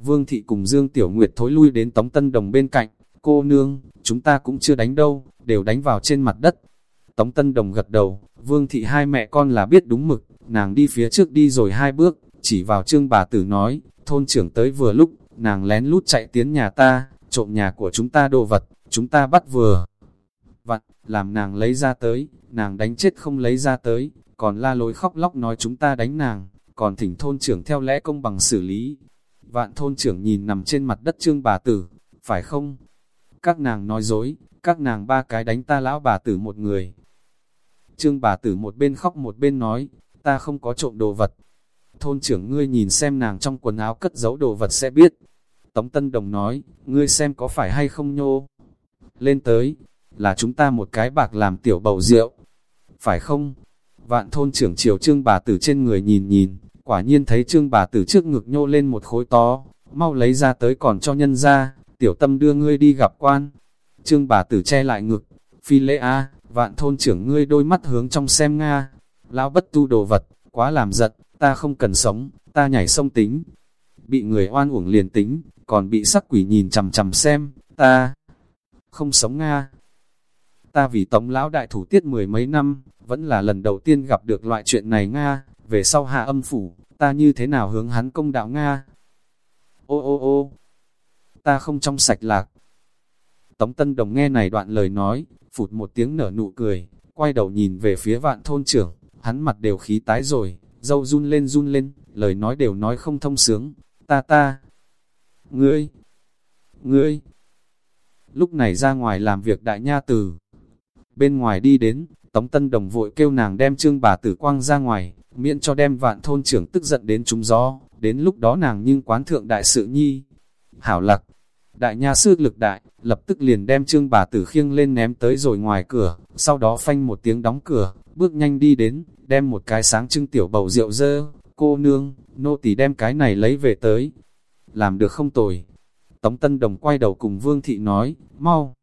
Vương thị cùng Dương Tiểu Nguyệt thối lui đến Tống Tân Đồng bên cạnh, cô nương, chúng ta cũng chưa đánh đâu, đều đánh vào trên mặt đất. Tống Tân Đồng gật đầu, Vương thị hai mẹ con là biết đúng mực, nàng đi phía trước đi rồi hai bước, chỉ vào trương bà tử nói, thôn trưởng tới vừa lúc, nàng lén lút chạy tiến nhà ta, trộm nhà của chúng ta đồ vật, chúng ta bắt vừa. Vặn, làm nàng lấy ra tới, nàng đánh chết không lấy ra tới, còn la lối khóc lóc nói chúng ta đánh nàng, còn thỉnh thôn trưởng theo lẽ công bằng xử lý. Vạn thôn trưởng nhìn nằm trên mặt đất trương bà tử, phải không? Các nàng nói dối, các nàng ba cái đánh ta lão bà tử một người. Trương bà tử một bên khóc một bên nói, ta không có trộm đồ vật. Thôn trưởng ngươi nhìn xem nàng trong quần áo cất giấu đồ vật sẽ biết. Tống Tân Đồng nói, ngươi xem có phải hay không nhô. Lên tới, là chúng ta một cái bạc làm tiểu bầu rượu. Phải không? Vạn thôn trưởng chiều trương bà tử trên người nhìn nhìn, quả nhiên thấy trương bà tử trước ngực nhô lên một khối to, mau lấy ra tới còn cho nhân ra, tiểu tâm đưa ngươi đi gặp quan. Trương bà tử che lại ngực, phi lễ a vạn thôn trưởng ngươi đôi mắt hướng trong xem Nga, lão bất tu đồ vật, quá làm giận, ta không cần sống, ta nhảy sông tính. Bị người oan uổng liền tính, còn bị sắc quỷ nhìn chằm chằm xem, ta không sống Nga. Ta vì tống lão đại thủ tiết mười mấy năm, vẫn là lần đầu tiên gặp được loại chuyện này Nga, về sau hạ âm phủ, ta như thế nào hướng hắn công đạo Nga. Ô ô ô, ta không trong sạch lạc. Tống Tân Đồng nghe này đoạn lời nói, phụt một tiếng nở nụ cười, quay đầu nhìn về phía vạn thôn trưởng, hắn mặt đều khí tái rồi, dâu run lên run lên, lời nói đều nói không thông sướng, ta ta, ngươi, ngươi, lúc này ra ngoài làm việc đại nha từ, bên ngoài đi đến, Tống Tân Đồng vội kêu nàng đem trương bà tử quang ra ngoài, miễn cho đem vạn thôn trưởng tức giận đến trúng gió, đến lúc đó nàng nhưng quán thượng đại sự nhi. Hảo lạc, đại nha sư lực đại, lập tức liền đem trương bà tử khiêng lên ném tới rồi ngoài cửa, sau đó phanh một tiếng đóng cửa, bước nhanh đi đến, đem một cái sáng trưng tiểu bầu rượu dơ, cô nương, nô tỳ đem cái này lấy về tới. Làm được không tồi. Tống Tân Đồng quay đầu cùng Vương Thị nói, mau,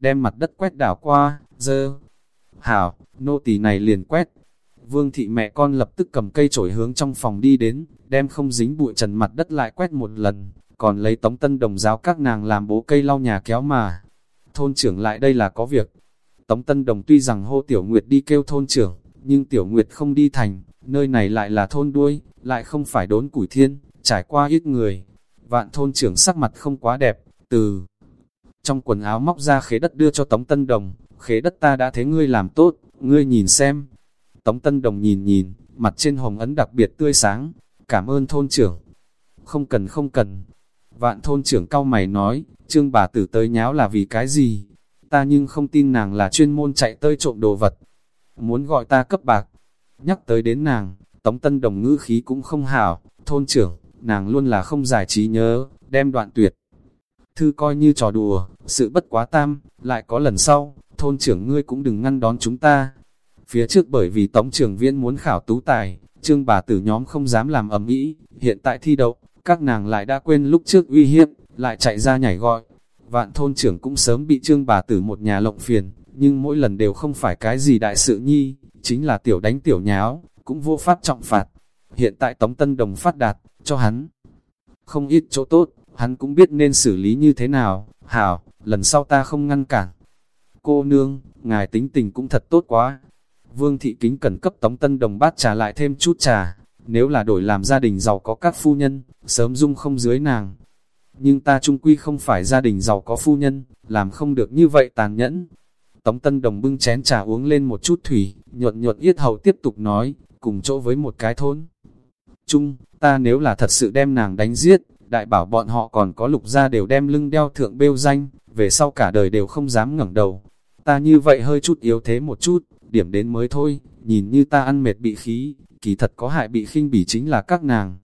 đem mặt đất quét đảo qua, dơ. Hảo, nô tỳ này liền quét. Vương Thị mẹ con lập tức cầm cây chổi hướng trong phòng đi đến, đem không dính bụi trần mặt đất lại quét một lần, còn lấy Tống Tân Đồng giáo các nàng làm bố cây lau nhà kéo mà. Thôn trưởng lại đây là có việc. Tống Tân Đồng tuy rằng hô Tiểu Nguyệt đi kêu thôn trưởng, nhưng Tiểu Nguyệt không đi thành, nơi này lại là thôn đuôi, lại không phải đốn củi thiên, trải qua ít người. Vạn thôn trưởng sắc mặt không quá đẹp, từ trong quần áo móc ra khế đất đưa cho Tống Tân Đồng, khế đất ta đã thấy ngươi làm tốt, ngươi nhìn xem. Tống Tân Đồng nhìn nhìn, mặt trên hồng ấn đặc biệt tươi sáng, cảm ơn thôn trưởng. Không cần không cần. Vạn thôn trưởng cao mày nói, trương bà tử tới nháo là vì cái gì? Ta nhưng không tin nàng là chuyên môn chạy tơi trộm đồ vật. Muốn gọi ta cấp bạc. Nhắc tới đến nàng, Tống Tân Đồng ngữ khí cũng không hảo, thôn trưởng, nàng luôn là không giải trí nhớ, đem đoạn tuyệt. Thư coi như trò đùa, sự bất quá tam, lại có lần sau, thôn trưởng ngươi cũng đừng ngăn đón chúng ta. Phía trước bởi vì Tống trưởng viên muốn khảo tú tài, trương bà tử nhóm không dám làm ầm ĩ hiện tại thi đậu, các nàng lại đã quên lúc trước uy hiếp, lại chạy ra nhảy gọi. Vạn thôn trưởng cũng sớm bị trương bà tử một nhà lộng phiền, nhưng mỗi lần đều không phải cái gì đại sự nhi, chính là tiểu đánh tiểu nháo, cũng vô pháp trọng phạt. Hiện tại Tống Tân Đồng phát đạt, cho hắn không ít chỗ tốt, hắn cũng biết nên xử lý như thế nào. Hảo, lần sau ta không ngăn cản. Cô nương, ngài tính tình cũng thật tốt quá. Vương thị kính cần cấp Tống Tân Đồng bát trà lại thêm chút trà. Nếu là đổi làm gia đình giàu có các phu nhân, sớm dung không dưới nàng. Nhưng ta trung quy không phải gia đình giàu có phu nhân, làm không được như vậy tàn nhẫn. Tống Tân Đồng bưng chén trà uống lên một chút thủy, nhuận nhuận yết hầu tiếp tục nói, cùng chỗ với một cái thôn. Trung, ta nếu là thật sự đem nàng đánh giết, đại bảo bọn họ còn có lục gia đều đem lưng đeo thượng bêu danh, về sau cả đời đều không dám ngẩng đầu. Ta như vậy hơi chút yếu thế một chút, điểm đến mới thôi, nhìn như ta ăn mệt bị khí, kỳ thật có hại bị khinh bỉ chính là các nàng.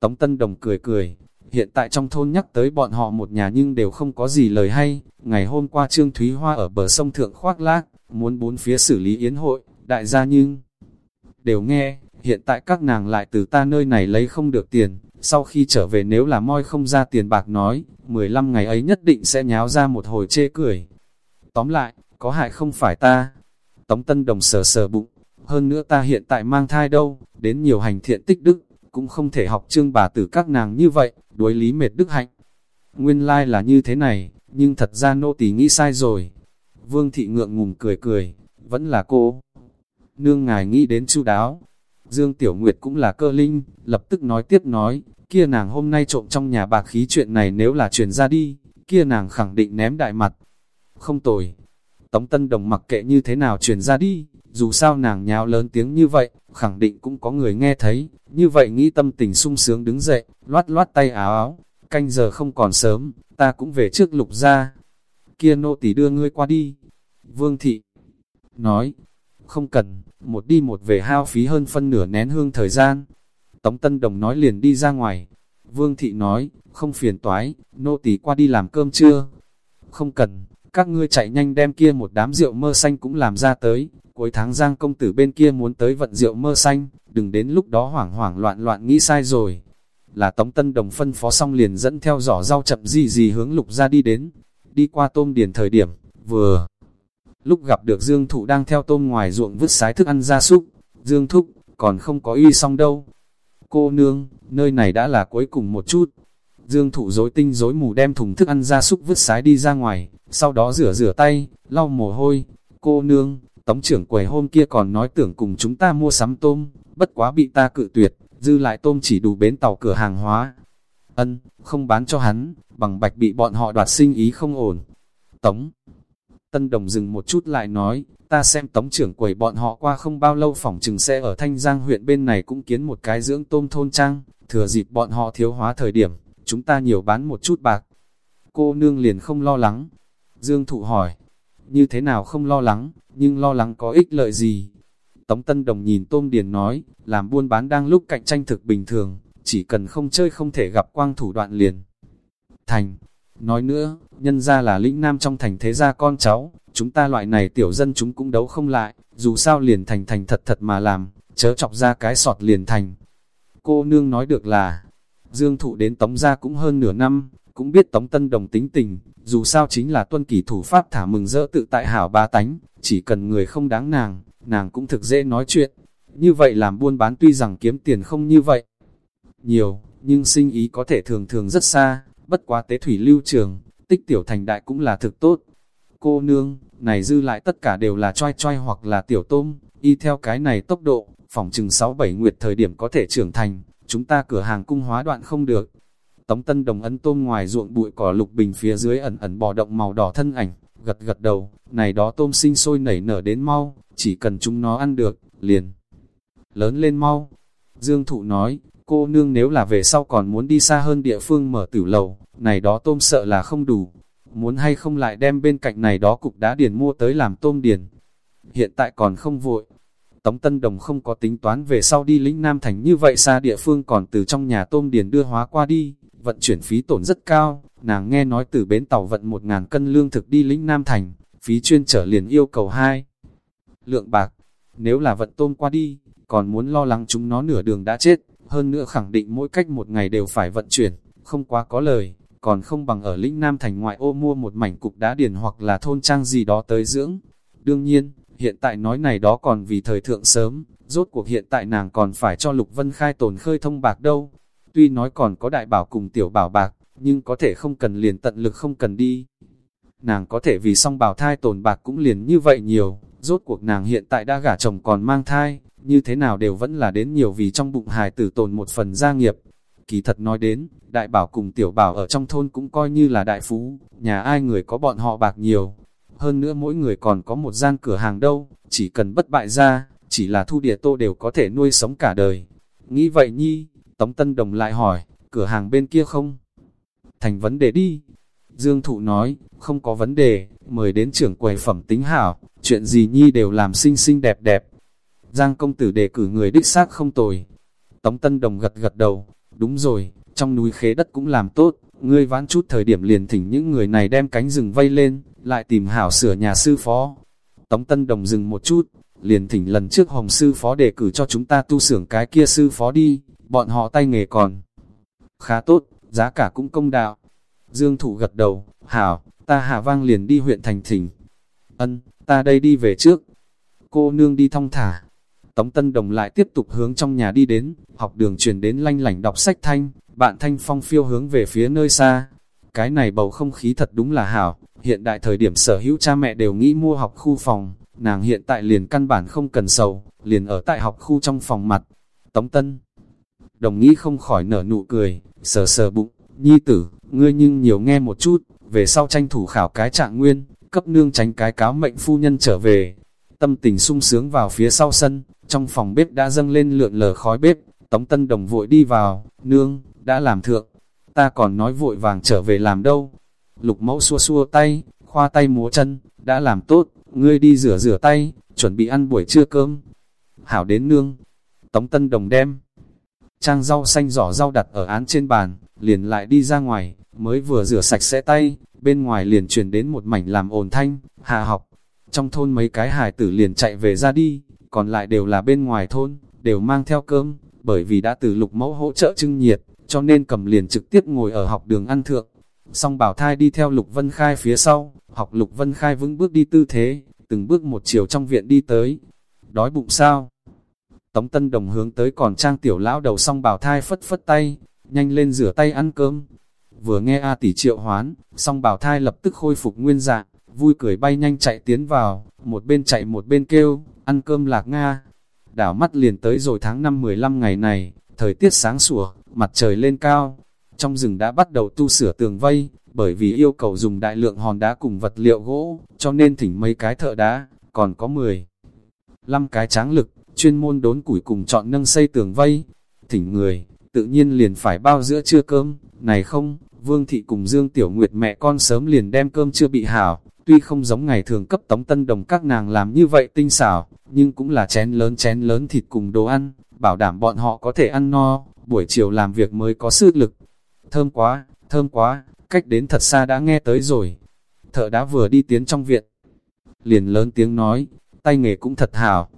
Tống Tân Đồng cười cười, hiện tại trong thôn nhắc tới bọn họ một nhà nhưng đều không có gì lời hay, ngày hôm qua Trương Thúy Hoa ở bờ sông Thượng khoác lác, muốn bốn phía xử lý yến hội, đại gia nhưng đều nghe, hiện tại các nàng lại từ ta nơi này lấy không được tiền, sau khi trở về nếu là moi không ra tiền bạc nói, 15 ngày ấy nhất định sẽ nháo ra một hồi chê cười. Tóm lại, có hại không phải ta. Tống Tân Đồng sờ sờ bụng, hơn nữa ta hiện tại mang thai đâu, đến nhiều hành thiện tích đức, cũng không thể học trương bà tử các nàng như vậy, đối lý mệt đức hạnh. Nguyên lai like là như thế này, nhưng thật ra nô tỳ nghĩ sai rồi. Vương thị ngượng ngùng cười cười, vẫn là cô. Nương ngài nghĩ đến chu đáo. Dương Tiểu Nguyệt cũng là cơ linh, lập tức nói tiếp nói, kia nàng hôm nay trộm trong nhà bạc khí chuyện này nếu là truyền ra đi, kia nàng khẳng định ném đại mặt. Không tồi. Tống Tân Đồng mặc kệ như thế nào truyền ra đi, dù sao nàng nháo lớn tiếng như vậy, khẳng định cũng có người nghe thấy, như vậy nghĩ tâm tình sung sướng đứng dậy, loát loát tay áo áo, canh giờ không còn sớm, ta cũng về trước lục ra. Kia nô tỳ đưa ngươi qua đi. Vương thị nói, không cần, một đi một về hao phí hơn phân nửa nén hương thời gian. Tống Tân Đồng nói liền đi ra ngoài. Vương thị nói, không phiền toái, nô tỳ qua đi làm cơm chưa? Không cần, các ngươi chạy nhanh đem kia một đám rượu mơ xanh cũng làm ra tới, cuối tháng giang công tử bên kia muốn tới vận rượu mơ xanh, đừng đến lúc đó hoảng hoảng loạn loạn nghĩ sai rồi. Là Tống Tân Đồng phân phó xong liền dẫn theo giỏ rau chậm gì gì hướng lục ra đi đến, đi qua tôm điền thời điểm, vừa lúc gặp được Dương Thụ đang theo tôm ngoài ruộng vứt sái thức ăn ra súc. Dương Thúc, còn không có y xong đâu. Cô nương, nơi này đã là cuối cùng một chút. Dương Thụ dối tinh dối mù đem thùng thức ăn ra súc vứt sái đi ra ngoài, sau đó rửa rửa tay, lau mồ hôi. Cô nương, tống trưởng quầy hôm kia còn nói tưởng cùng chúng ta mua sắm tôm, bất quá bị ta cự tuyệt, dư lại tôm chỉ đủ bến tàu cửa hàng hóa. Ân, không bán cho hắn, bằng bạch bị bọn họ đoạt sinh ý không ổn. Tống Tân Đồng dừng một chút lại nói, ta xem tống trưởng quầy bọn họ qua không bao lâu phòng trừng xe ở Thanh Giang huyện bên này cũng kiến một cái dưỡng tôm thôn trang, thừa dịp bọn họ thiếu hóa thời điểm, chúng ta nhiều bán một chút bạc. Cô nương liền không lo lắng. Dương Thụ hỏi, như thế nào không lo lắng, nhưng lo lắng có ích lợi gì? Tống Tân Đồng nhìn Tôm Điền nói, làm buôn bán đang lúc cạnh tranh thực bình thường, chỉ cần không chơi không thể gặp quang thủ đoạn liền. Thành, nói nữa, nhân ra là lĩnh nam trong thành thế gia con cháu, chúng ta loại này tiểu dân chúng cũng đấu không lại, dù sao liền thành thành thật thật mà làm, chớ chọc ra cái sọt liền thành. Cô nương nói được là, Dương Thụ đến Tống gia cũng hơn nửa năm, cũng biết Tống Tân Đồng tính tình, dù sao chính là tuân kỷ thủ pháp thả mừng rỡ tự tại hảo ba tánh, chỉ cần người không đáng nàng, nàng cũng thực dễ nói chuyện. Như vậy làm buôn bán tuy rằng kiếm tiền không như vậy, nhiều, nhưng sinh ý có thể thường thường rất xa, bất quá tế thủy lưu trường, tích tiểu thành đại cũng là thực tốt. Cô nương, này dư lại tất cả đều là choi choi hoặc là tiểu tôm, y theo cái này tốc độ, phòng chừng 6-7 nguyệt thời điểm có thể trưởng thành, chúng ta cửa hàng cung hóa đoạn không được. Tống Tân Đồng ấn tôm ngoài ruộng bụi cỏ lục bình phía dưới ẩn ẩn bò động màu đỏ thân ảnh, gật gật đầu, này đó tôm sinh sôi nảy nở đến mau, chỉ cần chúng nó ăn được, liền. Lớn lên mau. Dương Thụ nói, cô nương nếu là về sau còn muốn đi xa hơn địa phương mở tử lầu, này đó tôm sợ là không đủ. Muốn hay không lại đem bên cạnh này đó cục đá điền mua tới làm tôm điền. Hiện tại còn không vội. Tống Tân Đồng không có tính toán về sau đi lĩnh Nam Thành như vậy xa địa phương còn từ trong nhà tôm điền đưa hóa qua đi, vận chuyển phí tổn rất cao, nàng nghe nói từ bến tàu vận một ngàn cân lương thực đi lĩnh Nam Thành, phí chuyên trở liền yêu cầu hai lượng bạc, nếu là vận tôm qua đi, còn muốn lo lắng chúng nó nửa đường đã chết, hơn nữa khẳng định mỗi cách một ngày đều phải vận chuyển, không quá có lời, còn không bằng ở lĩnh Nam Thành ngoại ô mua một mảnh cục đá điền hoặc là thôn trang gì đó tới dưỡng. Đương nhiên, hiện tại nói này đó còn vì thời thượng sớm, rốt cuộc hiện tại nàng còn phải cho Lục Vân Khai tồn khơi thông bạc đâu. Tuy nói còn có đại bảo cùng tiểu bảo bạc, nhưng có thể không cần liền tận lực không cần đi. Nàng có thể vì song bảo thai tồn bạc cũng liền như vậy nhiều, rốt cuộc nàng hiện tại đã gả chồng còn mang thai, như thế nào đều vẫn là đến nhiều vì trong bụng hài tử tồn một phần gia nghiệp. Kỳ thật nói đến, đại bảo cùng tiểu bảo ở trong thôn cũng coi như là đại phú, nhà ai người có bọn họ bạc nhiều. Hơn nữa mỗi người còn có một gian cửa hàng đâu, chỉ cần bất bại ra, chỉ là thu địa tô đều có thể nuôi sống cả đời. Nghĩ vậy nhi, Tống Tân Đồng lại hỏi, cửa hàng bên kia không? Thành vấn đề đi. Dương Thụ nói, không có vấn đề, mời đến trưởng quầy phẩm tính hảo, chuyện gì nhi đều làm xinh xinh đẹp đẹp. Giang công tử đề cử người đích xác không tồi. Tống Tân Đồng gật gật đầu, đúng rồi, trong núi khế đất cũng làm tốt, ngươi vãn chút thời điểm liền thỉnh những người này đem cánh rừng vây lên, lại tìm hảo sửa nhà sư phó. Tống Tân Đồng dừng một chút, liền thỉnh lần trước Hồng sư phó đề cử cho chúng ta tu sưởng cái kia sư phó đi, bọn họ tay nghề còn khá tốt, giá cả cũng công đạo. Dương Thủ gật đầu, hảo, ta hà vang liền đi huyện thành thỉnh. Ân, ta đây đi về trước. Cô nương đi thong thả. Tống Tân Đồng lại tiếp tục hướng trong nhà đi đến, học đường truyền đến lanh lảnh đọc sách thanh, bạn thanh phong phiêu hướng về phía nơi xa. Cái này bầu không khí thật đúng là hảo, hiện đại thời điểm sở hữu cha mẹ đều nghĩ mua học khu phòng, nàng hiện tại liền căn bản không cần sầu, liền ở tại học khu trong phòng mặt. Tống Tân Đồng nghĩ không khỏi nở nụ cười, sờ sờ bụng, nhi tử, ngươi nhưng nhiều nghe một chút, về sau tranh thủ khảo cái trạng nguyên, cấp nương tránh cái cáo mệnh phu nhân trở về. Tâm tình sung sướng vào phía sau sân, trong phòng bếp đã dâng lên lượn lờ khói bếp, Tống Tân Đồng vội đi vào, nương, đã làm thượng, ta còn nói vội vàng trở về làm đâu. Lục mẫu xua xua tay, khoa tay múa chân, đã làm tốt, ngươi đi rửa rửa tay, chuẩn bị ăn buổi trưa cơm. Hảo đến nương, Tống Tân Đồng đem, trang rau xanh giỏ rau đặt ở án trên bàn, liền lại đi ra ngoài, mới vừa rửa sạch sẽ tay, bên ngoài liền truyền đến một mảnh làm ồn thanh, hạ học. Trong thôn mấy cái hài tử liền chạy về ra đi, còn lại đều là bên ngoài thôn, đều mang theo cơm, bởi vì đã từ lục mẫu hỗ trợ trưng nhiệt, cho nên cầm liền trực tiếp ngồi ở học đường ăn thượng. Song bảo thai đi theo Lục Vân Khai phía sau, học Lục Vân Khai vững bước đi tư thế, từng bước một chiều trong viện đi tới. Đói bụng sao? Tống Tân Đồng hướng tới còn trang tiểu lão đầu song bảo thai phất phất tay, nhanh lên rửa tay ăn cơm. Vừa nghe A tỷ triệu hoán, song bảo thai lập tức khôi phục nguyên dạng, vui cười bay nhanh chạy tiến vào, một bên chạy một bên kêu, ăn cơm lạc Nga. Đảo mắt liền tới rồi tháng 5 15 ngày này, thời tiết sáng sủa, mặt trời lên cao. Trong rừng đã bắt đầu tu sửa tường vây, bởi vì yêu cầu dùng đại lượng hòn đá cùng vật liệu gỗ, cho nên thỉnh mấy cái thợ đá, còn có 10. 5 cái tráng lực, chuyên môn đốn củi cùng chọn nâng xây tường vây. Thỉnh người, tự nhiên liền phải bao giữa trưa cơm, này không, Vương Thị cùng Dương Tiểu Nguyệt mẹ con sớm liền đem cơm chưa bị hảo, tuy không giống ngày thường cấp tống tân đồng các nàng làm như vậy tinh xảo, nhưng cũng là chén lớn chén lớn thịt cùng đồ ăn, bảo đảm bọn họ có thể ăn no, buổi chiều làm việc mới có sức lực. Thơm quá, thơm quá, cách đến thật xa đã nghe tới rồi. Thợ đã vừa đi tiến trong viện, liền lớn tiếng nói, tay nghề cũng thật hảo.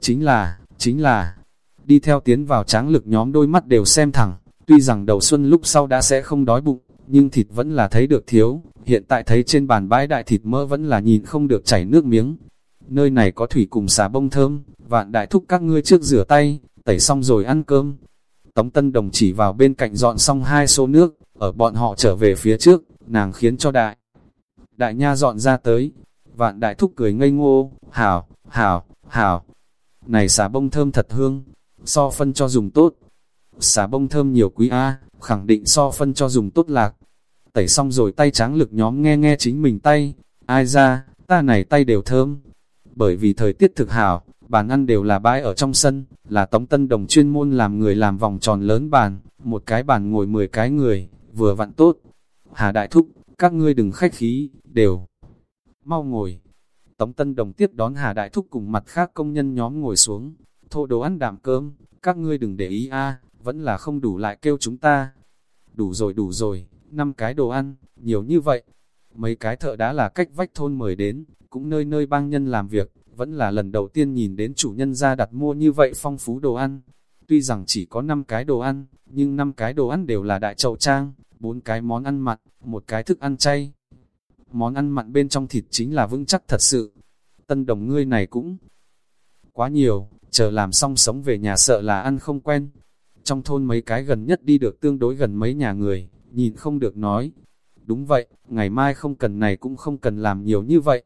Chính là, chính là, đi theo tiến vào tráng lực nhóm đôi mắt đều xem thẳng, tuy rằng đầu xuân lúc sau đã sẽ không đói bụng, nhưng thịt vẫn là thấy được thiếu, hiện tại thấy trên bàn bãi đại thịt mỡ vẫn là nhìn không được chảy nước miếng. Nơi này có thủy cùng xà bông thơm, vạn đại thúc các ngươi trước rửa tay, tẩy xong rồi ăn cơm. Tống Tân Đồng chỉ vào bên cạnh dọn xong hai số nước, ở bọn họ trở về phía trước, nàng khiến cho đại. Đại nha dọn ra tới, vạn đại thúc cười ngây ngô, hảo, hảo, hảo. Này xà bông thơm thật hương, so phân cho dùng tốt. Xà bông thơm nhiều quý A, khẳng định so phân cho dùng tốt lạc. Tẩy xong rồi tay tráng lực nhóm nghe nghe chính mình tay, ai ra, ta này tay đều thơm. Bởi vì thời tiết thực hảo, bàn ăn đều là bãi ở trong sân, là tống tân đồng chuyên môn làm người làm vòng tròn lớn bàn, một cái bàn ngồi 10 cái người, vừa vặn tốt. Hà Đại Thúc, các ngươi đừng khách khí, đều mau ngồi. Tống Tân Đồng tiếp đón Hà Đại Thúc cùng mặt khác công nhân nhóm ngồi xuống, thô đồ ăn đạm cơm, các ngươi đừng để ý a vẫn là không đủ lại kêu chúng ta. Đủ rồi đủ rồi, năm cái đồ ăn, nhiều như vậy. Mấy cái thợ đã là cách vách thôn mời đến, cũng nơi nơi bang nhân làm việc, vẫn là lần đầu tiên nhìn đến chủ nhân ra đặt mua như vậy phong phú đồ ăn. Tuy rằng chỉ có 5 cái đồ ăn, nhưng năm cái đồ ăn đều là đại chậu trang, bốn cái món ăn mặn, một cái thức ăn chay. Món ăn mặn bên trong thịt chính là vững chắc thật sự. Tân đồng ngươi này cũng quá nhiều, chờ làm xong sống về nhà sợ là ăn không quen. Trong thôn mấy cái gần nhất đi được tương đối gần mấy nhà người, nhìn không được nói. Đúng vậy, ngày mai không cần này cũng không cần làm nhiều như vậy.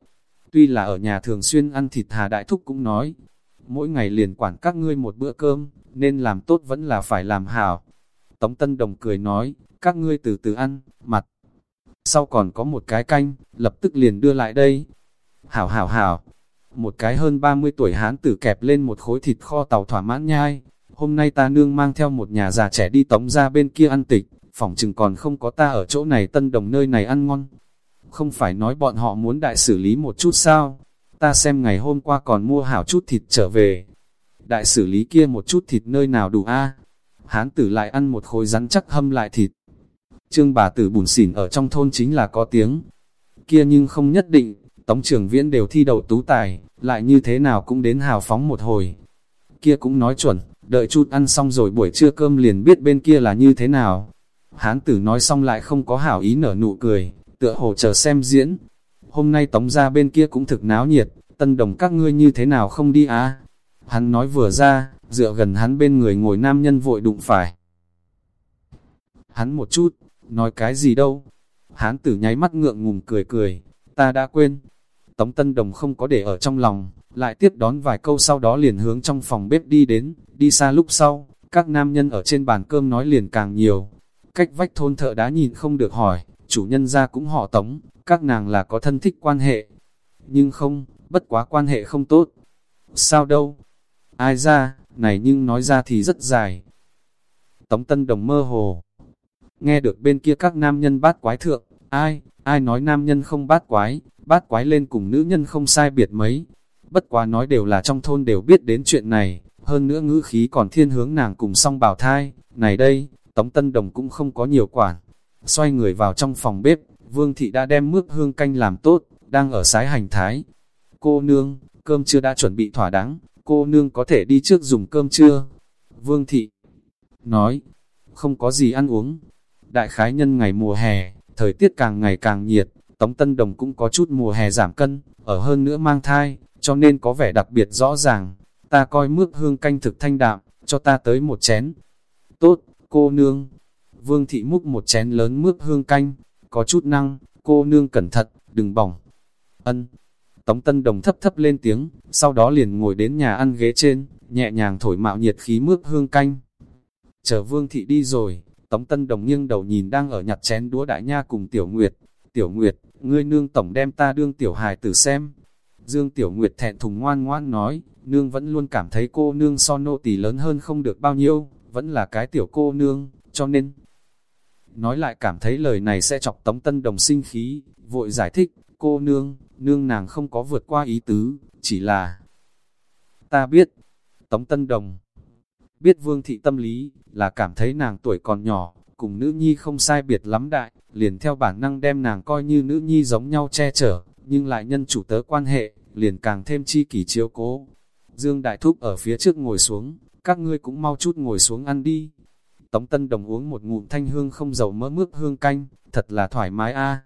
Tuy là ở nhà thường xuyên ăn thịt Hà Đại Thúc cũng nói, mỗi ngày liền quản các ngươi một bữa cơm, nên làm tốt vẫn là phải làm hảo. Tống Tân Đồng cười nói, các ngươi từ từ ăn, mặt. Sau còn có một cái canh, lập tức liền đưa lại đây. Hảo hảo hảo, một cái hơn 30 tuổi hán tử kẹp lên một khối thịt kho tàu thỏa mãn nhai. Hôm nay ta nương mang theo một nhà già trẻ đi tống ra bên kia ăn tịch, phỏng chừng còn không có ta ở chỗ này tân đồng nơi này ăn ngon. Không phải nói bọn họ muốn đại xử lý một chút sao? Ta xem ngày hôm qua còn mua hảo chút thịt trở về. Đại xử lý kia một chút thịt nơi nào đủ a Hán tử lại ăn một khối rắn chắc hâm lại thịt. Trương bà tử bùn xỉn ở trong thôn chính là có tiếng. Kia nhưng không nhất định, tống trường viễn đều thi đậu tú tài, lại như thế nào cũng đến hào phóng một hồi. Kia cũng nói chuẩn, đợi chút ăn xong rồi buổi trưa cơm liền biết bên kia là như thế nào. Hán tử nói xong lại không có hảo ý nở nụ cười, tựa hồ chờ xem diễn. Hôm nay tống ra bên kia cũng thực náo nhiệt, tân đồng các ngươi như thế nào không đi á? Hắn nói vừa ra, dựa gần hắn bên người ngồi nam nhân vội đụng phải. Hắn một chút, nói cái gì đâu? Hán tử nháy mắt ngượng ngùng cười cười, ta đã quên. Tống Tân Đồng không có để ở trong lòng, lại tiếp đón vài câu sau đó liền hướng trong phòng bếp đi đến, đi xa lúc sau, các nam nhân ở trên bàn cơm nói liền càng nhiều. Cách vách thôn thợ đã nhìn không được hỏi, chủ nhân ra cũng họ tống, các nàng là có thân thích quan hệ. Nhưng không, bất quá quan hệ không tốt. Sao đâu? Ai ra, này nhưng nói ra thì rất dài. Tống Tân Đồng mơ hồ. Nghe được bên kia các nam nhân bát quái thượng, ai, ai nói nam nhân không bát quái, bát quái lên cùng nữ nhân không sai biệt mấy. Bất quá nói đều là trong thôn đều biết đến chuyện này, hơn nữa ngữ khí còn thiên hướng nàng cùng song bảo thai. Này đây, Tống Tân Đồng cũng không có nhiều quản. Xoay người vào trong phòng bếp, Vương Thị đã đem mướp hương canh làm tốt, đang ở sái hành thái. Cô nương, cơm chưa đã chuẩn bị thỏa đáng, cô nương có thể đi trước dùng cơm chưa? Vương Thị nói, không có gì ăn uống. Đại khái nhân ngày mùa hè, thời tiết càng ngày càng nhiệt, Tống Tân Đồng cũng có chút mùa hè giảm cân, ở hơn nữa mang thai, cho nên có vẻ đặc biệt rõ ràng. Ta coi mước hương canh thực thanh đạm, cho ta tới một chén. Tốt, cô nương. Vương thị múc một chén lớn mước hương canh, có chút năng, cô nương cẩn thận, đừng bỏng. Ân. Tống Tân Đồng thấp thấp lên tiếng, sau đó liền ngồi đến nhà ăn ghế trên, nhẹ nhàng thổi mạo nhiệt khí mướp hương canh. Chờ Vương thị đi rồi, Tống Tân Đồng nghiêng đầu nhìn đang ở nhặt chén đũa đại nha cùng Tiểu Nguyệt. Tiểu Nguyệt, ngươi nương tổng đem ta đương Tiểu Hài tử xem. Dương Tiểu Nguyệt thẹn thùng ngoan ngoan nói, nương vẫn luôn cảm thấy cô nương so nô tỳ lớn hơn không được bao nhiêu, vẫn là cái tiểu cô nương, cho nên... Nói lại cảm thấy lời này sẽ chọc Tống Tân Đồng sinh khí, vội giải thích, cô nương, nương nàng không có vượt qua ý tứ, chỉ là... Ta biết, Tống Tân Đồng biết vương thị tâm lý, là cảm thấy nàng tuổi còn nhỏ, cùng nữ nhi không sai biệt lắm đại, liền theo bản năng đem nàng coi như nữ nhi giống nhau che chở, nhưng lại nhân chủ tớ quan hệ, liền càng thêm chi kỷ chiếu cố. Dương Đại Thúc ở phía trước ngồi xuống, các ngươi cũng mau chút ngồi xuống ăn đi. Tống Tân Đồng uống một ngụm thanh hương không dầu mỡ mướp hương canh, thật là thoải mái a.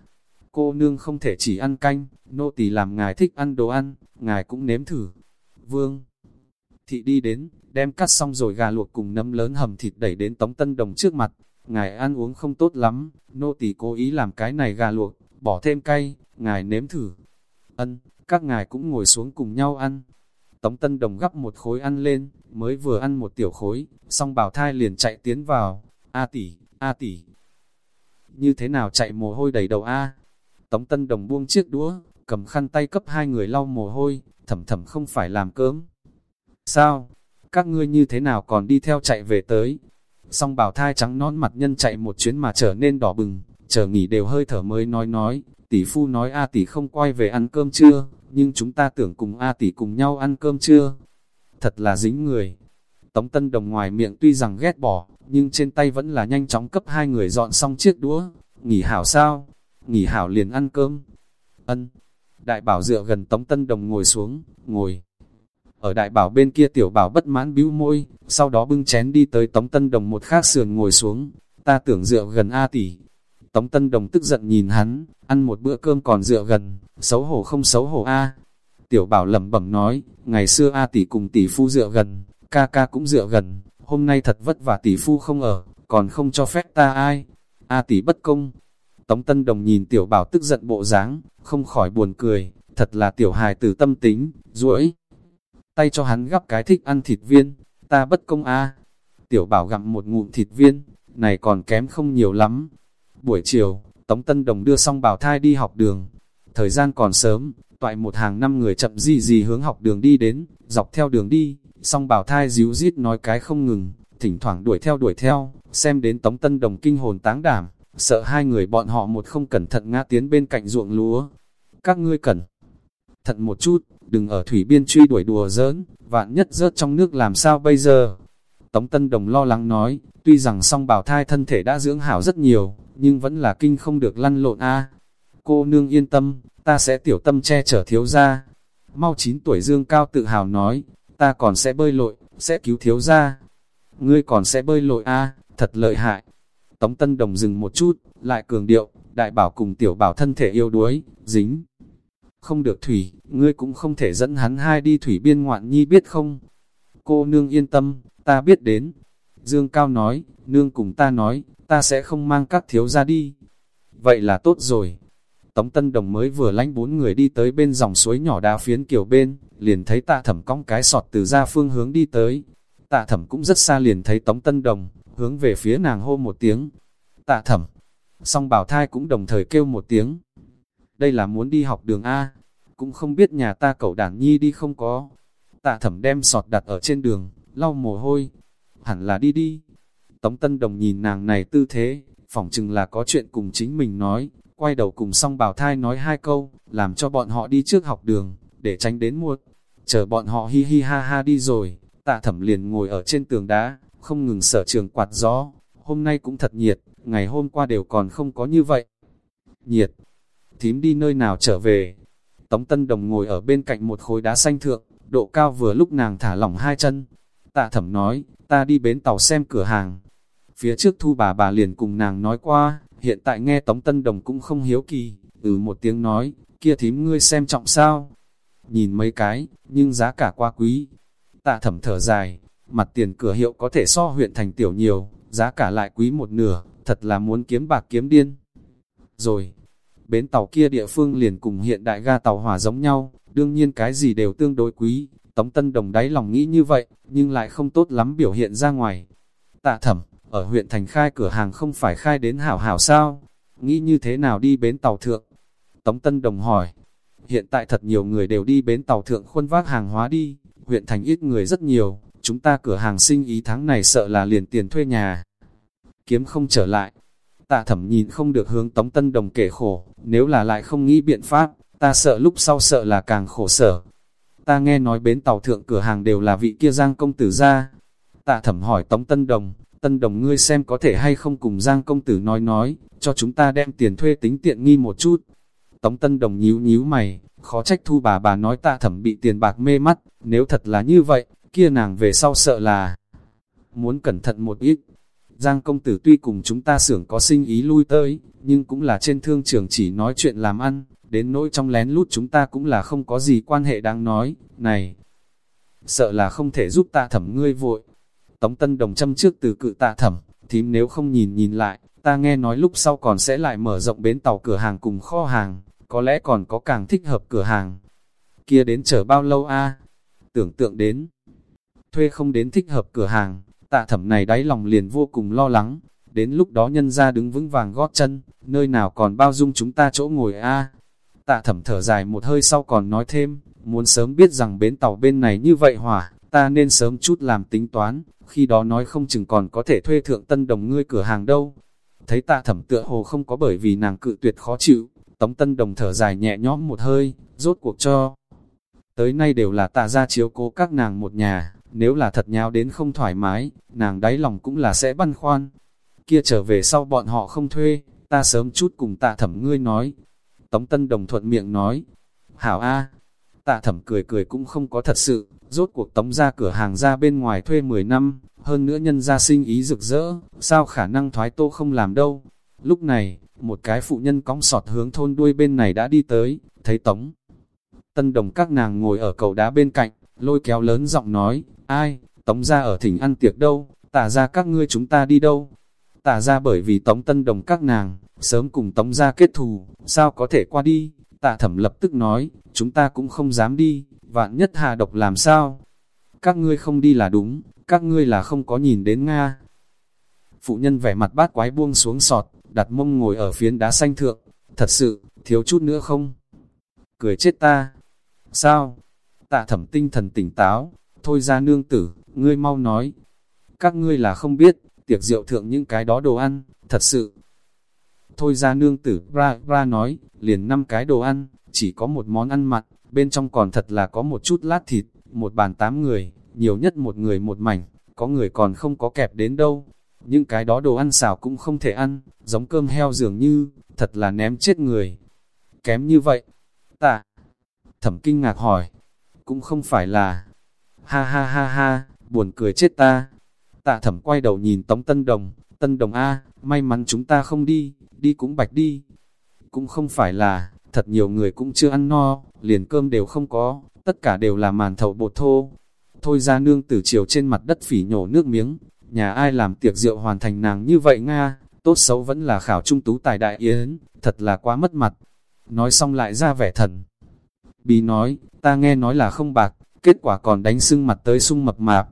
Cô nương không thể chỉ ăn canh, nô tỳ làm ngài thích ăn đồ ăn, ngài cũng nếm thử. Vương Thị đi đến, đem cắt xong rồi gà luộc cùng nấm lớn hầm thịt đẩy đến Tống Tân Đồng trước mặt. Ngài ăn uống không tốt lắm, nô tỳ cố ý làm cái này gà luộc, bỏ thêm cay, ngài nếm thử. Ân, các ngài cũng ngồi xuống cùng nhau ăn. Tống Tân Đồng gắp một khối ăn lên, mới vừa ăn một tiểu khối, xong bảo thai liền chạy tiến vào. A tỷ, A tỷ. Như thế nào chạy mồ hôi đầy đầu A? Tống Tân Đồng buông chiếc đũa, cầm khăn tay cấp hai người lau mồ hôi, thầm thầm không phải làm cơm. Sao? Các ngươi như thế nào còn đi theo chạy về tới? Song bảo thai trắng nón mặt nhân chạy một chuyến mà trở nên đỏ bừng, chờ nghỉ đều hơi thở mới nói nói, tỷ phu nói A tỷ không quay về ăn cơm chưa, nhưng chúng ta tưởng cùng A tỷ cùng nhau ăn cơm chưa? Thật là dính người. Tống Tân Đồng ngoài miệng tuy rằng ghét bỏ, nhưng trên tay vẫn là nhanh chóng cấp hai người dọn xong chiếc đũa. Nghỉ hảo sao? Nghỉ hảo liền ăn cơm. Ân. Đại bảo dựa gần Tống Tân Đồng ngồi xuống, ngồi. Ở đại bảo bên kia tiểu bảo bất mãn bĩu môi, sau đó bưng chén đi tới Tống Tân Đồng một khác sườn ngồi xuống. Ta tưởng dựa gần A tỷ. Tống Tân Đồng tức giận nhìn hắn, ăn một bữa cơm còn dựa gần, xấu hổ không xấu hổ A. Tiểu bảo lẩm bẩm nói, ngày xưa A tỷ cùng tỷ phu dựa gần, ca ca cũng dựa gần, hôm nay thật vất vả tỷ phu không ở, còn không cho phép ta ai. A tỷ bất công. Tống Tân Đồng nhìn tiểu bảo tức giận bộ dáng, không khỏi buồn cười, thật là tiểu hài tử tâm tính, duỗi tay cho hắn gắp cái thích ăn thịt viên, ta bất công a. Tiểu bảo gặm một ngụm thịt viên, này còn kém không nhiều lắm. Buổi chiều, Tống Tân Đồng đưa xong bảo thai đi học đường. Thời gian còn sớm, toại một hàng năm người chậm gì gì hướng học đường đi đến, dọc theo đường đi, song bảo thai díu rít nói cái không ngừng, thỉnh thoảng đuổi theo đuổi theo, xem đến Tống Tân Đồng kinh hồn táng đảm, sợ hai người bọn họ một không cẩn thận ngã tiến bên cạnh ruộng lúa. Các ngươi cẩn thận một chút, đừng ở thủy biên truy đuổi đùa giỡn, vạn nhất rớt trong nước làm sao bây giờ. Tống Tân Đồng lo lắng nói, tuy rằng song bảo thai thân thể đã dưỡng hảo rất nhiều, nhưng vẫn là kinh không được lăn lộn a. Cô nương yên tâm, ta sẽ tiểu tâm che chở thiếu gia. Mau 9 tuổi Dương Cao tự hào nói, ta còn sẽ bơi lội, sẽ cứu thiếu gia. Ngươi còn sẽ bơi lội a, thật lợi hại. Tống Tân Đồng dừng một chút, lại cường điệu, đại bảo cùng tiểu bảo thân thể yêu đuối, dính không được thủy, ngươi cũng không thể dẫn hắn hai đi thủy biên ngoạn nhi biết không? Cô nương yên tâm, ta biết đến. Dương Cao nói, nương cùng ta nói, ta sẽ không mang các thiếu ra đi. Vậy là tốt rồi. Tống Tân Đồng mới vừa lánh bốn người đi tới bên dòng suối nhỏ đá phiến kiểu bên, liền thấy tạ thẩm cong cái sọt từ ra phương hướng đi tới. Tạ thẩm cũng rất xa liền thấy Tống Tân Đồng, hướng về phía nàng hô một tiếng. Tạ thẩm, song bảo thai cũng đồng thời kêu một tiếng, đây là muốn đi học đường A, cũng không biết nhà ta cậu đản nhi đi không có. Tạ thẩm đem sọt đặt ở trên đường, lau mồ hôi, hẳn là đi đi. Tống Tân Đồng nhìn nàng này tư thế, phỏng chừng là có chuyện cùng chính mình nói, quay đầu cùng song bảo thai nói hai câu, làm cho bọn họ đi trước học đường, để tránh đến muộn. Chờ bọn họ hi hi ha ha đi rồi, tạ thẩm liền ngồi ở trên tường đá, không ngừng sở trường quạt gió. Hôm nay cũng thật nhiệt, ngày hôm qua đều còn không có như vậy. Nhiệt, thím đi nơi nào trở về. Tống Tân Đồng ngồi ở bên cạnh một khối đá xanh thượng, độ cao vừa lúc nàng thả lỏng hai chân. Tạ thẩm nói, ta đi bến tàu xem cửa hàng. Phía trước thu bà bà liền cùng nàng nói qua, hiện tại nghe Tống Tân Đồng cũng không hiếu kỳ, ừ một tiếng nói, kia thím ngươi xem trọng sao? Nhìn mấy cái, nhưng giá cả quá quý. Tạ thẩm thở dài, mặt tiền cửa hiệu có thể so huyện thành tiểu nhiều, giá cả lại quý một nửa, thật là muốn kiếm bạc kiếm điên. Rồi, bến tàu kia địa phương liền cùng hiện đại ga tàu hỏa giống nhau, đương nhiên cái gì đều tương đối quý, Tống Tân Đồng đáy lòng nghĩ như vậy, nhưng lại không tốt lắm biểu hiện ra ngoài. Tạ thẩm, ở huyện thành khai cửa hàng không phải khai đến hảo hảo sao? Nghĩ như thế nào đi bến tàu thượng? Tống Tân Đồng hỏi, hiện tại thật nhiều người đều đi bến tàu thượng khuôn vác hàng hóa đi, huyện thành ít người rất nhiều, chúng ta cửa hàng sinh ý tháng này sợ là liền tiền thuê nhà. Kiếm không trở lại, tạ thẩm nhìn không được hướng Tống Tân Đồng kể khổ, nếu là lại không nghĩ biện pháp, ta sợ lúc sau sợ là càng khổ sở. Ta nghe nói bến tàu thượng cửa hàng đều là vị kia giang công tử ra. Tạ thẩm hỏi Tống Tân Đồng, Tân Đồng ngươi xem có thể hay không cùng giang công tử nói nói, cho chúng ta đem tiền thuê tính tiện nghi một chút. Tống Tân Đồng nhíu nhíu mày, khó trách thu bà bà nói tạ thẩm bị tiền bạc mê mắt, nếu thật là như vậy, kia nàng về sau sợ là muốn cẩn thận một ít. Giang công tử tuy cùng chúng ta xưởng có sinh ý lui tới, nhưng cũng là trên thương trường chỉ nói chuyện làm ăn, đến nỗi trong lén lút chúng ta cũng là không có gì quan hệ đáng nói, này, sợ là không thể giúp tạ thẩm ngươi vội. Tống Tân Đồng châm trước từ cự tạ thẩm, thím nếu không nhìn nhìn lại, ta nghe nói lúc sau còn sẽ lại mở rộng bến tàu cửa hàng cùng kho hàng, có lẽ còn có càng thích hợp cửa hàng. Kia đến chờ bao lâu a? Tưởng tượng đến, thuê không đến thích hợp cửa hàng, tạ thẩm này đáy lòng liền vô cùng lo lắng, đến lúc đó nhân ra đứng vững vàng gót chân, nơi nào còn bao dung chúng ta chỗ ngồi a Tạ thẩm thở dài một hơi sau còn nói thêm, muốn sớm biết rằng bến tàu bên này như vậy hỏa, ta nên sớm chút làm tính toán, khi đó nói không chừng còn có thể thuê thượng tân đồng ngươi cửa hàng đâu. Thấy tạ thẩm tựa hồ không có bởi vì nàng cự tuyệt khó chịu, tống tân đồng thở dài nhẹ nhõm một hơi, rốt cuộc cho. Tới nay đều là tạ ra chiếu cố các nàng một nhà, nếu là thật nháo đến không thoải mái, nàng đáy lòng cũng là sẽ băn khoăn. Kia trở về sau bọn họ không thuê, ta sớm chút cùng tạ thẩm ngươi nói, Tống Tân Đồng thuận miệng nói, Hảo A, tạ thẩm cười cười cũng không có thật sự, rốt cuộc tống ra cửa hàng ra bên ngoài thuê 10 năm, hơn nữa nhân ra sinh ý rực rỡ, sao khả năng thoái tô không làm đâu. Lúc này, một cái phụ nhân cõng sọt hướng thôn đuôi bên này đã đi tới, thấy tống. Tân đồng các nàng ngồi ở cầu đá bên cạnh, lôi kéo lớn giọng nói, ai, tống ra ở thỉnh ăn tiệc đâu, tả ra các ngươi chúng ta đi đâu. Tả ra bởi vì tống tân đồng các nàng, sớm cùng tống ra kết thù, sao có thể qua đi, tạ thẩm lập tức nói, chúng ta cũng không dám đi, vạn nhất hà độc làm sao? Các ngươi không đi là đúng, các ngươi là không có nhìn đến Nga. Phụ nhân vẻ mặt bát quái buông xuống sọt, đặt mông ngồi ở phiến đá xanh thượng, thật sự, thiếu chút nữa không? Cười chết ta! Sao? Tạ thẩm tinh thần tỉnh táo, thôi ra nương tử, ngươi mau nói. Các ngươi là không biết, tiệc rượu thượng những cái đó đồ ăn, thật sự, Thôi ra nương tử ra ra nói, liền năm cái đồ ăn, chỉ có một món ăn mặn, bên trong còn thật là có một chút lát thịt, một bàn tám người, nhiều nhất một người một mảnh, có người còn không có kẹp đến đâu. Những cái đó đồ ăn xào cũng không thể ăn, giống cơm heo dường như, thật là ném chết người. Kém như vậy, tạ. Thẩm kinh ngạc hỏi, cũng không phải là, ha ha ha ha, buồn cười chết ta. Tạ thẩm quay đầu nhìn Tống Tân Đồng, Tân Đồng A, may mắn chúng ta không đi, đi cũng bạch đi. Cũng không phải là, thật nhiều người cũng chưa ăn no, liền cơm đều không có, tất cả đều là màn thầu bột thô. Thôi ra nương tử chiều trên mặt đất phỉ nhổ nước miếng, nhà ai làm tiệc rượu hoàn thành nàng như vậy Nga, tốt xấu vẫn là khảo trung tú tài đại yến, thật là quá mất mặt. Nói xong lại ra vẻ thần. Bí nói, ta nghe nói là không bạc, kết quả còn đánh sưng mặt tới sung mập mạp.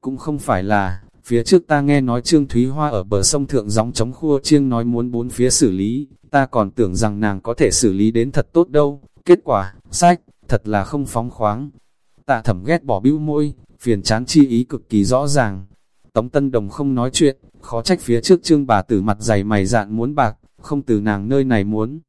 Cũng không phải là, Phía trước ta nghe nói Trương Thúy Hoa ở bờ sông Thượng gióng chống khua chiêng nói muốn bốn phía xử lý, ta còn tưởng rằng nàng có thể xử lý đến thật tốt đâu. Kết quả, sách, thật là không phóng khoáng. Tạ thẩm ghét bỏ bĩu môi, phiền chán chi ý cực kỳ rõ ràng. Tống Tân Đồng không nói chuyện, khó trách phía trước trương bà tử mặt dày mày dạn muốn bạc, không từ nàng nơi này muốn.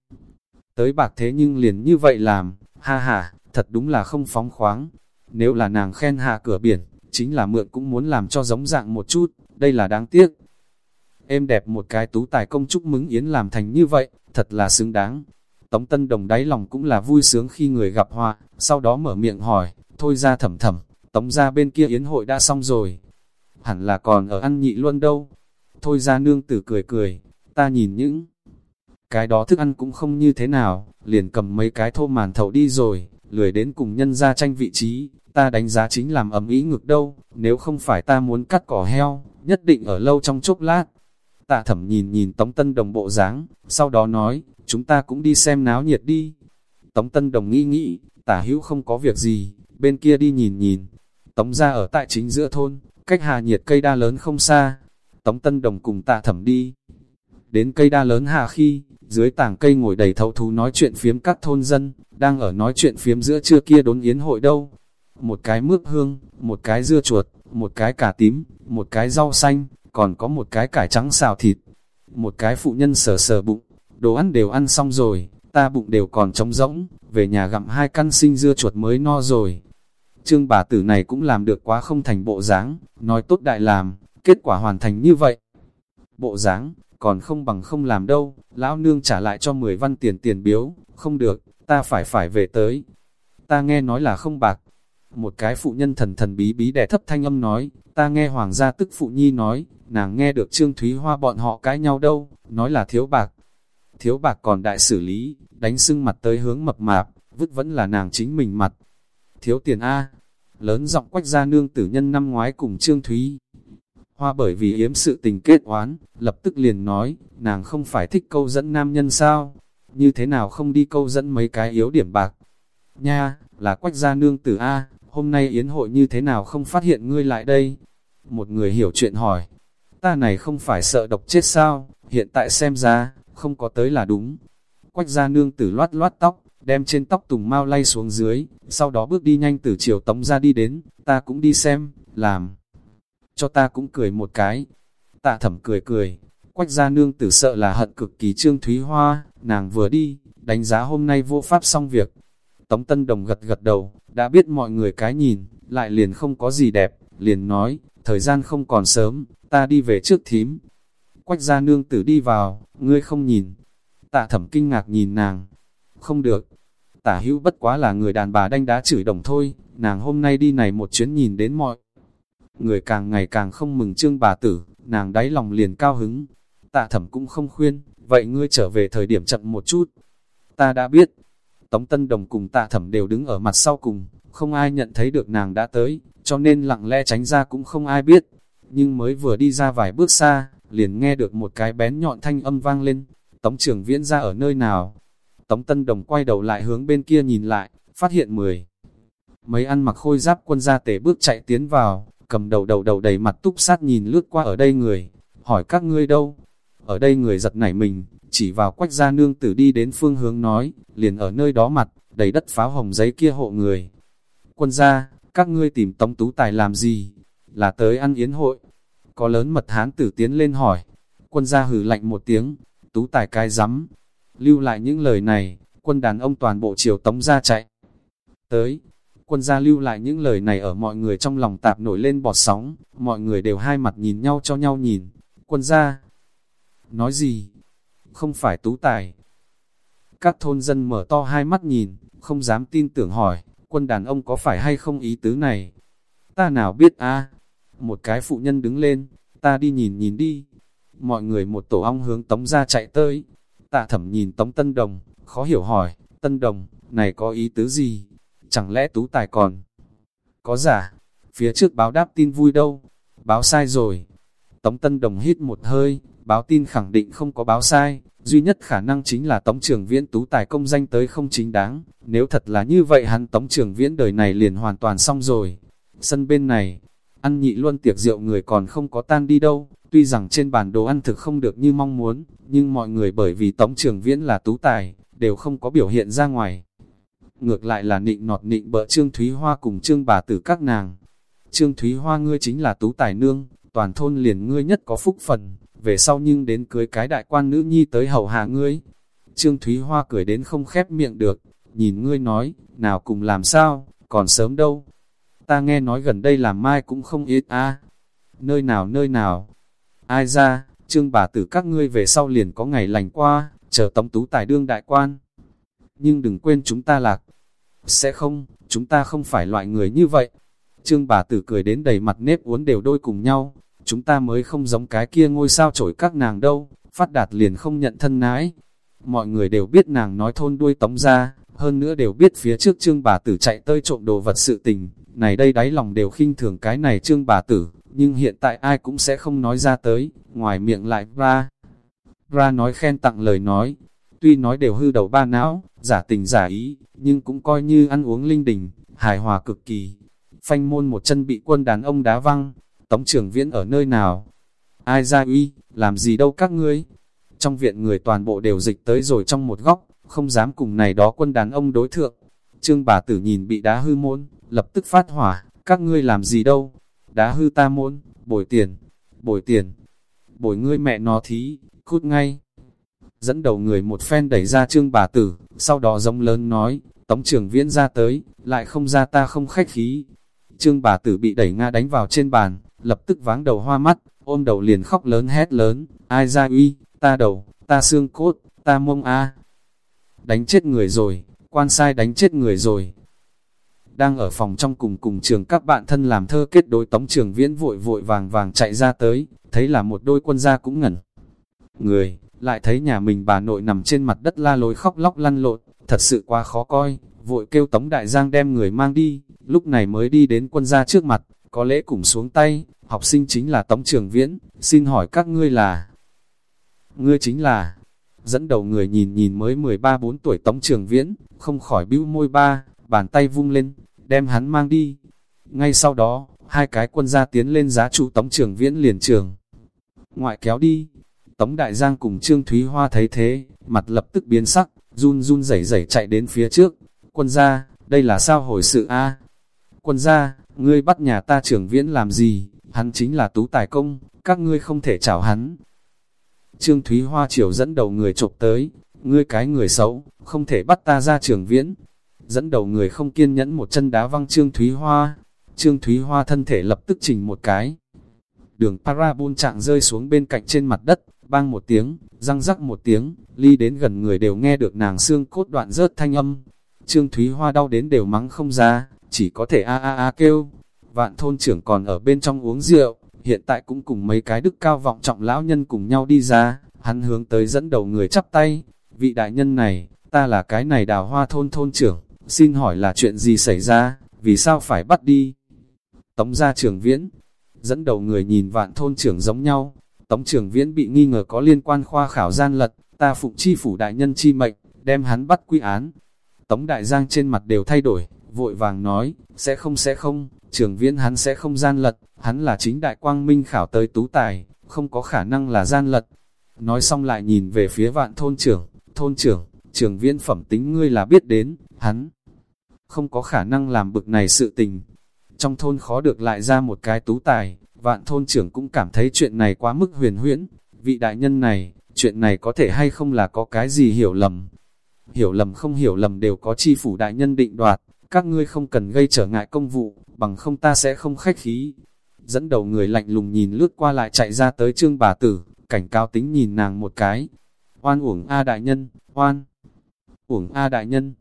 Tới bạc thế nhưng liền như vậy làm, ha ha, thật đúng là không phóng khoáng. Nếu là nàng khen hạ cửa biển, chính là mượn cũng muốn làm cho giống dạng một chút, đây là đáng tiếc. Em đẹp một cái tú tài công chúc mứng Yến làm thành như vậy, thật là xứng đáng. Tống Tân Đồng đáy lòng cũng là vui sướng khi người gặp họa, sau đó mở miệng hỏi, thôi ra thầm thầm, Tống ra bên kia Yến hội đã xong rồi. Hẳn là còn ở ăn nhị luôn đâu. Thôi ra nương tử cười cười, ta nhìn những cái đó thức ăn cũng không như thế nào, liền cầm mấy cái thô màn thầu đi rồi, lười đến cùng nhân ra tranh vị trí, ta đánh giá chính làm ấm ý ngược đâu, nếu không phải ta muốn cắt cỏ heo, nhất định ở lâu trong chốc lát. Tạ thẩm nhìn nhìn Tống Tân Đồng bộ dáng, sau đó nói, chúng ta cũng đi xem náo nhiệt đi. Tống Tân Đồng nghĩ nghĩ, tả hữu không có việc gì, bên kia đi nhìn nhìn. Tống ra ở tại chính giữa thôn, cách hà nhiệt cây đa lớn không xa. Tống Tân Đồng cùng tạ thẩm đi. Đến cây đa lớn hà khi, dưới tảng cây ngồi đầy thấu thú nói chuyện phiếm các thôn dân, đang ở nói chuyện phiếm giữa trưa kia đốn yến hội đâu. Một cái mướp hương, một cái dưa chuột, một cái cà tím, một cái rau xanh, còn có một cái cải trắng xào thịt. Một cái phụ nhân sờ sờ bụng, đồ ăn đều ăn xong rồi, ta bụng đều còn trống rỗng, về nhà gặm hai căn sinh dưa chuột mới no rồi. Trương bà tử này cũng làm được quá không thành bộ dáng, nói tốt đại làm, kết quả hoàn thành như vậy. Bộ dáng, còn không bằng không làm đâu, lão nương trả lại cho 10 văn tiền tiền biếu, không được, ta phải phải về tới. Ta nghe nói là không bạc. Một cái phụ nhân thần thần bí bí đẻ thấp thanh âm nói, ta nghe hoàng gia tức phụ nhi nói, nàng nghe được Trương Thúy Hoa bọn họ cãi nhau đâu, nói là thiếu bạc. Thiếu bạc còn đại xử lý, đánh sưng mặt tới hướng mập mạp, vứt vẫn là nàng chính mình mặt. Thiếu tiền A, lớn giọng quách ra nương tử nhân năm ngoái cùng Trương Thúy. Hoa bởi vì yếm sự tình kết oán, lập tức liền nói, nàng không phải thích câu dẫn nam nhân sao, như thế nào không đi câu dẫn mấy cái yếu điểm bạc. Nha, là quách gia nương tử A, hôm nay yến hội như thế nào không phát hiện ngươi lại đây? Một người hiểu chuyện hỏi, ta này không phải sợ độc chết sao, hiện tại xem ra, không có tới là đúng. Quách gia nương tử loát loát tóc, đem trên tóc tùng mau lay xuống dưới, sau đó bước đi nhanh từ chiều tống ra đi đến, ta cũng đi xem, làm. Cho ta cũng cười một cái. Tạ thẩm cười cười, quách gia nương tử sợ là hận cực kỳ trương thúy hoa, nàng vừa đi, đánh giá hôm nay vô pháp xong việc. Tống Tân Đồng gật gật đầu, đã biết mọi người cái nhìn, lại liền không có gì đẹp, liền nói, thời gian không còn sớm, ta đi về trước thím. Quách gia nương tử đi vào, ngươi không nhìn. Tạ thẩm kinh ngạc nhìn nàng. Không được. Tả hữu bất quá là người đàn bà đanh đá chửi đồng thôi, nàng hôm nay đi này một chuyến nhìn đến mọi. Người càng ngày càng không mừng trương bà tử, nàng đáy lòng liền cao hứng. Tạ thẩm cũng không khuyên, vậy ngươi trở về thời điểm chậm một chút. Ta đã biết. Tống Tân Đồng cùng tạ thẩm đều đứng ở mặt sau cùng, không ai nhận thấy được nàng đã tới, cho nên lặng lẽ tránh ra cũng không ai biết. Nhưng mới vừa đi ra vài bước xa, liền nghe được một cái bén nhọn thanh âm vang lên, Tống trưởng viễn ra ở nơi nào. Tống Tân Đồng quay đầu lại hướng bên kia nhìn lại, phát hiện mười. Mấy ăn mặc khôi giáp quân gia tể bước chạy tiến vào, cầm đầu đầu đầu đầy mặt túc sát nhìn lướt qua ở đây người, hỏi các ngươi đâu. Ở đây người giật nảy mình, chỉ vào quách gia nương tử đi đến phương hướng nói, liền ở nơi đó mặt, đầy đất pháo hồng giấy kia hộ người. Quân gia, các ngươi tìm Tống Tú Tài làm gì? Là tới ăn yến hội. Có lớn mật hán tử tiến lên hỏi. Quân gia hử lạnh một tiếng, Tú Tài cai rắm Lưu lại những lời này, quân đàn ông toàn bộ chiều Tống gia chạy. Tới, quân gia lưu lại những lời này ở mọi người trong lòng tạp nổi lên bọt sóng, mọi người đều hai mặt nhìn nhau cho nhau nhìn. Quân gia, nói gì? Không phải Tú Tài. Các thôn dân mở to hai mắt nhìn, không dám tin tưởng hỏi, quân đàn ông có phải hay không ý tứ này? Ta nào biết a Một cái phụ nhân đứng lên, ta đi nhìn nhìn đi. Mọi người một tổ ong hướng tống ra chạy tới. Tạ thẩm nhìn tống tân đồng, khó hiểu hỏi, tân đồng, này có ý tứ gì? Chẳng lẽ tú tài còn? Có giả, phía trước báo đáp tin vui đâu? Báo sai rồi. Tống tân đồng hít một hơi, báo tin khẳng định không có báo sai, duy nhất khả năng chính là Tống Trường Viễn tú tài công danh tới không chính đáng, nếu thật là như vậy hắn Tống Trường Viễn đời này liền hoàn toàn xong rồi. Sân bên này, ăn nhị luôn tiệc rượu người còn không có tan đi đâu, tuy rằng trên bàn đồ ăn thực không được như mong muốn, nhưng mọi người bởi vì Tống Trường Viễn là tú tài, đều không có biểu hiện ra ngoài. Ngược lại là nịnh nọt nịnh bợ Trương Thúy Hoa cùng Trương bà tử các nàng. Trương Thúy Hoa ngươi chính là tú tài nương, toàn thôn liền ngươi nhất có phúc phần, về sau nhưng đến cưới cái đại quan nữ nhi tới hầu hạ ngươi. Trương Thúy Hoa cười đến không khép miệng được, nhìn ngươi nói, nào cùng làm sao, còn sớm đâu. Ta nghe nói gần đây làm mai cũng không ít a Nơi nào nơi nào. Ai ra, trương bà tử các ngươi về sau liền có ngày lành qua, chờ tống tú tài đương đại quan. Nhưng đừng quên chúng ta lạc. Sẽ không, chúng ta không phải loại người như vậy. Trương bà tử cười đến đầy mặt nếp uốn đều đôi cùng nhau, chúng ta mới không giống cái kia ngôi sao trổi các nàng đâu, phát đạt liền không nhận thân nái. mọi người đều biết nàng nói thôn đuôi tống ra, hơn nữa đều biết phía trước trương bà tử chạy tơi trộm đồ vật sự tình, này đây đáy lòng đều khinh thường cái này trương bà tử, nhưng hiện tại ai cũng sẽ không nói ra tới, ngoài miệng lại ra. Ra nói khen tặng lời nói, tuy nói đều hư đầu ba não, giả tình giả ý, nhưng cũng coi như ăn uống linh đình, hài hòa cực kỳ. Phanh môn một chân bị quân đàn ông đá văng, tống trưởng viễn ở nơi nào? Ai ra uy, làm gì đâu các ngươi? Trong viện người toàn bộ đều dịch tới rồi trong một góc, không dám cùng này đó quân đàn ông đối thượng. Trương bà tử nhìn bị đá hư môn, lập tức phát hỏa, các ngươi làm gì đâu? Đá hư ta môn, bồi tiền, bồi tiền, bồi ngươi mẹ nó thí, cút ngay. Dẫn đầu người một phen đẩy ra trương bà tử, sau đó giống lớn nói, tống trưởng viễn ra tới, lại không ra ta không khách khí. Trương bà tử bị đẩy nga đánh vào trên bàn, lập tức váng đầu hoa mắt, ôm đầu liền khóc lớn hét lớn, ai ra uy, ta đầu, ta xương cốt, ta mông a Đánh chết người rồi, quan sai đánh chết người rồi. Đang ở phòng trong cùng cùng trường các bạn thân làm thơ kết đối tống trường viễn vội vội vàng vàng chạy ra tới, thấy là một đôi quân gia cũng ngẩn. Người, lại thấy nhà mình bà nội nằm trên mặt đất la lối khóc lóc lăn lộn, thật sự quá khó coi, vội kêu Tống Đại Giang đem người mang đi, lúc này mới đi đến quân gia trước mặt, có lễ cùng xuống tay, học sinh chính là Tống Trường Viễn, xin hỏi các ngươi là... Ngươi chính là... Dẫn đầu người nhìn nhìn mới 13-4 tuổi Tống Trường Viễn, không khỏi bĩu môi ba, bàn tay vung lên, đem hắn mang đi. Ngay sau đó, hai cái quân gia tiến lên giá trụ Tống Trường Viễn liền trường. Ngoại kéo đi, Tống Đại Giang cùng Trương Thúy Hoa thấy thế, mặt lập tức biến sắc, run run rẩy rẩy chạy đến phía trước. Quân gia, đây là sao hồi sự a? Quân gia, ngươi bắt nhà ta trưởng viễn làm gì? Hắn chính là tú tài công, các ngươi không thể chảo hắn. Trương Thúy Hoa chiều dẫn đầu người chụp tới, ngươi cái người xấu, không thể bắt ta ra trưởng viễn. Dẫn đầu người không kiên nhẫn một chân đá văng Trương Thúy Hoa. Trương Thúy Hoa thân thể lập tức chỉnh một cái. Đường parabol trạng rơi xuống bên cạnh trên mặt đất, bang một tiếng, răng rắc một tiếng, ly đến gần người đều nghe được nàng xương cốt đoạn rớt thanh âm. Trương Thúy Hoa đau đến đều mắng không ra, chỉ có thể a a a kêu. Vạn thôn trưởng còn ở bên trong uống rượu, hiện tại cũng cùng mấy cái đức cao vọng trọng lão nhân cùng nhau đi ra, hắn hướng tới dẫn đầu người chắp tay. Vị đại nhân này, ta là cái này đào hoa thôn thôn trưởng, xin hỏi là chuyện gì xảy ra, vì sao phải bắt đi? Tống gia trưởng viễn, dẫn đầu người nhìn vạn thôn trưởng giống nhau, Tống trưởng viễn bị nghi ngờ có liên quan khoa khảo gian lật, ta phụng chi phủ đại nhân chi mệnh, đem hắn bắt quy án. Tống đại giang trên mặt đều thay đổi, vội vàng nói, sẽ không sẽ không, trưởng viễn hắn sẽ không gian lật, hắn là chính đại quang minh khảo tới tú tài, không có khả năng là gian lật. Nói xong lại nhìn về phía vạn thôn trưởng, thôn trưởng, trưởng viễn phẩm tính ngươi là biết đến, hắn không có khả năng làm bực này sự tình. Trong thôn khó được lại ra một cái tú tài, Vạn thôn trưởng cũng cảm thấy chuyện này quá mức huyền huyễn, vị đại nhân này, chuyện này có thể hay không là có cái gì hiểu lầm. Hiểu lầm không hiểu lầm đều có chi phủ đại nhân định đoạt, các ngươi không cần gây trở ngại công vụ, bằng không ta sẽ không khách khí. Dẫn đầu người lạnh lùng nhìn lướt qua lại chạy ra tới trương bà tử, cảnh cao tính nhìn nàng một cái. Oan uổng A đại nhân, oan, uổng A đại nhân.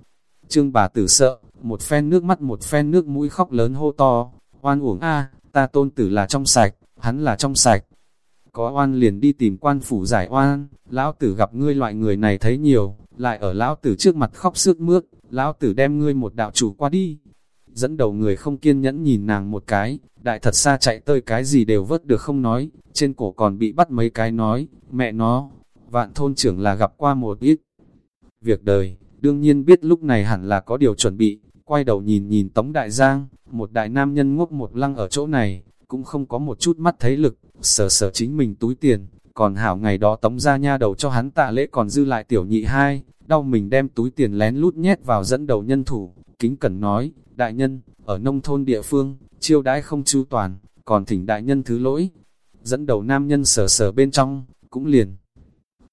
Trương bà tử sợ, một phen nước mắt một phen nước mũi khóc lớn hô to, oan uổng A, ta tôn tử là trong sạch, hắn là trong sạch. Có oan liền đi tìm quan phủ giải oan, lão tử gặp ngươi loại người này thấy nhiều, lại ở lão tử trước mặt khóc sướt mướt, lão tử đem ngươi một đạo chủ qua đi. Dẫn đầu người không kiên nhẫn nhìn nàng một cái, đại thật xa chạy tới cái gì đều vớt được không nói, trên cổ còn bị bắt mấy cái nói, mẹ nó, vạn thôn trưởng là gặp qua một ít. Việc đời, đương nhiên biết lúc này hẳn là có điều chuẩn bị, quay đầu nhìn nhìn Tống Đại Giang, một đại nam nhân ngốc một lăng ở chỗ này, cũng không có một chút mắt thấy lực, sờ sờ chính mình túi tiền, còn hảo ngày đó Tống ra nha đầu cho hắn tạ lễ còn dư lại tiểu nhị hai, đau mình đem túi tiền lén lút nhét vào dẫn đầu nhân thủ, kính cẩn nói, đại nhân, ở nông thôn địa phương, chiêu đãi không chu toàn, còn thỉnh đại nhân thứ lỗi. Dẫn đầu nam nhân sờ sờ bên trong, cũng liền.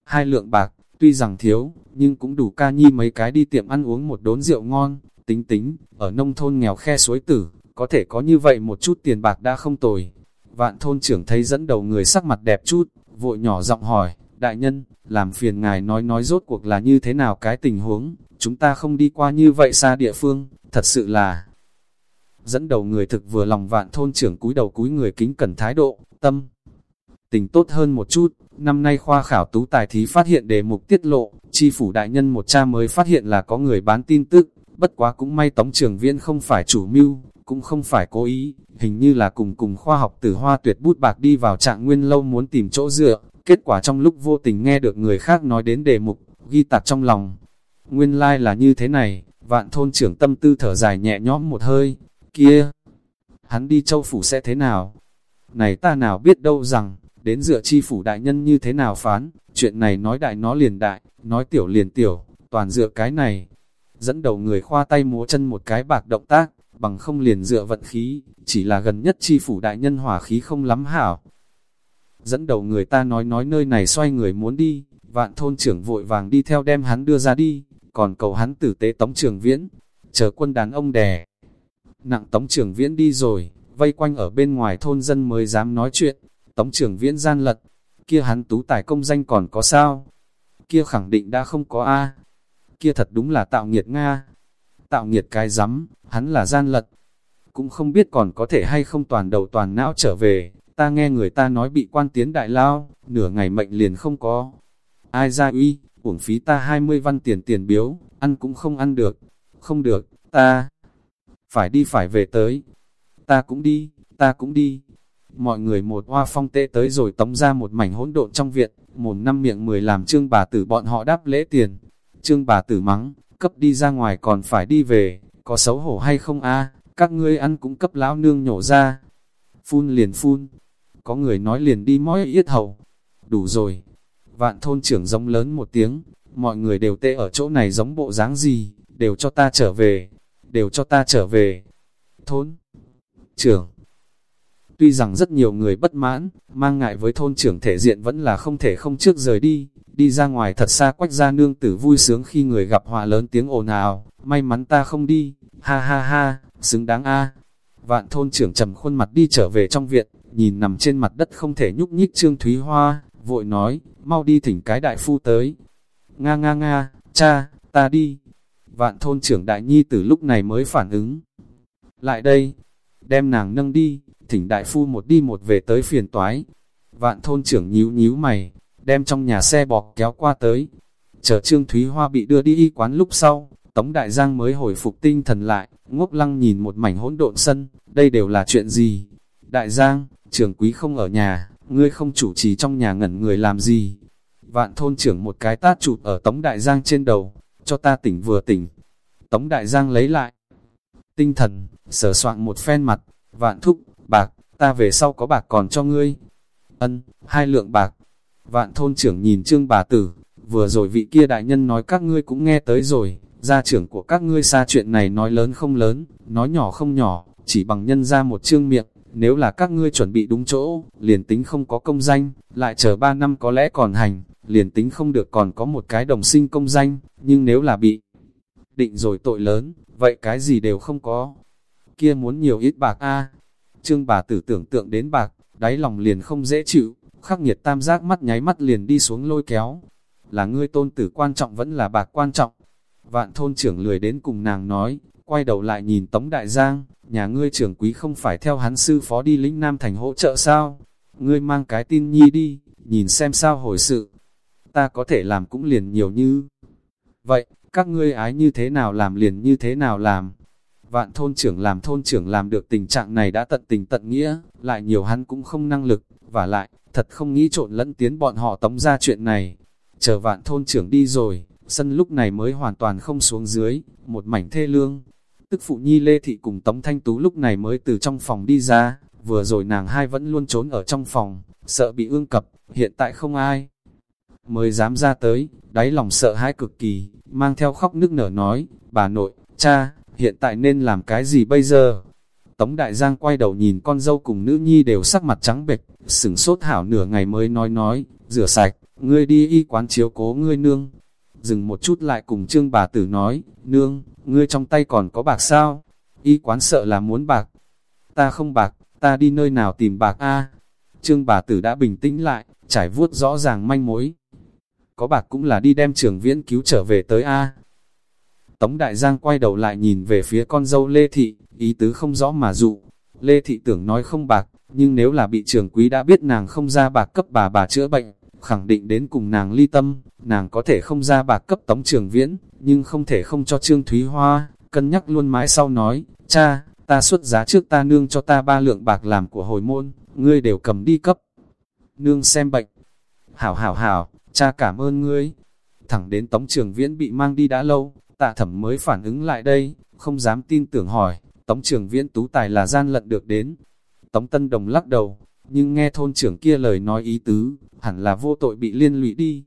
Hai lượng bạc, tuy rằng thiếu, nhưng cũng đủ ca nhi mấy cái đi tiệm ăn uống một đốn rượu ngon, Tính tính, ở nông thôn nghèo khe suối tử, có thể có như vậy một chút tiền bạc đã không tồi. Vạn thôn trưởng thấy dẫn đầu người sắc mặt đẹp chút, vội nhỏ giọng hỏi, đại nhân, làm phiền ngài nói nói rốt cuộc là như thế nào cái tình huống, chúng ta không đi qua như vậy xa địa phương, thật sự là... Dẫn đầu người thực vừa lòng vạn thôn trưởng cúi đầu cúi người kính cẩn thái độ, tâm. Tình tốt hơn một chút, năm nay khoa khảo tú tài thí phát hiện đề mục tiết lộ, chi phủ đại nhân một cha mới phát hiện là có người bán tin tức, bất quá cũng may Tống Trường Viễn không phải chủ mưu, cũng không phải cố ý, hình như là cùng cùng khoa học tử hoa tuyệt bút bạc đi vào trạng nguyên lâu muốn tìm chỗ dựa, kết quả trong lúc vô tình nghe được người khác nói đến đề mục, ghi tạc trong lòng. Nguyên lai like là như thế này, vạn thôn trưởng tâm tư thở dài nhẹ nhõm một hơi, kia, hắn đi châu phủ sẽ thế nào? Này ta nào biết đâu rằng, đến dựa chi phủ đại nhân như thế nào phán, chuyện này nói đại nó liền đại, nói tiểu liền tiểu, toàn dựa cái này. Dẫn đầu người khoa tay múa chân một cái bạc động tác, bằng không liền dựa vận khí, chỉ là gần nhất chi phủ đại nhân hỏa khí không lắm hảo. Dẫn đầu người ta nói nói nơi này xoay người muốn đi, vạn thôn trưởng vội vàng đi theo đem hắn đưa ra đi, còn cầu hắn tử tế tống trường viễn, chờ quân đàn ông đè. Nặng tống trường viễn đi rồi, vây quanh ở bên ngoài thôn dân mới dám nói chuyện, tống trường viễn gian lật, kia hắn tú tài công danh còn có sao? Kia khẳng định đã không có A. Kia thật đúng là tạo nghiệt Nga. Tạo nghiệt cái rắm hắn là gian lật. Cũng không biết còn có thể hay không toàn đầu toàn não trở về, ta nghe người ta nói bị quan tiến đại lao, nửa ngày mệnh liền không có. Ai ra uy, uổng phí ta 20 văn tiền tiền biếu, ăn cũng không ăn được. Không được, ta phải đi phải về tới. Ta cũng đi, ta cũng đi. Mọi người một hoa phong tệ tới rồi tống ra một mảnh hỗn độn trong viện, một năm miệng mười làm trương bà tử bọn họ đáp lễ tiền. Trương bà tử mắng, cấp đi ra ngoài còn phải đi về, có xấu hổ hay không a? Các ngươi ăn cũng cấp lão nương nhổ ra. Phun liền phun, có người nói liền đi mói yết hầu. Đủ rồi, vạn thôn trưởng giống lớn một tiếng, mọi người đều tê ở chỗ này giống bộ dáng gì, đều cho ta trở về, đều cho ta trở về. Thôn trưởng. Tuy rằng rất nhiều người bất mãn, mang ngại với thôn trưởng thể diện vẫn là không thể không trước rời đi, đi ra ngoài thật xa quách ra nương tử vui sướng khi người gặp họa lớn tiếng ồn ào, may mắn ta không đi, ha ha ha, xứng đáng a. Vạn thôn trưởng trầm khuôn mặt đi trở về trong viện, nhìn nằm trên mặt đất không thể nhúc nhích Trương Thúy Hoa, vội nói, mau đi thỉnh cái đại phu tới. Nga nga nga, cha, ta đi. Vạn thôn trưởng đại nhi từ lúc này mới phản ứng. Lại đây, đem nàng nâng đi, thỉnh đại phu một đi một về tới phiền toái. Vạn thôn trưởng nhíu nhíu mày, đem trong nhà xe bọc kéo qua tới. Chờ Trương Thúy Hoa bị đưa đi y quán lúc sau, Tống Đại Giang mới hồi phục tinh thần lại, ngốc lăng nhìn một mảnh hỗn độn sân, đây đều là chuyện gì? Đại Giang, trưởng quý không ở nhà, ngươi không chủ trì trong nhà ngẩn người làm gì? Vạn thôn trưởng một cái tát chụp ở Tống Đại Giang trên đầu, cho ta tỉnh vừa tỉnh. Tống Đại Giang lấy lại tinh thần, sờ soạn một phen mặt, vạn thúc, bạc, ta về sau có bạc còn cho ngươi. Ân, hai lượng bạc. Vạn thôn trưởng nhìn trương bà tử, vừa rồi vị kia đại nhân nói các ngươi cũng nghe tới rồi, gia trưởng của các ngươi xa chuyện này nói lớn không lớn, nói nhỏ không nhỏ, chỉ bằng nhân ra một trương miệng, nếu là các ngươi chuẩn bị đúng chỗ, liền tính không có công danh, lại chờ ba năm có lẽ còn hành, liền tính không được còn có một cái đồng sinh công danh, nhưng nếu là bị định rồi tội lớn, vậy cái gì đều không có. Kia muốn nhiều ít bạc a Trương bà tử tưởng tượng đến bạc, đáy lòng liền không dễ chịu, khắc nghiệt tam giác mắt nháy mắt liền đi xuống lôi kéo. Là ngươi tôn tử quan trọng vẫn là bạc quan trọng. Vạn thôn trưởng lười đến cùng nàng nói, quay đầu lại nhìn Tống Đại Giang, nhà ngươi trưởng quý không phải theo hắn sư phó đi lĩnh Nam Thành hỗ trợ sao? Ngươi mang cái tin nhi đi, nhìn xem sao hồi sự. Ta có thể làm cũng liền nhiều như. Vậy, các ngươi ái như thế nào làm liền như thế nào làm. Vạn thôn trưởng làm thôn trưởng làm được tình trạng này đã tận tình tận nghĩa, lại nhiều hắn cũng không năng lực, và lại, thật không nghĩ trộn lẫn tiến bọn họ tống ra chuyện này. Chờ vạn thôn trưởng đi rồi, sân lúc này mới hoàn toàn không xuống dưới, một mảnh thê lương. Tức phụ nhi Lê Thị cùng Tống Thanh Tú lúc này mới từ trong phòng đi ra, vừa rồi nàng hai vẫn luôn trốn ở trong phòng, sợ bị ương cập, hiện tại không ai. Mới dám ra tới, đáy lòng sợ hãi cực kỳ, mang theo khóc nức nở nói, bà nội, cha, hiện tại nên làm cái gì bây giờ? Tống Đại Giang quay đầu nhìn con dâu cùng nữ nhi đều sắc mặt trắng bệch, sửng sốt hảo nửa ngày mới nói nói, rửa sạch, ngươi đi y quán chiếu cố ngươi nương. Dừng một chút lại cùng trương bà tử nói, nương, ngươi trong tay còn có bạc sao? Y quán sợ là muốn bạc. Ta không bạc, ta đi nơi nào tìm bạc a Trương bà tử đã bình tĩnh lại, trải vuốt rõ ràng manh mối. Có bạc cũng là đi đem trường viễn cứu trở về tới A. Tống Đại Giang quay đầu lại nhìn về phía con dâu Lê Thị, ý tứ không rõ mà dụ. Lê Thị tưởng nói không bạc, nhưng nếu là bị trưởng quý đã biết nàng không ra bạc cấp bà bà chữa bệnh, khẳng định đến cùng nàng ly tâm, nàng có thể không ra bạc cấp tống trường viễn, nhưng không thể không cho Trương Thúy Hoa, cân nhắc luôn mãi sau nói, cha, ta xuất giá trước ta nương cho ta ba lượng bạc làm của hồi môn, ngươi đều cầm đi cấp. Nương xem bệnh. Hảo hảo hảo, cha cảm ơn ngươi. Thẳng đến tống trường viễn bị mang đi đã lâu, tạ thẩm mới phản ứng lại đây, không dám tin tưởng hỏi, tống trưởng viễn tú tài là gian lận được đến. Tống Tân Đồng lắc đầu, nhưng nghe thôn trưởng kia lời nói ý tứ, hẳn là vô tội bị liên lụy đi.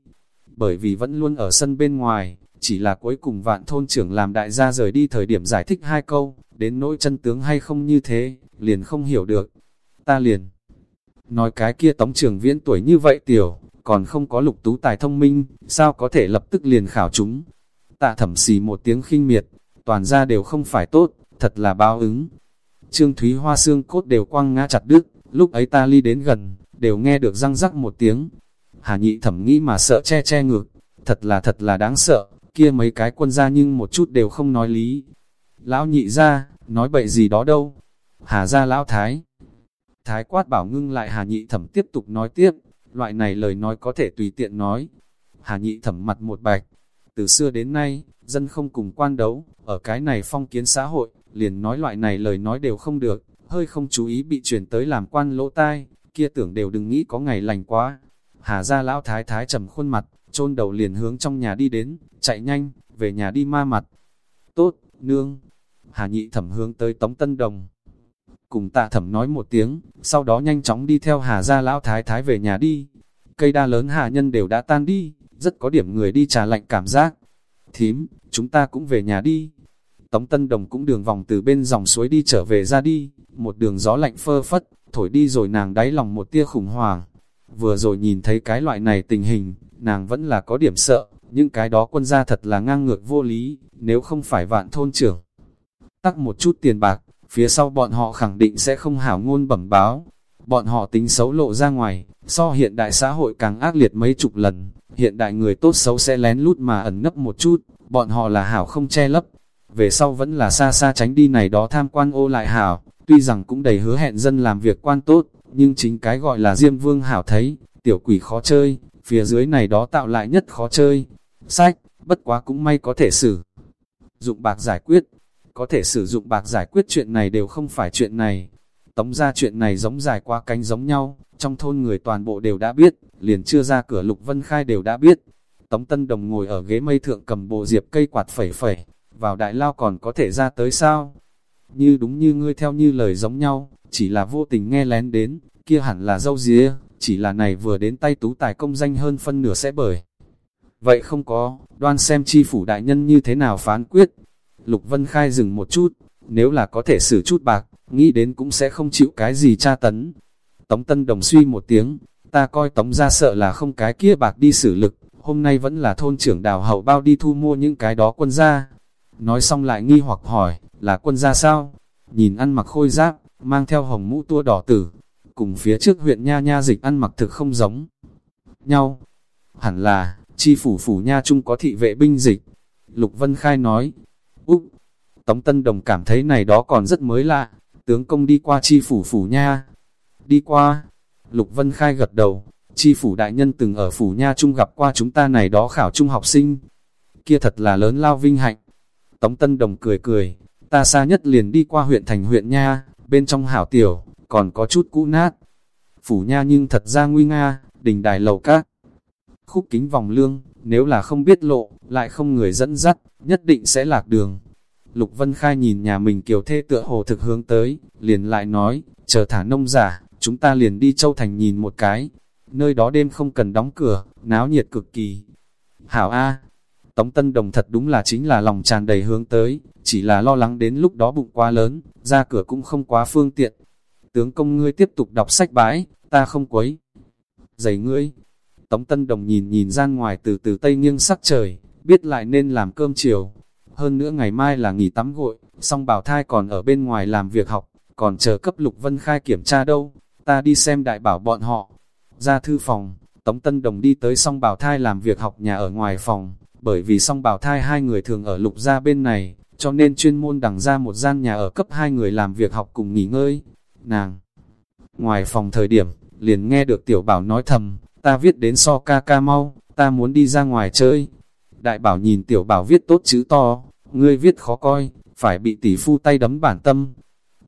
Bởi vì vẫn luôn ở sân bên ngoài, chỉ là cuối cùng vạn thôn trưởng làm đại gia rời đi thời điểm giải thích hai câu, đến nỗi chân tướng hay không như thế, liền không hiểu được. Ta liền nói cái kia tống trưởng viễn tuổi như vậy tiểu, còn không có lục tú tài thông minh, sao có thể lập tức liền khảo chúng. Tạ thẩm xì một tiếng khinh miệt, toàn ra đều không phải tốt, thật là báo ứng. Trương Thúy Hoa xương cốt đều quăng ngã chặt đứt, lúc ấy ta ly đến gần, đều nghe được răng rắc một tiếng. Hà nhị thẩm nghĩ mà sợ che che ngược, thật là thật là đáng sợ, kia mấy cái quân gia nhưng một chút đều không nói lý. Lão nhị ra, nói bậy gì đó đâu. Hà ra lão thái. Thái quát bảo ngưng lại hà nhị thẩm tiếp tục nói tiếp, loại này lời nói có thể tùy tiện nói. Hà nhị thẩm mặt một bạch, từ xưa đến nay, dân không cùng quan đấu, ở cái này phong kiến xã hội, liền nói loại này lời nói đều không được, hơi không chú ý bị chuyển tới làm quan lỗ tai, kia tưởng đều đừng nghĩ có ngày lành quá. Hà ra lão thái thái trầm khuôn mặt, chôn đầu liền hướng trong nhà đi đến, chạy nhanh, về nhà đi ma mặt. Tốt, nương. Hà nhị thẩm hướng tới Tống Tân Đồng. Cùng tạ thẩm nói một tiếng, sau đó nhanh chóng đi theo Hà gia lão thái thái về nhà đi. Cây đa lớn hà nhân đều đã tan đi, rất có điểm người đi trà lạnh cảm giác. Thím, chúng ta cũng về nhà đi. Tống Tân Đồng cũng đường vòng từ bên dòng suối đi trở về ra đi, một đường gió lạnh phơ phất, thổi đi rồi nàng đáy lòng một tia khủng hoảng. Vừa rồi nhìn thấy cái loại này tình hình, nàng vẫn là có điểm sợ, nhưng cái đó quân gia thật là ngang ngược vô lý, nếu không phải vạn thôn trưởng. Tắc một chút tiền bạc, phía sau bọn họ khẳng định sẽ không hảo ngôn bẩm báo. Bọn họ tính xấu lộ ra ngoài, so hiện đại xã hội càng ác liệt mấy chục lần, hiện đại người tốt xấu sẽ lén lút mà ẩn nấp một chút, bọn họ là hảo không che lấp. Về sau vẫn là xa xa tránh đi này đó tham quan ô lại hảo, tuy rằng cũng đầy hứa hẹn dân làm việc quan tốt, nhưng chính cái gọi là Diêm Vương hảo thấy, tiểu quỷ khó chơi, phía dưới này đó tạo lại nhất khó chơi. Sách, bất quá cũng may có thể xử dụng bạc giải quyết, có thể sử dụng bạc giải quyết chuyện này đều không phải chuyện này. Tống ra chuyện này giống dài qua cánh giống nhau, trong thôn người toàn bộ đều đã biết, liền chưa ra cửa Lục Vân Khai đều đã biết. Tống Tân Đồng ngồi ở ghế mây thượng cầm bộ diệp cây quạt phẩy phẩy, vào đại lao còn có thể ra tới sao? Như đúng như ngươi theo như lời giống nhau, chỉ là vô tình nghe lén đến, kia hẳn là dâu dìa chỉ là này vừa đến tay tú tài công danh hơn phân nửa sẽ bởi. Vậy không có, đoan xem chi phủ đại nhân như thế nào phán quyết. Lục Vân Khai dừng một chút, nếu là có thể xử chút bạc, nghĩ đến cũng sẽ không chịu cái gì tra tấn. Tống Tân Đồng suy một tiếng, ta coi Tống ra sợ là không cái kia bạc đi xử lực, hôm nay vẫn là thôn trưởng đào hậu bao đi thu mua những cái đó quân gia. Nói xong lại nghi hoặc hỏi, là quân gia sao? Nhìn ăn mặc khôi giáp, mang theo hồng mũ tua đỏ tử, cùng phía trước huyện Nha Nha dịch ăn mặc thực không giống nhau. Hẳn là, chi phủ phủ Nha Trung có thị vệ binh dịch. Lục Vân Khai nói, Úc, Tống Tân Đồng cảm thấy này đó còn rất mới lạ, tướng công đi qua chi phủ phủ Nha. Đi qua, Lục Vân Khai gật đầu, chi phủ đại nhân từng ở phủ Nha Trung gặp qua chúng ta này đó khảo trung học sinh. Kia thật là lớn lao vinh hạnh. Tống Tân Đồng cười cười, ta xa nhất liền đi qua huyện thành huyện Nha, bên trong hảo tiểu, còn có chút cũ nát. Phủ Nha nhưng thật ra nguy nga, đình đài lầu cát Khúc kính vòng lương, nếu là không biết lộ, lại không người dẫn dắt, nhất định sẽ lạc đường. Lục Vân Khai nhìn nhà mình kiều thê tựa hồ thực hướng tới, liền lại nói, chờ thả nông giả, chúng ta liền đi Châu Thành nhìn một cái. Nơi đó đêm không cần đóng cửa, náo nhiệt cực kỳ. Hảo A, Tống Tân Đồng thật đúng là chính là lòng tràn đầy hướng tới, chỉ là lo lắng đến lúc đó bụng quá lớn, ra cửa cũng không quá phương tiện. Tướng công ngươi tiếp tục đọc sách bãi, ta không quấy. Giày ngươi. Tống Tân Đồng nhìn nhìn ra ngoài từ từ tây nghiêng sắc trời, biết lại nên làm cơm chiều. Hơn nữa ngày mai là nghỉ tắm gội, song bảo thai còn ở bên ngoài làm việc học, còn chờ cấp Lục Vân Khai kiểm tra đâu. Ta đi xem đại bảo bọn họ. Ra thư phòng, Tống Tân Đồng đi tới song bảo thai làm việc học nhà ở ngoài phòng, bởi vì song bảo thai hai người thường ở lục gia bên này, cho nên chuyên môn đằng ra một gian nhà ở cấp hai người làm việc học cùng nghỉ ngơi. Nàng, ngoài phòng thời điểm, liền nghe được tiểu bảo nói thầm, ta viết đến so ca ca mau, ta muốn đi ra ngoài chơi. Đại bảo nhìn tiểu bảo viết tốt chữ to, ngươi viết khó coi, phải bị tỷ phu tay đấm bản tâm.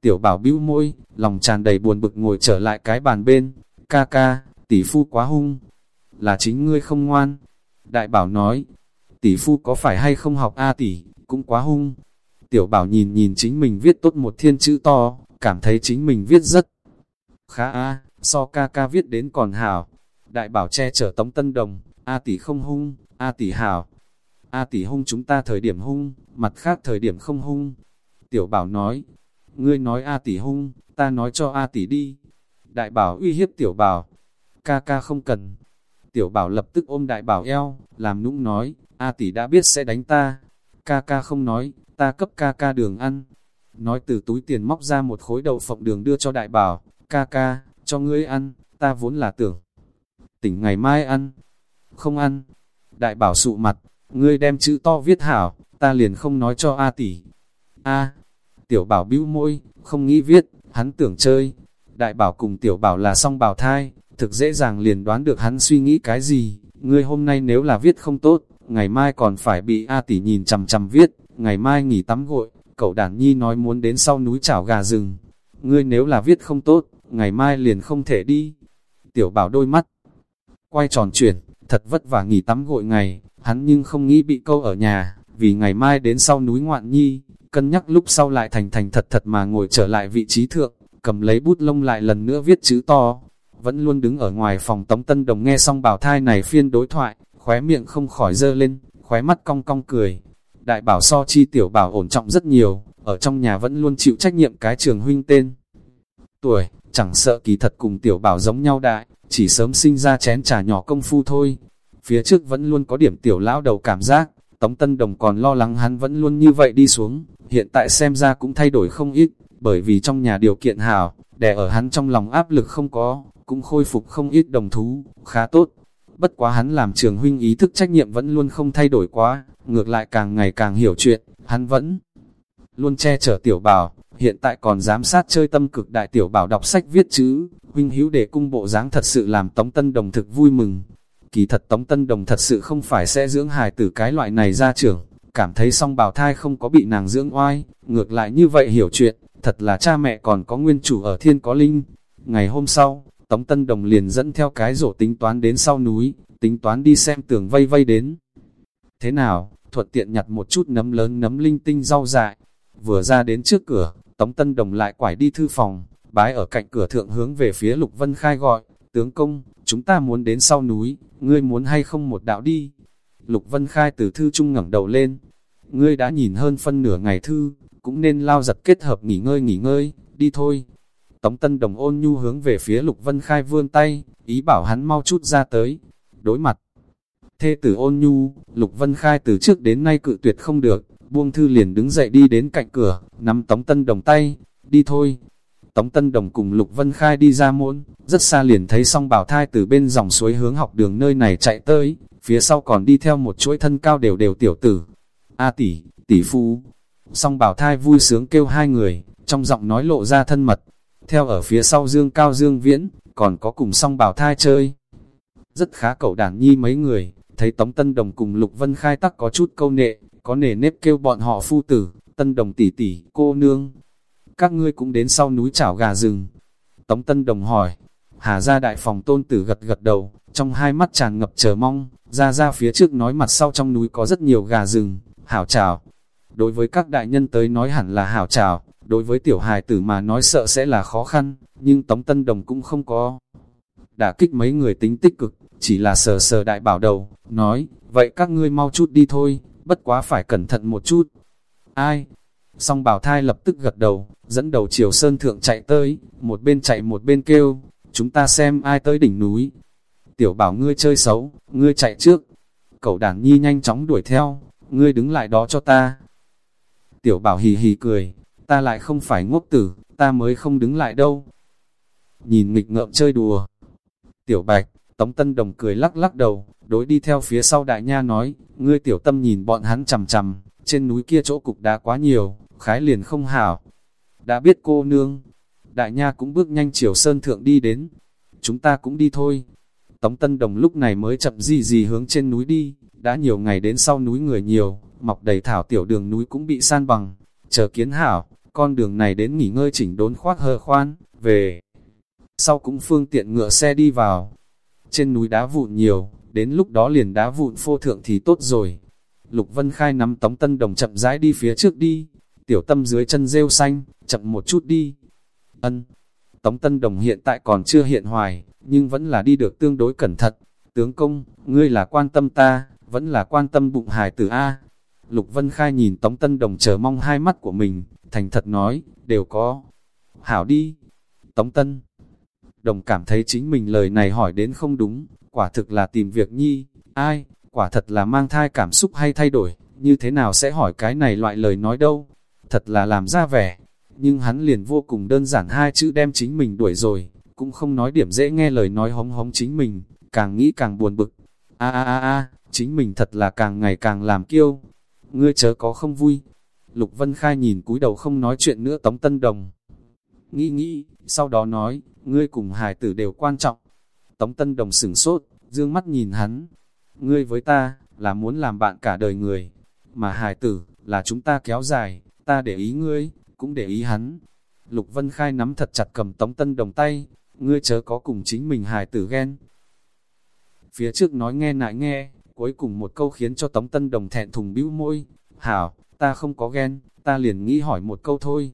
Tiểu bảo bĩu môi, lòng tràn đầy buồn bực ngồi trở lại cái bàn bên, ca ca, tỷ phu quá hung, là chính ngươi không ngoan. Đại bảo nói, tỷ phu có phải hay không học A tỷ, cũng quá hung. Tiểu bảo nhìn nhìn chính mình viết tốt một thiên chữ to, cảm thấy chính mình viết rất khá A, so ca ca viết đến còn hảo. Đại bảo che chở tống tân đồng, A tỷ không hung, A tỷ hảo. A tỷ hung chúng ta thời điểm hung, mặt khác thời điểm không hung. Tiểu bảo nói, ngươi nói A tỷ hung, ta nói cho A tỷ đi. Đại bảo uy hiếp tiểu bảo, ca ca không cần. Tiểu bảo lập tức ôm đại bảo eo, làm nũng nói, A tỷ đã biết sẽ đánh ta. Ca ca không nói, ta cấp ca ca đường ăn. Nói từ túi tiền móc ra một khối đậu phộng đường đưa cho đại bảo, ca ca, cho ngươi ăn, ta vốn là tưởng. Tỉnh ngày mai ăn, không ăn. Đại bảo sụ mặt, ngươi đem chữ to viết hảo, ta liền không nói cho A tỷ. A, tiểu bảo bĩu môi, không nghĩ viết, hắn tưởng chơi. Đại bảo cùng tiểu bảo là song bảo thai, thực dễ dàng liền đoán được hắn suy nghĩ cái gì. Ngươi hôm nay nếu là viết không tốt, ngày mai còn phải bị A tỷ nhìn chằm chằm viết, ngày mai nghỉ tắm gội, cậu đàn nhi nói muốn đến sau núi chảo gà rừng. Ngươi nếu là viết không tốt, ngày mai liền không thể đi. Tiểu bảo đôi mắt, quay tròn chuyển, thật vất vả nghỉ tắm gội ngày, hắn nhưng không nghĩ bị câu ở nhà, vì ngày mai đến sau núi ngoạn nhi, cân nhắc lúc sau lại thành thành thật thật mà ngồi trở lại vị trí thượng, cầm lấy bút lông lại lần nữa viết chữ to. Vẫn luôn đứng ở ngoài phòng Tống Tân Đồng nghe xong bảo thai này phiên đối thoại, khóe miệng không khỏi dơ lên, khóe mắt cong cong cười. Đại bảo so chi tiểu bảo ổn trọng rất nhiều, ở trong nhà vẫn luôn chịu trách nhiệm cái trường huynh tên. Tuổi, chẳng sợ kỳ thật cùng tiểu bảo giống nhau đại, chỉ sớm sinh ra chén trà nhỏ công phu thôi. Phía trước vẫn luôn có điểm tiểu lão đầu cảm giác, Tống Tân Đồng còn lo lắng hắn vẫn luôn như vậy đi xuống, hiện tại xem ra cũng thay đổi không ít, bởi vì trong nhà điều kiện hảo, đè ở hắn trong lòng áp lực không có, cũng khôi phục không ít đồng thú, khá tốt. Bất quá hắn làm trường huynh ý thức trách nhiệm vẫn luôn không thay đổi quá, ngược lại càng ngày càng hiểu chuyện, hắn vẫn luôn che chở tiểu bảo, hiện tại còn giám sát chơi tâm cực đại tiểu bảo đọc sách viết chữ, huynh hữu để cung bộ dáng thật sự làm Tống Tân Đồng thực vui mừng. Kỳ thật Tống Tân Đồng thật sự không phải sẽ dưỡng hài tử cái loại này ra trưởng, cảm thấy song bào thai không có bị nàng dưỡng oai, ngược lại như vậy hiểu chuyện, thật là cha mẹ còn có nguyên chủ ở thiên có linh. Ngày hôm sau, Tống Tân Đồng liền dẫn theo cái rổ tính toán đến sau núi, tính toán đi xem tường vây vây đến. Thế nào, thuận tiện nhặt một chút nấm lớn nấm linh tinh rau dại, vừa ra đến trước cửa, Tống Tân Đồng lại quải đi thư phòng, bái ở cạnh cửa thượng hướng về phía Lục Vân Khai gọi, tướng công, chúng ta muốn đến sau núi, ngươi muốn hay không một đạo đi. Lục Vân Khai từ thư trung ngẩng đầu lên, ngươi đã nhìn hơn phân nửa ngày thư, cũng nên lao giật kết hợp nghỉ ngơi nghỉ ngơi, đi thôi. Tống Tân Đồng ôn nhu hướng về phía Lục Vân Khai vươn tay, ý bảo hắn mau chút ra tới. Đối mặt, thê tử ôn nhu, Lục Vân Khai từ trước đến nay cự tuyệt không được, buông thư liền đứng dậy đi đến cạnh cửa, nắm Tống Tân Đồng tay, đi thôi. Tống Tân Đồng cùng Lục Vân Khai đi ra muộn, rất xa liền thấy song bảo thai từ bên dòng suối hướng học đường nơi này chạy tới, phía sau còn đi theo một chuỗi thân cao đều đều tiểu tử. A tỷ, tỷ phu. Song bảo thai vui sướng kêu hai người, trong giọng nói lộ ra thân mật. Theo ở phía sau Dương Cao Dương Viễn, còn có cùng song bảo thai chơi. Rất khá cậu đàn nhi mấy người, thấy Tống Tân Đồng cùng Lục Vân Khai tắc có chút câu nệ, có nề nếp kêu bọn họ phu tử, Tân Đồng tỷ tỷ, cô nương. Các ngươi cũng đến sau núi chảo gà rừng. Tống Tân Đồng hỏi, Hà ra đại phòng tôn tử gật gật đầu, trong hai mắt tràn ngập chờ mong, ra ra phía trước nói mặt sau trong núi có rất nhiều gà rừng, hảo chào. Đối với các đại nhân tới nói hẳn là hảo chào, đối với tiểu hài tử mà nói sợ sẽ là khó khăn, nhưng Tống Tân Đồng cũng không có. Đã kích mấy người tính tích cực, chỉ là sờ sờ đại bảo đầu, nói, vậy các ngươi mau chút đi thôi, bất quá phải cẩn thận một chút. Ai? Song bảo thai lập tức gật đầu, dẫn đầu chiều sơn thượng chạy tới, một bên chạy một bên kêu, chúng ta xem ai tới đỉnh núi. Tiểu bảo ngươi chơi xấu, ngươi chạy trước. Cậu đảng nhi nhanh chóng đuổi theo, ngươi đứng lại đó cho ta. Tiểu bảo hì hì cười, ta lại không phải ngốc tử, ta mới không đứng lại đâu. Nhìn nghịch ngợm chơi đùa. Tiểu bạch, Tống Tân Đồng cười lắc lắc đầu, đối đi theo phía sau đại nha nói, ngươi tiểu tâm nhìn bọn hắn chầm chầm, trên núi kia chỗ cục đá quá nhiều, khái liền không hảo. Đã biết cô nương, đại nha cũng bước nhanh chiều sơn thượng đi đến, chúng ta cũng đi thôi. Tống Tân Đồng lúc này mới chậm gì gì hướng trên núi đi, đã nhiều ngày đến sau núi người nhiều, mọc đầy thảo tiểu đường núi cũng bị san bằng, chờ kiến hảo, con đường này đến nghỉ ngơi chỉnh đốn khoác hờ khoan, về. Sau cũng phương tiện ngựa xe đi vào. Trên núi đá vụn nhiều, đến lúc đó liền đá vụn phô thượng thì tốt rồi. Lục Vân Khai nắm Tống Tân Đồng chậm rãi đi phía trước đi, tiểu tâm dưới chân rêu xanh, chậm một chút đi. Ân, Tống Tân Đồng hiện tại còn chưa hiện hoài, nhưng vẫn là đi được tương đối cẩn thận. Tướng công, ngươi là quan tâm ta, vẫn là quan tâm bụng hài tử A. Lục Vân Khai nhìn Tống Tân Đồng chờ mong hai mắt của mình, thành thật nói, đều có. Hảo đi. Tống Tân Đồng cảm thấy chính mình lời này hỏi đến không đúng, quả thực là tìm việc nhi, ai, quả thật là mang thai cảm xúc hay thay đổi, như thế nào sẽ hỏi cái này loại lời nói đâu, thật là làm ra vẻ. Nhưng hắn liền vô cùng đơn giản hai chữ đem chính mình đuổi rồi, cũng không nói điểm dễ nghe lời nói hống hống chính mình, càng nghĩ càng buồn bực. A a a a, chính mình thật là càng ngày càng làm kiêu. Ngươi chớ có không vui. Lục Vân Khai nhìn cúi đầu không nói chuyện nữa Tống Tân Đồng. Nghĩ nghĩ, sau đó nói, ngươi cùng hài tử đều quan trọng. Tống Tân Đồng sửng sốt, dương mắt nhìn hắn. Ngươi với ta, là muốn làm bạn cả đời người. Mà hài tử, là chúng ta kéo dài, ta để ý ngươi, cũng để ý hắn. Lục Vân Khai nắm thật chặt cầm Tống Tân Đồng tay, ngươi chớ có cùng chính mình hài tử ghen. Phía trước nói nghe nại nghe, cuối cùng một câu khiến cho Tống Tân Đồng thẹn thùng bĩu môi. Hảo, ta không có ghen, ta liền nghĩ hỏi một câu thôi.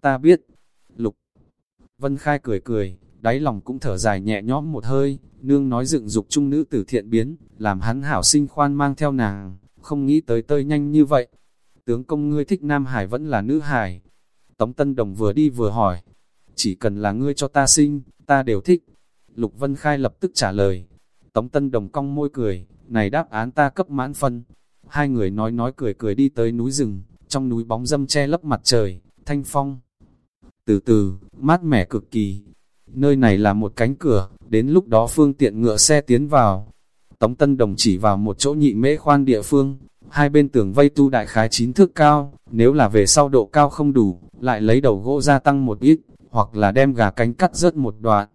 Ta biết. Lục Vân Khai cười cười, đáy lòng cũng thở dài nhẹ nhõm một hơi, nương nói dựng dục trung nữ tử thiện biến, làm hắn hảo sinh khoan mang theo nàng, không nghĩ tới tơi nhanh như vậy. Tướng công ngươi thích Nam Hải vẫn là nữ Hải. Tống Tân Đồng vừa đi vừa hỏi, chỉ cần là ngươi cho ta sinh, ta đều thích. Lục Vân Khai lập tức trả lời. Tống Tân Đồng cong môi cười, này đáp án ta cấp mãn phân. Hai người nói nói cười cười đi tới núi rừng, trong núi bóng dâm che lấp mặt trời, thanh phong. Từ từ, mát mẻ cực kỳ. Nơi này là một cánh cửa, đến lúc đó phương tiện ngựa xe tiến vào. Tống Tân Đồng chỉ vào một chỗ nhị mễ khoan địa phương, hai bên tường vây tu đại khái chín thước cao, nếu là về sau độ cao không đủ, lại lấy đầu gỗ gia tăng một ít, hoặc là đem gà cánh cắt rớt một đoạn.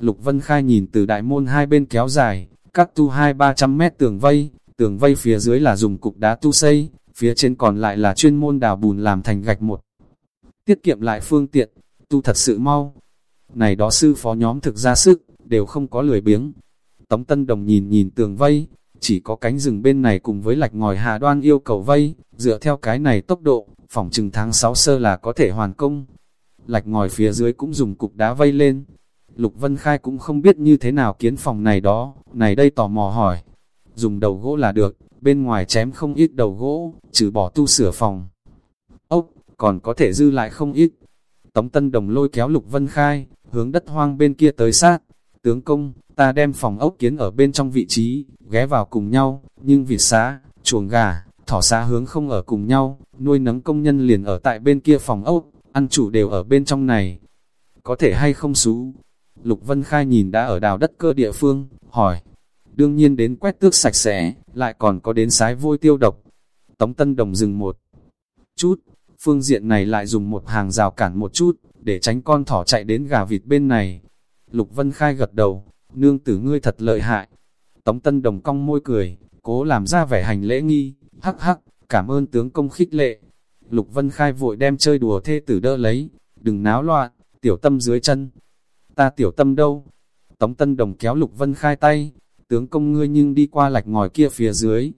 Lục Vân Khai nhìn từ đại môn hai bên kéo dài, các tu hai ba trăm mét tường vây, tường vây phía dưới là dùng cục đá tu xây, phía trên còn lại là chuyên môn đào bùn làm thành gạch một. Tiết kiệm lại phương tiện, tu thật sự mau. Này đó sư phó nhóm thực ra sức, đều không có lười biếng. Tống Tân Đồng nhìn nhìn tường vây, chỉ có cánh rừng bên này cùng với lạch ngòi hà đoan yêu cầu vây, dựa theo cái này tốc độ, phòng chừng tháng 6 sơ là có thể hoàn công. Lạch ngòi phía dưới cũng dùng cục đá vây lên. Lục Vân Khai cũng không biết như thế nào kiến phòng này đó, này đây tò mò hỏi. Dùng đầu gỗ là được, bên ngoài chém không ít đầu gỗ, trừ bỏ tu sửa phòng. Ốc, còn có thể dư lại không ít. Tống Tân Đồng lôi kéo Lục Vân Khai, hướng đất hoang bên kia tới sát. Tướng công, ta đem phòng ốc kiến ở bên trong vị trí, ghé vào cùng nhau, nhưng vịt xá, chuồng gà, thỏ xá hướng không ở cùng nhau, nuôi nấng công nhân liền ở tại bên kia phòng ốc, ăn chủ đều ở bên trong này. Có thể hay không xú? Lục Vân Khai nhìn đã ở đào đất cơ địa phương, hỏi. Đương nhiên đến quét tước sạch sẽ, lại còn có đến sái vôi tiêu độc. Tống Tân Đồng dừng một chút, phương diện này lại dùng một hàng rào cản một chút, để tránh con thỏ chạy đến gà vịt bên này. Lục Vân Khai gật đầu, nương tử ngươi thật lợi hại. Tống Tân Đồng cong môi cười, cố làm ra vẻ hành lễ nghi, hắc hắc, cảm ơn tướng công khích lệ. Lục Vân Khai vội đem chơi đùa thê tử đỡ lấy, đừng náo loạn, tiểu tâm dưới chân. Ta tiểu tâm đâu? Tống Tân Đồng kéo Lục Vân Khai tay, tướng công ngươi nhưng đi qua lạch ngòi kia phía dưới.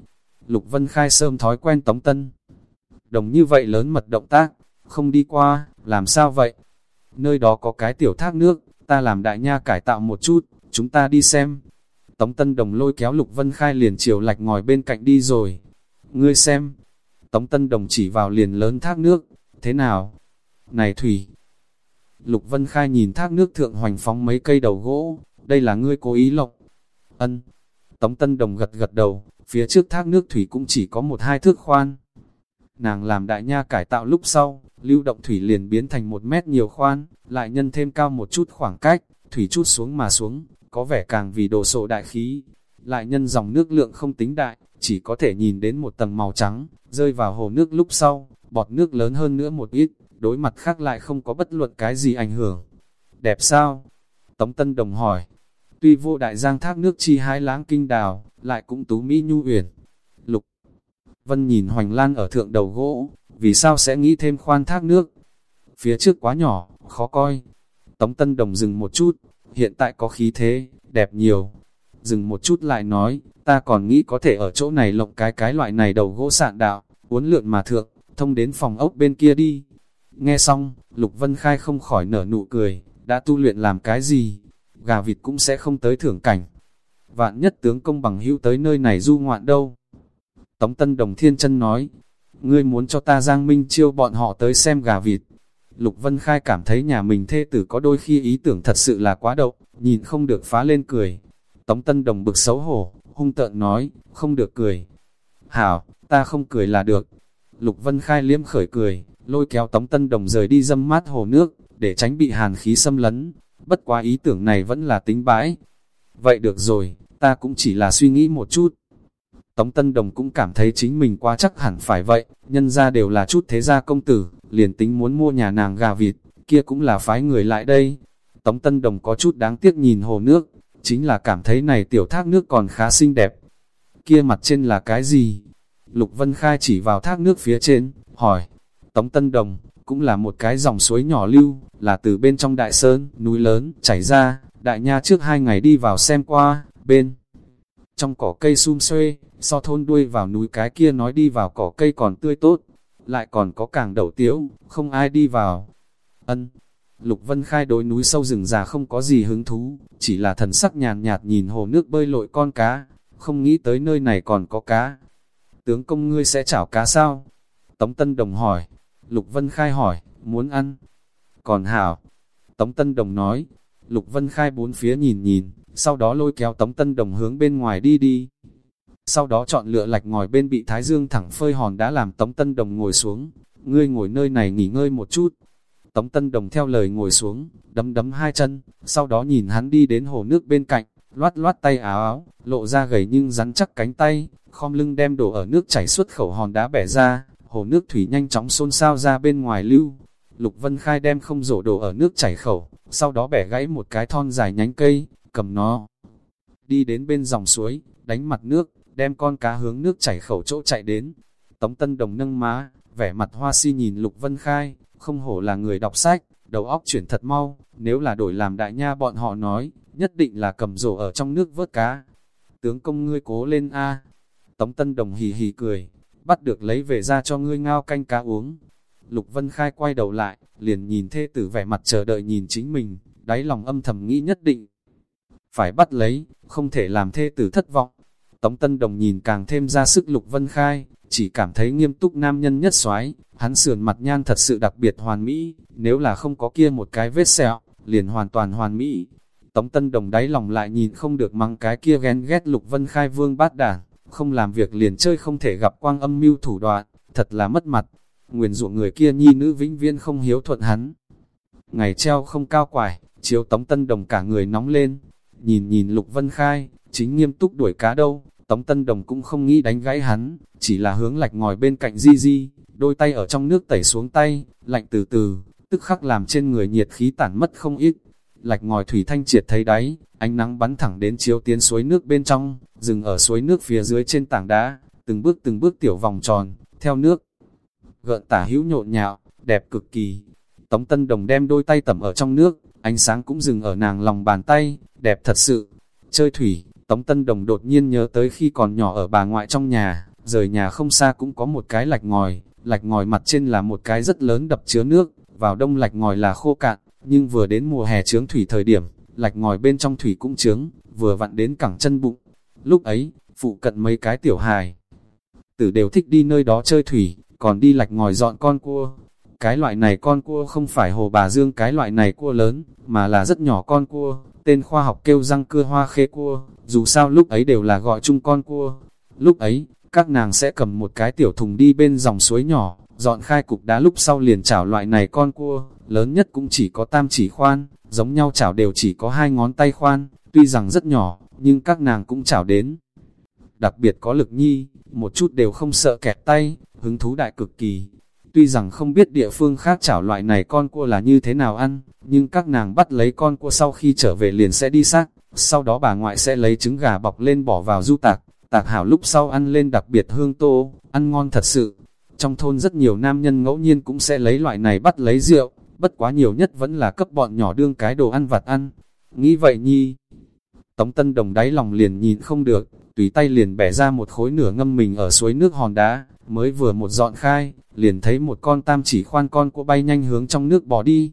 Lục Vân Khai sơm thói quen Tống Tân. Đồng như vậy lớn mật động tác, không đi qua, làm sao vậy? Nơi đó có cái tiểu thác nước, ta làm đại nha cải tạo một chút, chúng ta đi xem. Tống Tân Đồng lôi kéo Lục Vân Khai liền chiều lạch ngòi bên cạnh đi rồi. Ngươi xem. Tống Tân Đồng chỉ vào liền lớn thác nước. Thế nào? Này Thủy. Lục Vân Khai nhìn thác nước thượng hoành phóng mấy cây đầu gỗ. Đây là ngươi cố ý lộc. Ân. Tống Tân Đồng gật gật đầu. Phía trước thác nước Thủy cũng chỉ có một hai thước khoan. Nàng làm đại nha cải tạo lúc sau, lưu động thủy liền biến thành một mét nhiều khoan, lại nhân thêm cao một chút khoảng cách, thủy chút xuống mà xuống, có vẻ càng vì đồ sộ đại khí. Lại nhân dòng nước lượng không tính đại, chỉ có thể nhìn đến một tầng màu trắng, rơi vào hồ nước lúc sau, bọt nước lớn hơn nữa một ít, đối mặt khác lại không có bất luận cái gì ảnh hưởng. Đẹp sao? Tống Tân Đồng hỏi. tuy vô đại giang thác nước chi hai láng kinh đào, lại cũng tú mỹ nhu uyển. Vân nhìn hoành lan ở thượng đầu gỗ, vì sao sẽ nghĩ thêm khoan thác nước? Phía trước quá nhỏ, khó coi. Tống Tân Đồng dừng một chút, hiện tại có khí thế, đẹp nhiều. Dừng một chút lại nói, ta còn nghĩ có thể ở chỗ này lộng cái cái loại này đầu gỗ sạn đạo, uốn lượn mà thượng, thông đến phòng ốc bên kia đi. Nghe xong, Lục Vân Khai không khỏi nở nụ cười, đã tu luyện làm cái gì? Gà vịt cũng sẽ không tới thưởng cảnh. Vạn nhất tướng công bằng hữu tới nơi này du ngoạn đâu. Tống Tân Đồng Thiên chân nói, ngươi muốn cho ta Giang Minh chiêu bọn họ tới xem gà vịt. Lục Vân Khai cảm thấy nhà mình thê tử có đôi khi ý tưởng thật sự là quá đậu, nhìn không được phá lên cười. Tống Tân Đồng bực xấu hổ, hung tợn nói, không được cười. Hảo, ta không cười là được. Lục Vân Khai liếm khởi cười, lôi kéo Tống Tân Đồng rời đi dâm mát hồ nước, để tránh bị hàn khí xâm lấn. Bất quá ý tưởng này vẫn là tính bãi. Vậy được rồi, ta cũng chỉ là suy nghĩ một chút. Tống Tân Đồng cũng cảm thấy chính mình quá chắc hẳn phải vậy, nhân ra đều là chút thế gia công tử, liền tính muốn mua nhà nàng gà vịt, kia cũng là phái người lại đây. Tống Tân Đồng có chút đáng tiếc nhìn hồ nước, chính là cảm thấy này tiểu thác nước còn khá xinh đẹp. Kia mặt trên là cái gì? Lục Vân Khai chỉ vào thác nước phía trên, hỏi. Tống Tân Đồng, cũng là một cái dòng suối nhỏ lưu, là từ bên trong đại sơn, núi lớn, chảy ra, đại nha trước hai ngày đi vào xem qua, bên. Trong cỏ cây sum xuê, so thôn đuôi vào núi cái kia nói đi vào cỏ cây còn tươi tốt, lại còn có càng đậu tiếu, không ai đi vào. Ân, Lục Vân Khai đối núi sâu rừng già không có gì hứng thú, chỉ là thần sắc nhàn nhạt nhìn hồ nước bơi lội con cá, không nghĩ tới nơi này còn có cá. Tướng công ngươi sẽ chảo cá sao? Tống Tân Đồng hỏi. Lục Vân Khai hỏi, muốn ăn? Còn hảo. Tống Tân Đồng nói. Lục Vân Khai bốn phía nhìn nhìn, sau đó lôi kéo Tống Tân Đồng hướng bên ngoài đi đi. Sau đó chọn lựa lạch ngồi bên bị Thái Dương thẳng phơi hòn đã làm Tống Tân Đồng ngồi xuống. Ngươi ngồi nơi này nghỉ ngơi một chút, Tống Tân Đồng theo lời ngồi xuống, đấm đấm hai chân, sau đó nhìn hắn đi đến hồ nước bên cạnh, loát loát tay áo áo, lộ ra gầy nhưng rắn chắc cánh tay, khom lưng đem đổ ở nước chảy xuất khẩu hòn đá bẻ ra, hồ nước thủy nhanh chóng xôn xao ra bên ngoài lưu. Lục Vân Khai đem không rổ đổ ở nước chảy khẩu, sau đó bẻ gãy một cái thon dài nhánh cây, cầm nó. Đi đến bên dòng suối, đánh mặt nước, đem con cá hướng nước chảy khẩu chỗ chạy đến. Tống Tân Đồng nâng má, vẻ mặt hoa si nhìn Lục Vân Khai, không hổ là người đọc sách, đầu óc chuyển thật mau, nếu là đổi làm đại nha bọn họ nói, nhất định là cầm rổ ở trong nước vớt cá. Tướng công ngươi cố lên a Tống Tân Đồng hì hì cười, bắt được lấy về ra cho ngươi ngao canh cá uống. Lục Vân Khai quay đầu lại, liền nhìn thê tử vẻ mặt chờ đợi nhìn chính mình, đáy lòng âm thầm nghĩ nhất định. Phải bắt lấy, không thể làm thê tử thất vọng. Tống Tân Đồng nhìn càng thêm ra sức Lục Vân Khai, chỉ cảm thấy nghiêm túc nam nhân nhất soái hắn sườn mặt nhan thật sự đặc biệt hoàn mỹ, nếu là không có kia một cái vết sẹo, liền hoàn toàn hoàn mỹ. Tống Tân Đồng đáy lòng lại nhìn không được mắng cái kia ghen ghét Lục Vân Khai vương bát đảng, không làm việc liền chơi không thể gặp quang âm mưu thủ đoạn, thật là mất mặt. Nguyền dụ người kia nhi nữ vĩnh viên không hiếu thuận hắn. Ngày treo không cao quải, chiếu Tống Tân Đồng cả người nóng lên, nhìn nhìn Lục Vân Khai, chính nghiêm túc đuổi cá đâu, Tống Tân Đồng cũng không nghĩ đánh gãy hắn, chỉ là hướng lạch ngồi bên cạnh Di Di, đôi tay ở trong nước tẩy xuống tay, lạnh từ từ, tức khắc làm trên người nhiệt khí tản mất không ít. Lạch ngòi thủy thanh triệt thấy đáy, ánh nắng bắn thẳng đến chiếu tiến suối nước bên trong, dừng ở suối nước phía dưới trên tảng đá, từng bước từng bước tiểu vòng tròn, theo nước. Gợn tả hữu nhộn nhạo, đẹp cực kỳ. Tống Tân Đồng đem đôi tay tẩm ở trong nước, ánh sáng cũng dừng ở nàng lòng bàn tay, đẹp thật sự. Chơi thủy, Tống Tân Đồng đột nhiên nhớ tới khi còn nhỏ ở bà ngoại trong nhà, rời nhà không xa cũng có một cái lạch ngòi, lạch ngòi mặt trên là một cái rất lớn đập chứa nước, vào đông lạch ngòi là khô cạn, nhưng vừa đến mùa hè trướng thủy thời điểm, lạch ngòi bên trong thủy cũng trướng, vừa vặn đến cẳng chân bụng. Lúc ấy, phụ cận mấy cái tiểu hài, tử đều thích đi nơi đó chơi thủy, còn đi lạch ngòi dọn con cua. Cái loại này con cua không phải hồ bà dương cái loại này cua lớn, mà là rất nhỏ con cua, tên khoa học kêu răng cưa hoa khê cua, dù sao lúc ấy đều là gọi chung con cua. Lúc ấy, các nàng sẽ cầm một cái tiểu thùng đi bên dòng suối nhỏ, dọn khai cục đá lúc sau liền chảo loại này con cua, lớn nhất cũng chỉ có tam chỉ khoan, giống nhau chảo đều chỉ có hai ngón tay khoan, tuy rằng rất nhỏ, nhưng các nàng cũng chảo đến. Đặc biệt có lực nhi, một chút đều không sợ kẹt tay, hứng thú đại cực kỳ. Tuy rằng không biết địa phương khác chảo loại này con cua là như thế nào ăn, nhưng các nàng bắt lấy con cua sau khi trở về liền sẽ đi xác, Sau đó bà ngoại sẽ lấy trứng gà bọc lên bỏ vào du tạc, tạc hảo lúc sau ăn lên đặc biệt hương tô, ăn ngon thật sự. Trong thôn rất nhiều nam nhân ngẫu nhiên cũng sẽ lấy loại này bắt lấy rượu, bất quá nhiều nhất vẫn là cấp bọn nhỏ đương cái đồ ăn vặt ăn. Nghĩ vậy nhi, Tống Tân Đồng đáy lòng liền nhìn không được, tùy tay liền bẻ ra một khối nửa ngâm mình ở suối nước hòn đá, mới vừa một dọn khai, liền thấy một con tam chỉ khoan con cua bay nhanh hướng trong nước bỏ đi.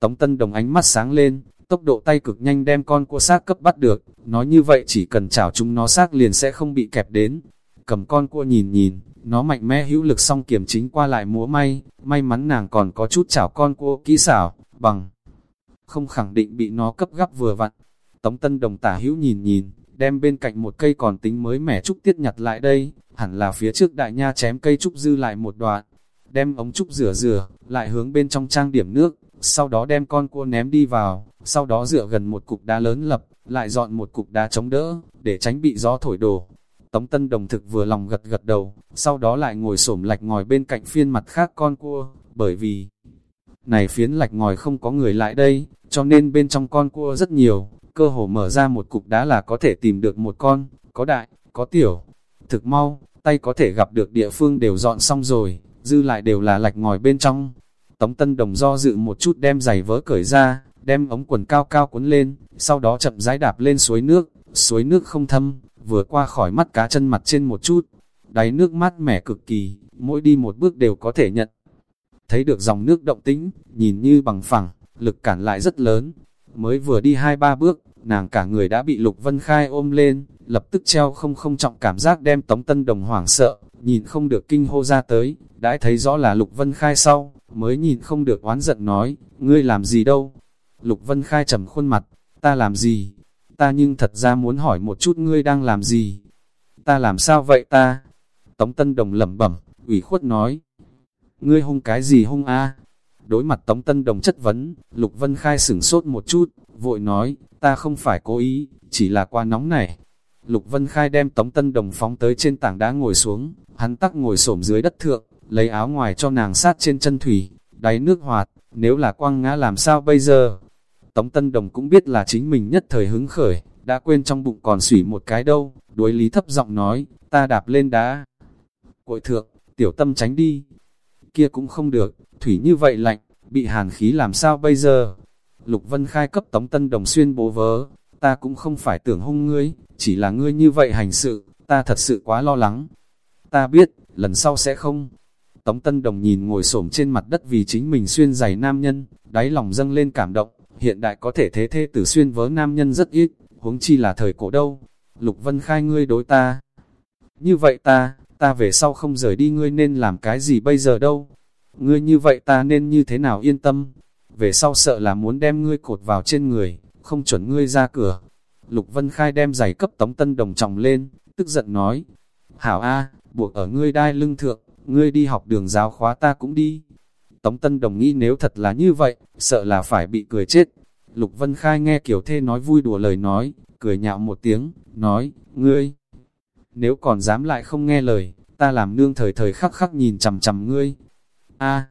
Tống Tân Đồng ánh mắt sáng lên, tốc độ tay cực nhanh đem con cua xác cấp bắt được, nói như vậy chỉ cần chảo chúng nó xác liền sẽ không bị kẹp đến. Cầm con cua nhìn nhìn, nó mạnh mẽ hữu lực song kiểm chính qua lại múa may, may mắn nàng còn có chút chảo con cua kỹ xảo, bằng không khẳng định bị nó cấp gấp vừa vặn. Tống Tân Đồng tả hữu nhìn nhìn, đem bên cạnh một cây còn tính mới mẻ trúc tiết nhặt lại đây, hẳn là phía trước đại nha chém cây trúc dư lại một đoạn, đem ống trúc rửa rửa, lại hướng bên trong trang điểm nước, sau đó đem con cua ném đi vào, sau đó dựa gần một cục đá lớn lập, lại dọn một cục đá chống đỡ, để tránh bị gió thổi đổ. Tống Tân Đồng thực vừa lòng gật gật đầu, sau đó lại ngồi xổm lạch ngồi bên cạnh phiên mặt khác con cua, bởi vì này phiến lạch ngòi không có người lại đây, cho nên bên trong con cua rất nhiều, cơ hồ mở ra một cục đá là có thể tìm được một con, có đại, có tiểu. Thực mau, tay có thể gặp được địa phương đều dọn xong rồi, dư lại đều là lạch ngòi bên trong. Tống Tân Đồng do dự một chút đem giày vớ cởi ra, đem ống quần cao cao cuốn lên, sau đó chậm rãi đạp lên suối nước, suối nước không thâm, vừa qua khỏi mắt cá chân mặt trên một chút, đáy nước mát mẻ cực kỳ, mỗi đi một bước đều có thể nhận. Thấy được dòng nước động tĩnh, nhìn như bằng phẳng, lực cản lại rất lớn, Mới vừa đi hai ba bước, nàng cả người đã bị Lục Vân Khai ôm lên, lập tức treo không không trọng cảm giác đem Tống Tân Đồng hoảng sợ, nhìn không được kinh hô ra tới, đã thấy rõ là Lục Vân Khai sau, mới nhìn không được oán giận nói, ngươi làm gì đâu. Lục Vân Khai trầm khuôn mặt, ta làm gì? Ta nhưng thật ra muốn hỏi một chút ngươi đang làm gì? Ta làm sao vậy ta? Tống Tân Đồng lẩm bẩm, ủy khuất nói. Ngươi hung cái gì hung a? Đối mặt Tống Tân Đồng chất vấn, Lục Vân Khai sửng sốt một chút, vội nói, ta không phải cố ý, chỉ là qua nóng này. Lục Vân Khai đem Tống Tân Đồng phóng tới trên tảng đá ngồi xuống, hắn tắc ngồi xổm dưới đất thượng, lấy áo ngoài cho nàng sát trên chân thủy, đáy nước hoạt, nếu là quăng ngã làm sao bây giờ? Tống Tân Đồng cũng biết là chính mình nhất thời hứng khởi, đã quên trong bụng còn sủy một cái đâu, đối lý thấp giọng nói, ta đạp lên đá. Cội thượng, tiểu tâm tránh đi. Kia cũng không được, thủy như vậy lạnh, bị hàn khí làm sao bây giờ? Lục Vân Khai cấp Tống Tân Đồng xuyên bố vớ, ta cũng không phải tưởng hung ngươi, chỉ là ngươi như vậy hành sự, ta thật sự quá lo lắng. Ta biết, lần sau sẽ không. Tống Tân Đồng nhìn ngồi xổm trên mặt đất vì chính mình xuyên giày nam nhân, đáy lòng dâng lên cảm động, hiện đại có thể thế thế tử xuyên vớ nam nhân rất ít, huống chi là thời cổ đâu. Lục Vân Khai ngươi đối ta. Như vậy ta, ta về sau không rời đi ngươi nên làm cái gì bây giờ đâu ngươi như vậy ta nên như thế nào yên tâm, về sau sợ là muốn đem ngươi cột vào trên người, không chuẩn ngươi ra cửa. Lục Vân Khai đem giày cấp Tống Tân Đồng trọng lên, tức giận nói, Hảo A, buộc ở ngươi đai lưng thượng, ngươi đi học đường giáo khóa ta cũng đi. Tống Tân Đồng nghĩ nếu thật là như vậy, sợ là phải bị cười chết. Lục Vân Khai nghe kiểu thê nói vui đùa lời nói, cười nhạo một tiếng, nói, ngươi, nếu còn dám lại không nghe lời, ta làm nương thời thời khắc khắc nhìn chằm chằm ngươi, A,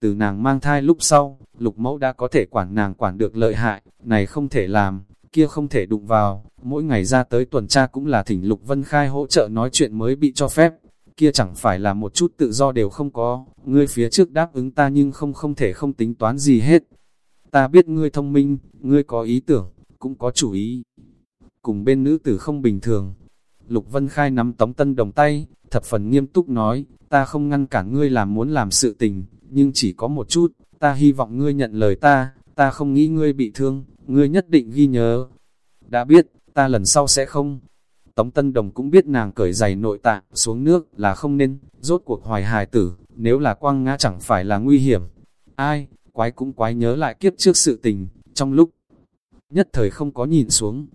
từ nàng mang thai lúc sau, lục mẫu đã có thể quản nàng quản được lợi hại, này không thể làm, kia không thể đụng vào, mỗi ngày ra tới tuần tra cũng là thỉnh Lục Vân Khai hỗ trợ nói chuyện mới bị cho phép, kia chẳng phải là một chút tự do đều không có, ngươi phía trước đáp ứng ta nhưng không không thể không tính toán gì hết. Ta biết ngươi thông minh, ngươi có ý tưởng, cũng có chủ ý. Cùng bên nữ tử không bình thường. Lục Vân Khai nắm tống tân đồng tay, thập phần nghiêm túc nói, ta không ngăn cản ngươi làm muốn làm sự tình, nhưng chỉ có một chút, ta hy vọng ngươi nhận lời ta, ta không nghĩ ngươi bị thương, ngươi nhất định ghi nhớ. Đã biết, ta lần sau sẽ không. Tống Tân Đồng cũng biết nàng cởi giày nội tạng xuống nước là không nên, rốt cuộc hoài hài tử, nếu là quăng ngã chẳng phải là nguy hiểm. Ai, quái cũng quái nhớ lại kiếp trước sự tình, trong lúc nhất thời không có nhìn xuống.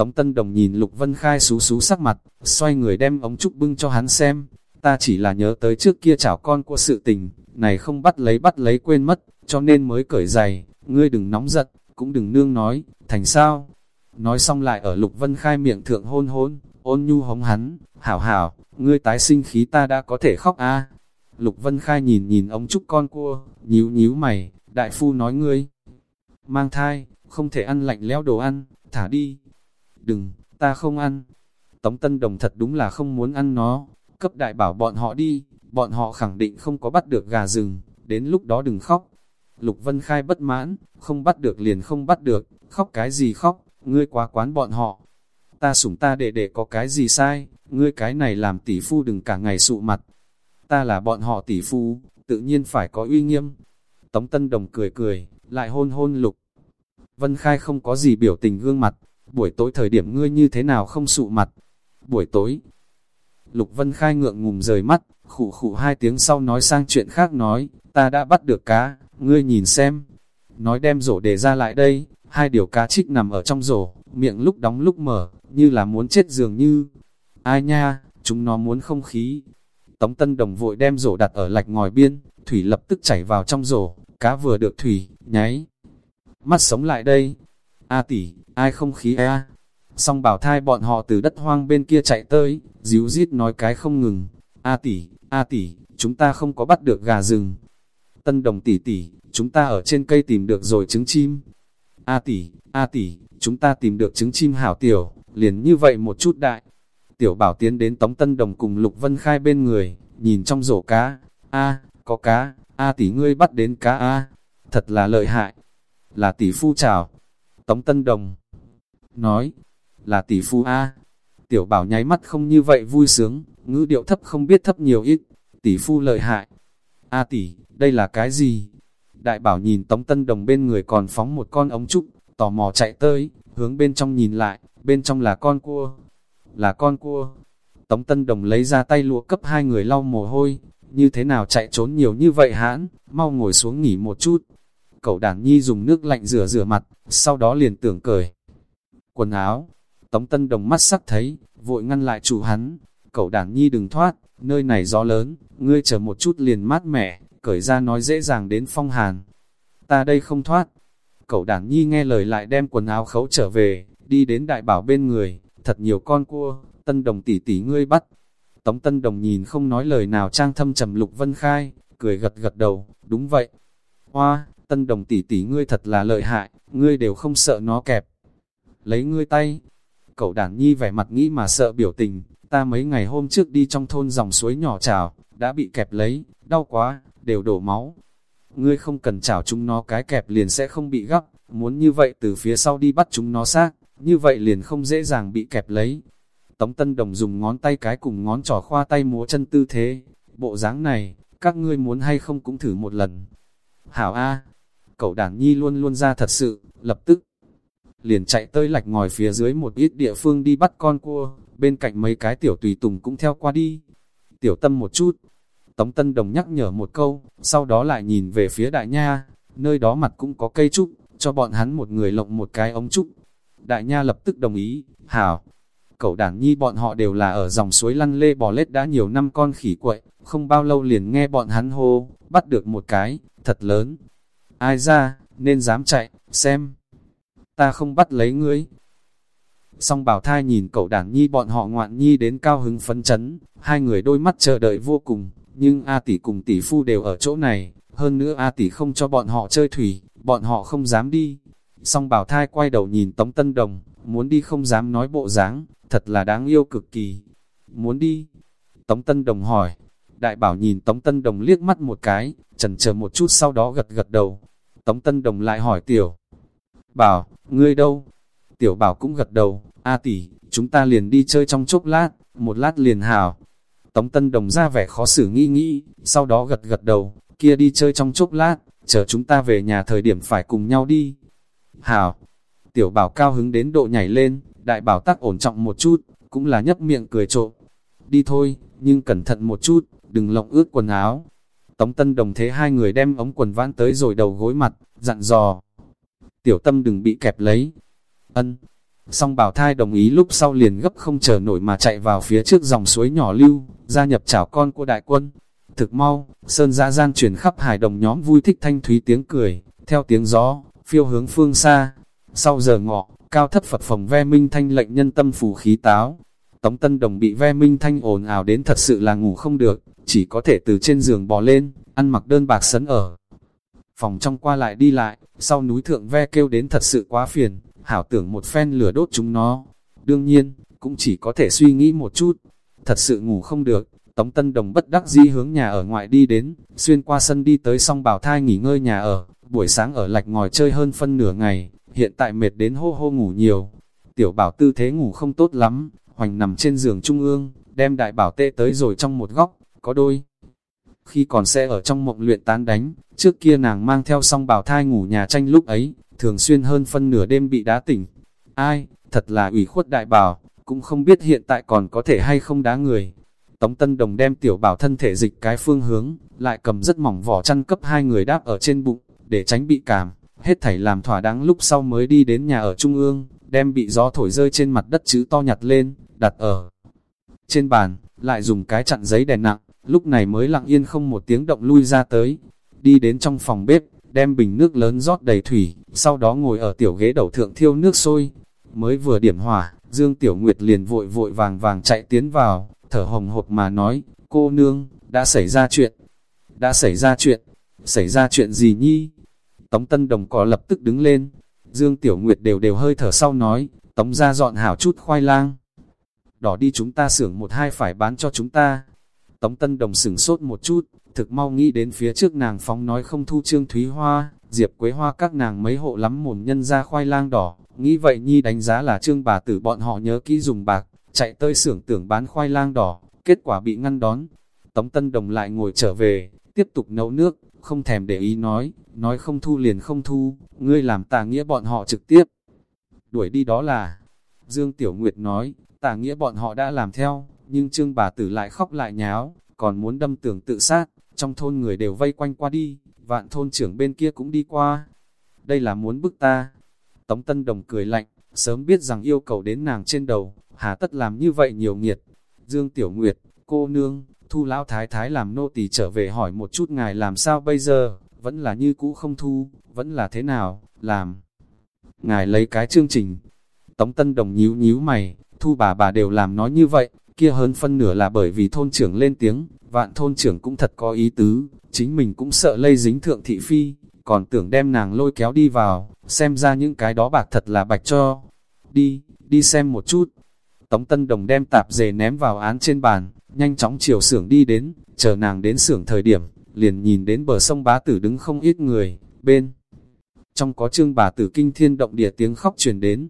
Tống Tân Đồng nhìn Lục Vân Khai xú xú sắc mặt, xoay người đem ống trúc bưng cho hắn xem, ta chỉ là nhớ tới trước kia chảo con của sự tình, này không bắt lấy bắt lấy quên mất, cho nên mới cởi giày, ngươi đừng nóng giận, cũng đừng nương nói, thành sao? Nói xong lại ở Lục Vân Khai miệng thượng hôn hôn, ôn nhu hống hắn, hảo hảo, ngươi tái sinh khí ta đã có thể khóc a Lục Vân Khai nhìn nhìn ông trúc con cua, nhíu nhíu mày, đại phu nói ngươi, mang thai, không thể ăn lạnh lẽo đồ ăn, thả đi đừng, ta không ăn. Tống Tân Đồng thật đúng là không muốn ăn nó, cấp đại bảo bọn họ đi, bọn họ khẳng định không có bắt được gà rừng, đến lúc đó đừng khóc. Lục Vân Khai bất mãn, không bắt được liền không bắt được, khóc cái gì khóc, ngươi quá quán bọn họ. Ta sủng ta để để có cái gì sai, ngươi cái này làm tỷ phu đừng cả ngày sụ mặt. Ta là bọn họ tỷ phu, tự nhiên phải có uy nghiêm. Tống Tân Đồng cười cười, lại hôn hôn Lục. Vân Khai không có gì biểu tình gương mặt, buổi tối thời điểm ngươi như thế nào không sụ mặt. Buổi tối, Lục Vân Khai ngượng ngùng rời mắt, khụ khụ hai tiếng sau nói sang chuyện khác nói, ta đã bắt được cá, ngươi nhìn xem. Nói đem rổ để ra lại đây, hai điều cá trích nằm ở trong rổ, miệng lúc đóng lúc mở, như là muốn chết dường như. Ai nha, chúng nó muốn không khí. Tống Tân Đồng vội đem rổ đặt ở lạch ngòi biên, thủy lập tức chảy vào trong rổ, cá vừa được thủy, nháy. Mắt sống lại đây. A tỷ, ai không khí e a? Xong bảo thai bọn họ từ đất hoang bên kia chạy tới, díu dít nói cái không ngừng. A tỷ, A tỷ, chúng ta không có bắt được gà rừng. Tân đồng tỷ tỷ, chúng ta ở trên cây tìm được rồi trứng chim. A tỷ, A tỷ, chúng ta tìm được trứng chim hảo tiểu, liền như vậy một chút đại. Tiểu bảo tiến đến Tống Tân Đồng cùng Lục Vân Khai bên người, nhìn trong rổ cá. A, có cá, A tỷ ngươi bắt đến cá A. Thật là lợi hại. Là tỷ phu chào. Tống Tân Đồng nói, là tỷ phu A. Tiểu bảo nháy mắt không như vậy vui sướng, ngữ điệu thấp không biết thấp nhiều ít, tỷ phu lợi hại. A tỷ, đây là cái gì? Đại bảo nhìn Tống Tân Đồng bên người còn phóng một con ống trúc, tò mò chạy tới, hướng bên trong nhìn lại, bên trong là con cua. Là con cua. Tống Tân Đồng lấy ra tay lụa cấp hai người lau mồ hôi, như thế nào chạy trốn nhiều như vậy hãn, mau ngồi xuống nghỉ một chút. Cậu đàn nhi dùng nước lạnh rửa rửa mặt, sau đó liền tưởng cười Quần áo, Tống Tân Đồng mắt sắc thấy, vội ngăn lại chủ hắn, cậu đảng nhi đừng thoát, nơi này gió lớn, ngươi chờ một chút liền mát mẻ, cởi ra nói dễ dàng đến phong hàn. Ta đây không thoát. Cậu đảng nhi nghe lời lại đem quần áo khấu trở về, đi đến đại bảo bên người, thật nhiều con cua, tân đồng tỷ tỷ ngươi bắt. Tống tân đồng nhìn không nói lời nào trang thâm trầm lục vân khai, cười gật gật đầu, đúng vậy. Hoa, tân đồng tỷ tỷ ngươi thật là lợi hại, ngươi đều không sợ nó kẹp. Lấy ngươi tay, cậu đàn nhi vẻ mặt nghĩ mà sợ biểu tình, ta mấy ngày hôm trước đi trong thôn dòng suối nhỏ trào, đã bị kẹp lấy, đau quá, đều đổ máu. Ngươi không cần chảo chúng nó cái kẹp liền sẽ không bị gấp, muốn như vậy từ phía sau đi bắt chúng nó xác, như vậy liền không dễ dàng bị kẹp lấy. Tống Tân Đồng dùng ngón tay cái cùng ngón trỏ khoa tay múa chân tư thế, bộ dáng này, các ngươi muốn hay không cũng thử một lần. Hảo A, cậu đàn nhi luôn luôn ra thật sự, lập tức, liền chạy tới lạch ngòi phía dưới một ít địa phương đi bắt con cua, bên cạnh mấy cái tiểu tùy tùng cũng theo qua đi. Tiểu tâm một chút, Tống Tân Đồng nhắc nhở một câu, sau đó lại nhìn về phía đại nha, nơi đó mặt cũng có cây trúc, cho bọn hắn một người lộng một cái ống trúc. Đại nha lập tức đồng ý, hảo. Cậu đảng nhi bọn họ đều là ở dòng suối lăn lê bò lết đã nhiều năm con khỉ quậy, không bao lâu liền nghe bọn hắn hô, bắt được một cái, thật lớn. Ai ra, nên dám chạy, xem. Ta không bắt lấy ngươi, Song bảo thai nhìn cậu đảng nhi bọn họ ngoạn nhi đến cao hứng phấn chấn, hai người đôi mắt chờ đợi vô cùng, nhưng A tỷ cùng tỷ phu đều ở chỗ này, hơn nữa A tỷ không cho bọn họ chơi thủy, bọn họ không dám đi. Song bảo thai quay đầu nhìn Tống Tân Đồng, muốn đi không dám nói bộ dáng, thật là đáng yêu cực kỳ. Muốn đi? Tống Tân Đồng hỏi. Đại bảo nhìn Tống Tân Đồng liếc mắt một cái, chần chờ một chút sau đó gật gật đầu. Tống Tân Đồng lại hỏi tiểu. Bảo, ngươi đâu? Tiểu bảo cũng gật đầu, A tỷ, chúng ta liền đi chơi trong chốc lát, một lát liền hảo. Tống Tân Đồng ra vẻ khó xử nghĩ nghĩ, sau đó gật gật đầu, kia đi chơi trong chốc lát, chờ chúng ta về nhà thời điểm phải cùng nhau đi. Hảo, tiểu bảo cao hứng đến độ nhảy lên, đại bảo tắc ổn trọng một chút, cũng là nhấp miệng cười trộm. Đi thôi, nhưng cẩn thận một chút, đừng lộng ướt quần áo. Tống Tân Đồng thế hai người đem ống quần vãn tới rồi đầu gối mặt, dặn dò. Tiểu tâm đừng bị kẹp lấy. Ân, Song bảo thai đồng ý lúc sau liền gấp không chờ nổi mà chạy vào phía trước dòng suối nhỏ lưu, gia nhập chảo con của đại quân. Thực mau, sơn giã gian truyền khắp hải đồng nhóm vui thích thanh thúy tiếng cười, theo tiếng gió, phiêu hướng phương xa. Sau giờ ngọ, cao thấp Phật phòng ve minh thanh lệnh nhân tâm phù khí táo. Tống Tân Đồng bị ve minh thanh ồn ào đến thật sự là ngủ không được, chỉ có thể từ trên giường bò lên, ăn mặc đơn bạc sấn ở. Phòng trong qua lại đi lại, sau núi thượng ve kêu đến thật sự quá phiền, hảo tưởng một phen lửa đốt chúng nó. đương nhiên, cũng chỉ có thể suy nghĩ một chút. Thật sự ngủ không được, Tống Tân Đồng bất đắc di hướng nhà ở ngoại đi đến, xuyên qua sân đi tới song bảo thai nghỉ ngơi nhà ở, buổi sáng ở lạch ngòi chơi hơn phân nửa ngày, hiện tại mệt đến hô hô ngủ nhiều. Tiểu bảo tư thế ngủ không tốt lắm, hoành nằm trên giường trung ương, đem đại bảo tê tới rồi trong một góc, có đôi. Khi còn sẽ ở trong mộng luyện tán đánh, trước kia nàng mang theo song bảo thai ngủ nhà tranh lúc ấy, thường xuyên hơn phân nửa đêm bị đá tỉnh. Ai, thật là ủy khuất đại bảo, cũng không biết hiện tại còn có thể hay không đá người. Tống Tân Đồng đem tiểu bảo thân thể dịch cái phương hướng, lại cầm rất mỏng vỏ chăn cấp hai người đáp ở trên bụng, để tránh bị cảm, hết thảy làm thỏa đáng lúc sau mới đi đến nhà ở trung ương, đem bị gió thổi rơi trên mặt đất chữ to nhặt lên, đặt ở trên bàn, lại dùng cái chặn giấy đèn nặng, lúc này mới lặng yên không một tiếng động lui ra tới, đi đến trong phòng bếp, đem bình nước lớn rót đầy thủy, sau đó ngồi ở tiểu ghế đầu thượng thiêu nước sôi, mới vừa điểm hỏa, Dương Tiểu Nguyệt liền vội vội vàng vàng chạy tiến vào, thở hồng hộc mà nói, cô nương, đã xảy ra chuyện, đã xảy ra chuyện, xảy ra chuyện gì nhi? Tống Tân Đồng có lập tức đứng lên, Dương Tiểu Nguyệt đều đều hơi thở sau nói, Tống ra dọn hảo chút khoai lang. Đỏ đi chúng ta xưởng một hai phải bán cho chúng ta. Tống Tân Đồng sửng sốt một chút, thực mau nghĩ đến phía trước nàng phóng nói không thu trương thúy hoa, diệp quế hoa các nàng mấy hộ lắm mồn nhân ra khoai lang đỏ, nghĩ vậy nhi đánh giá là trương bà tử bọn họ nhớ kỹ dùng bạc, chạy tới xưởng tưởng bán khoai lang đỏ, kết quả bị ngăn đón. Tống Tân Đồng lại ngồi trở về, tiếp tục nấu nước, không thèm để ý nói, nói không thu liền không thu, ngươi làm tà nghĩa bọn họ trực tiếp. Đuổi đi đó là, Dương Tiểu Nguyệt nói, tà nghĩa bọn họ đã làm theo, nhưng trương bà tử lại khóc lại nháo, còn muốn đâm tưởng tự sát, trong thôn người đều vây quanh qua đi, vạn thôn trưởng bên kia cũng đi qua. Đây là muốn bức ta. Tống Tân Đồng cười lạnh, sớm biết rằng yêu cầu đến nàng trên đầu, hà tất làm như vậy nhiều nghiệt. Dương Tiểu Nguyệt, cô nương, thu lão thái thái làm nô tỳ trở về hỏi một chút ngài làm sao bây giờ, vẫn là như cũ không thu, vẫn là thế nào, làm. Ngài lấy cái chương trình. Tống Tân Đồng nhíu nhíu mày, thu bà bà đều làm nói như vậy, kia hơn phân nửa là bởi vì thôn trưởng lên tiếng, vạn thôn trưởng cũng thật có ý tứ, chính mình cũng sợ lây dính thượng thị phi, còn tưởng đem nàng lôi kéo đi vào, xem ra những cái đó bạc thật là bạch cho. Đi, đi xem một chút. Tống Tân Đồng đem tạp dề ném vào án trên bàn, nhanh chóng chiều xưởng đi đến, chờ nàng đến xưởng thời điểm, liền nhìn đến bờ sông bá tử đứng không ít người, bên. Trong có trương bà tử kinh thiên động địa tiếng khóc truyền đến,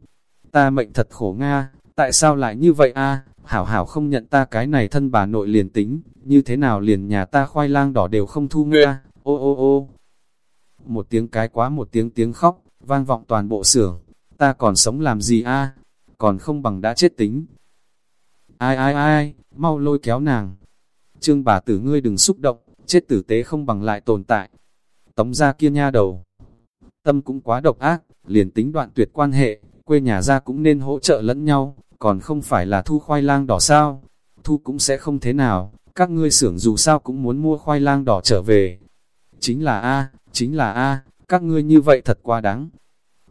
ta mệnh thật khổ Nga, tại sao lại như vậy a hảo hảo không nhận ta cái này thân bà nội liền tính, như thế nào liền nhà ta khoai lang đỏ đều không thu Nga, ô ô ô. Một tiếng cái quá một tiếng tiếng khóc, vang vọng toàn bộ xưởng, ta còn sống làm gì a còn không bằng đã chết tính. Ai ai ai, mau lôi kéo nàng. Trương bà tử ngươi đừng xúc động, chết tử tế không bằng lại tồn tại. Tống ra kia nha đầu. Tâm cũng quá độc ác, liền tính đoạn tuyệt quan hệ, quê nhà ra cũng nên hỗ trợ lẫn nhau, còn không phải là thu khoai lang đỏ sao. Thu cũng sẽ không thế nào, các ngươi xưởng dù sao cũng muốn mua khoai lang đỏ trở về. Chính là A, chính là A, các ngươi như vậy thật quá đáng.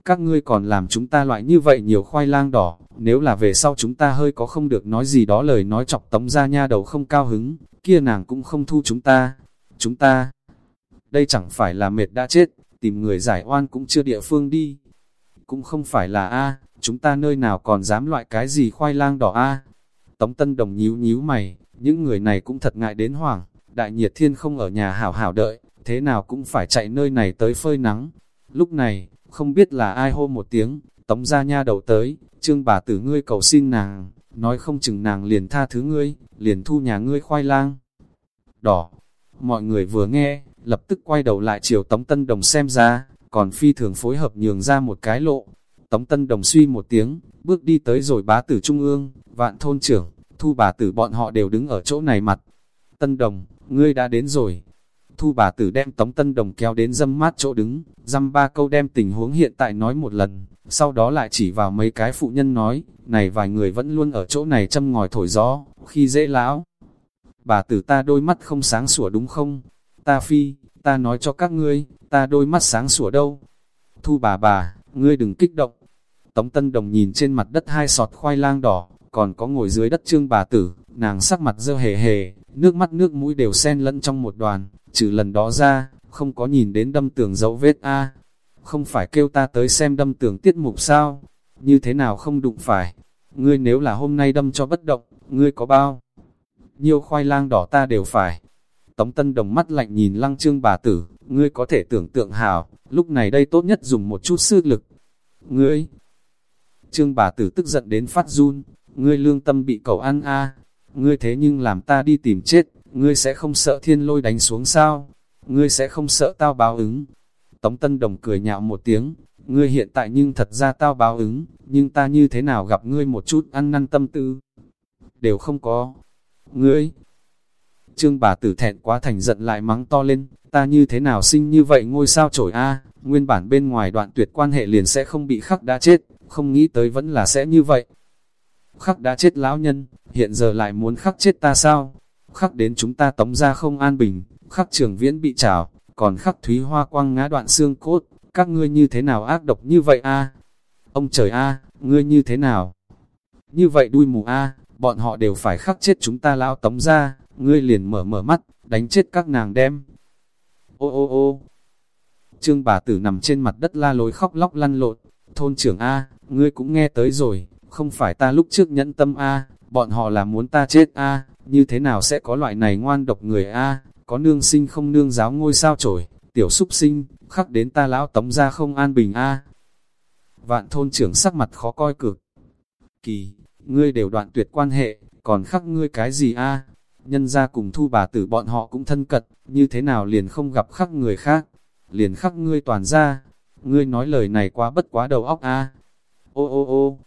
Các ngươi còn làm chúng ta loại như vậy nhiều khoai lang đỏ, nếu là về sau chúng ta hơi có không được nói gì đó lời nói chọc tống ra nha đầu không cao hứng, kia nàng cũng không thu chúng ta. Chúng ta, đây chẳng phải là mệt đã chết, tìm người giải oan cũng chưa địa phương đi. Cũng không phải là A, chúng ta nơi nào còn dám loại cái gì khoai lang đỏ A. Tống Tân Đồng nhíu nhíu mày, những người này cũng thật ngại đến hoảng, đại nhiệt thiên không ở nhà hảo hảo đợi, thế nào cũng phải chạy nơi này tới phơi nắng. Lúc này, không biết là ai hô một tiếng, tống ra nha đầu tới, trương bà tử ngươi cầu xin nàng, nói không chừng nàng liền tha thứ ngươi, liền thu nhà ngươi khoai lang. Đỏ, mọi người vừa nghe, lập tức quay đầu lại chiều tống tân đồng xem ra, còn phi thường phối hợp nhường ra một cái lộ. Tống tân đồng suy một tiếng, bước đi tới rồi bá tử trung ương, vạn thôn trưởng, thu bà tử bọn họ đều đứng ở chỗ này mặt. Tân đồng, ngươi đã đến rồi, Thu bà tử đem Tống Tân Đồng kéo đến dâm mát chỗ đứng, dăm ba câu đem tình huống hiện tại nói một lần, sau đó lại chỉ vào mấy cái phụ nhân nói, này vài người vẫn luôn ở chỗ này châm ngòi thổi gió, khi dễ lão. Bà tử ta đôi mắt không sáng sủa đúng không? Ta phi, ta nói cho các ngươi, ta đôi mắt sáng sủa đâu? Thu bà bà, ngươi đừng kích động. Tống Tân Đồng nhìn trên mặt đất hai sọt khoai lang đỏ, còn có ngồi dưới đất trương bà tử, nàng sắc mặt dơ hề hề, nước mắt nước mũi đều xen lẫn trong một đoàn, trừ lần đó ra, không có nhìn đến đâm tường dấu vết A. Không phải kêu ta tới xem đâm tường tiết mục sao, như thế nào không đụng phải. ngươi nếu là hôm nay đâm cho bất động, ngươi có bao? Nhiều khoai lang đỏ ta đều phải. Tống Tân Đồng mắt lạnh nhìn lăng trương bà tử, ngươi có thể tưởng tượng hào, lúc này đây tốt nhất dùng một chút sức lực. Ngươi! Trương bà tử tức giận đến phát run, ngươi lương tâm bị cầu ăn a ngươi thế nhưng làm ta đi tìm chết, ngươi sẽ không sợ thiên lôi đánh xuống sao? Ngươi sẽ không sợ tao báo ứng? Tống Tân Đồng cười nhạo một tiếng, ngươi hiện tại nhưng thật ra tao báo ứng, nhưng ta như thế nào gặp ngươi một chút ăn năn tâm tư? Đều không có. Ngươi! Trương bà tử thẹn quá thành giận lại mắng to lên, ta như thế nào sinh như vậy ngôi sao trổi a nguyên bản bên ngoài đoạn tuyệt quan hệ liền sẽ không bị khắc đã chết, không nghĩ tới vẫn là sẽ như vậy. Khắc đã chết lão nhân, hiện giờ lại muốn khắc chết ta sao? Khắc đến chúng ta tống ra không an bình, khắc trường viễn bị trào, còn khắc thúy hoa quang ngã đoạn xương cốt, các ngươi như thế nào ác độc như vậy a Ông trời a ngươi như thế nào? Như vậy đuôi mù a bọn họ đều phải khắc chết chúng ta lão tống ra, ngươi liền mở mở mắt, đánh chết các nàng đem. Ô ô ô Trương bà tử nằm trên mặt đất la lối khóc lóc lăn lộn, thôn trưởng A, ngươi cũng nghe tới rồi, không phải ta lúc trước nhẫn tâm A, bọn họ là muốn ta chết A, như thế nào sẽ có loại này ngoan độc người A, có nương sinh không nương giáo ngôi sao trổi, tiểu súc sinh, khắc đến ta lão tống ra không an bình A. Vạn thôn trưởng sắc mặt khó coi cực. Kỳ, ngươi đều đoạn tuyệt quan hệ, còn khắc ngươi cái gì A? Nhân ra cùng thu bà tử bọn họ cũng thân cật, như thế nào liền không gặp khắc người khác, liền khắc ngươi toàn ra. Ngươi nói lời này quá bất quá đầu óc A. Ô ô ô,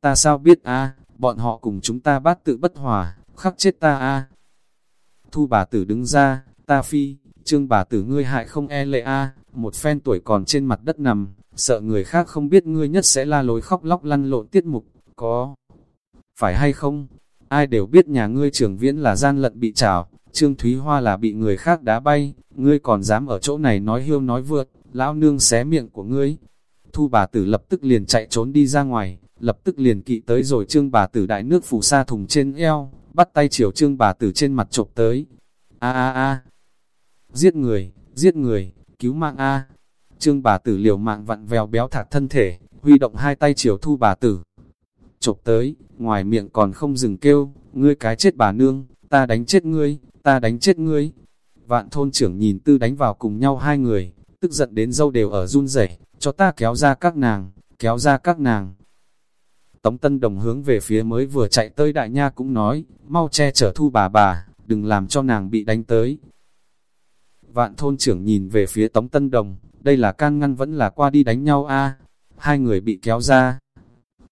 ta sao biết A, bọn họ cùng chúng ta bát tự bất hòa, khắc chết ta A. Thu bà tử đứng ra, ta phi, trương bà tử ngươi hại không e lệ A, một phen tuổi còn trên mặt đất nằm, sợ người khác không biết ngươi nhất sẽ la lối khóc lóc lăn lộn tiết mục, có phải hay không? Ai đều biết nhà ngươi trưởng viễn là gian lận bị trào, Trương Thúy Hoa là bị người khác đá bay, ngươi còn dám ở chỗ này nói hiêu nói vượt, lão nương xé miệng của ngươi. Thu bà tử lập tức liền chạy trốn đi ra ngoài, lập tức liền kỵ tới rồi trương bà tử đại nước phủ sa thùng trên eo, bắt tay chiều trương bà tử trên mặt chộp tới. A a a, giết người, giết người, cứu mạng a. Trương bà tử liều mạng vặn vèo béo thạc thân thể, huy động hai tay chiều thu bà tử. Chộp tới, ngoài miệng còn không dừng kêu, ngươi cái chết bà nương, ta đánh chết ngươi, ta đánh chết ngươi. Vạn thôn trưởng nhìn tư đánh vào cùng nhau hai người, tức giận đến dâu đều ở run rẩy cho ta kéo ra các nàng, kéo ra các nàng. Tống Tân Đồng hướng về phía mới vừa chạy tới đại nha cũng nói, mau che chở thu bà bà, đừng làm cho nàng bị đánh tới. Vạn thôn trưởng nhìn về phía Tống Tân Đồng, đây là can ngăn vẫn là qua đi đánh nhau a hai người bị kéo ra.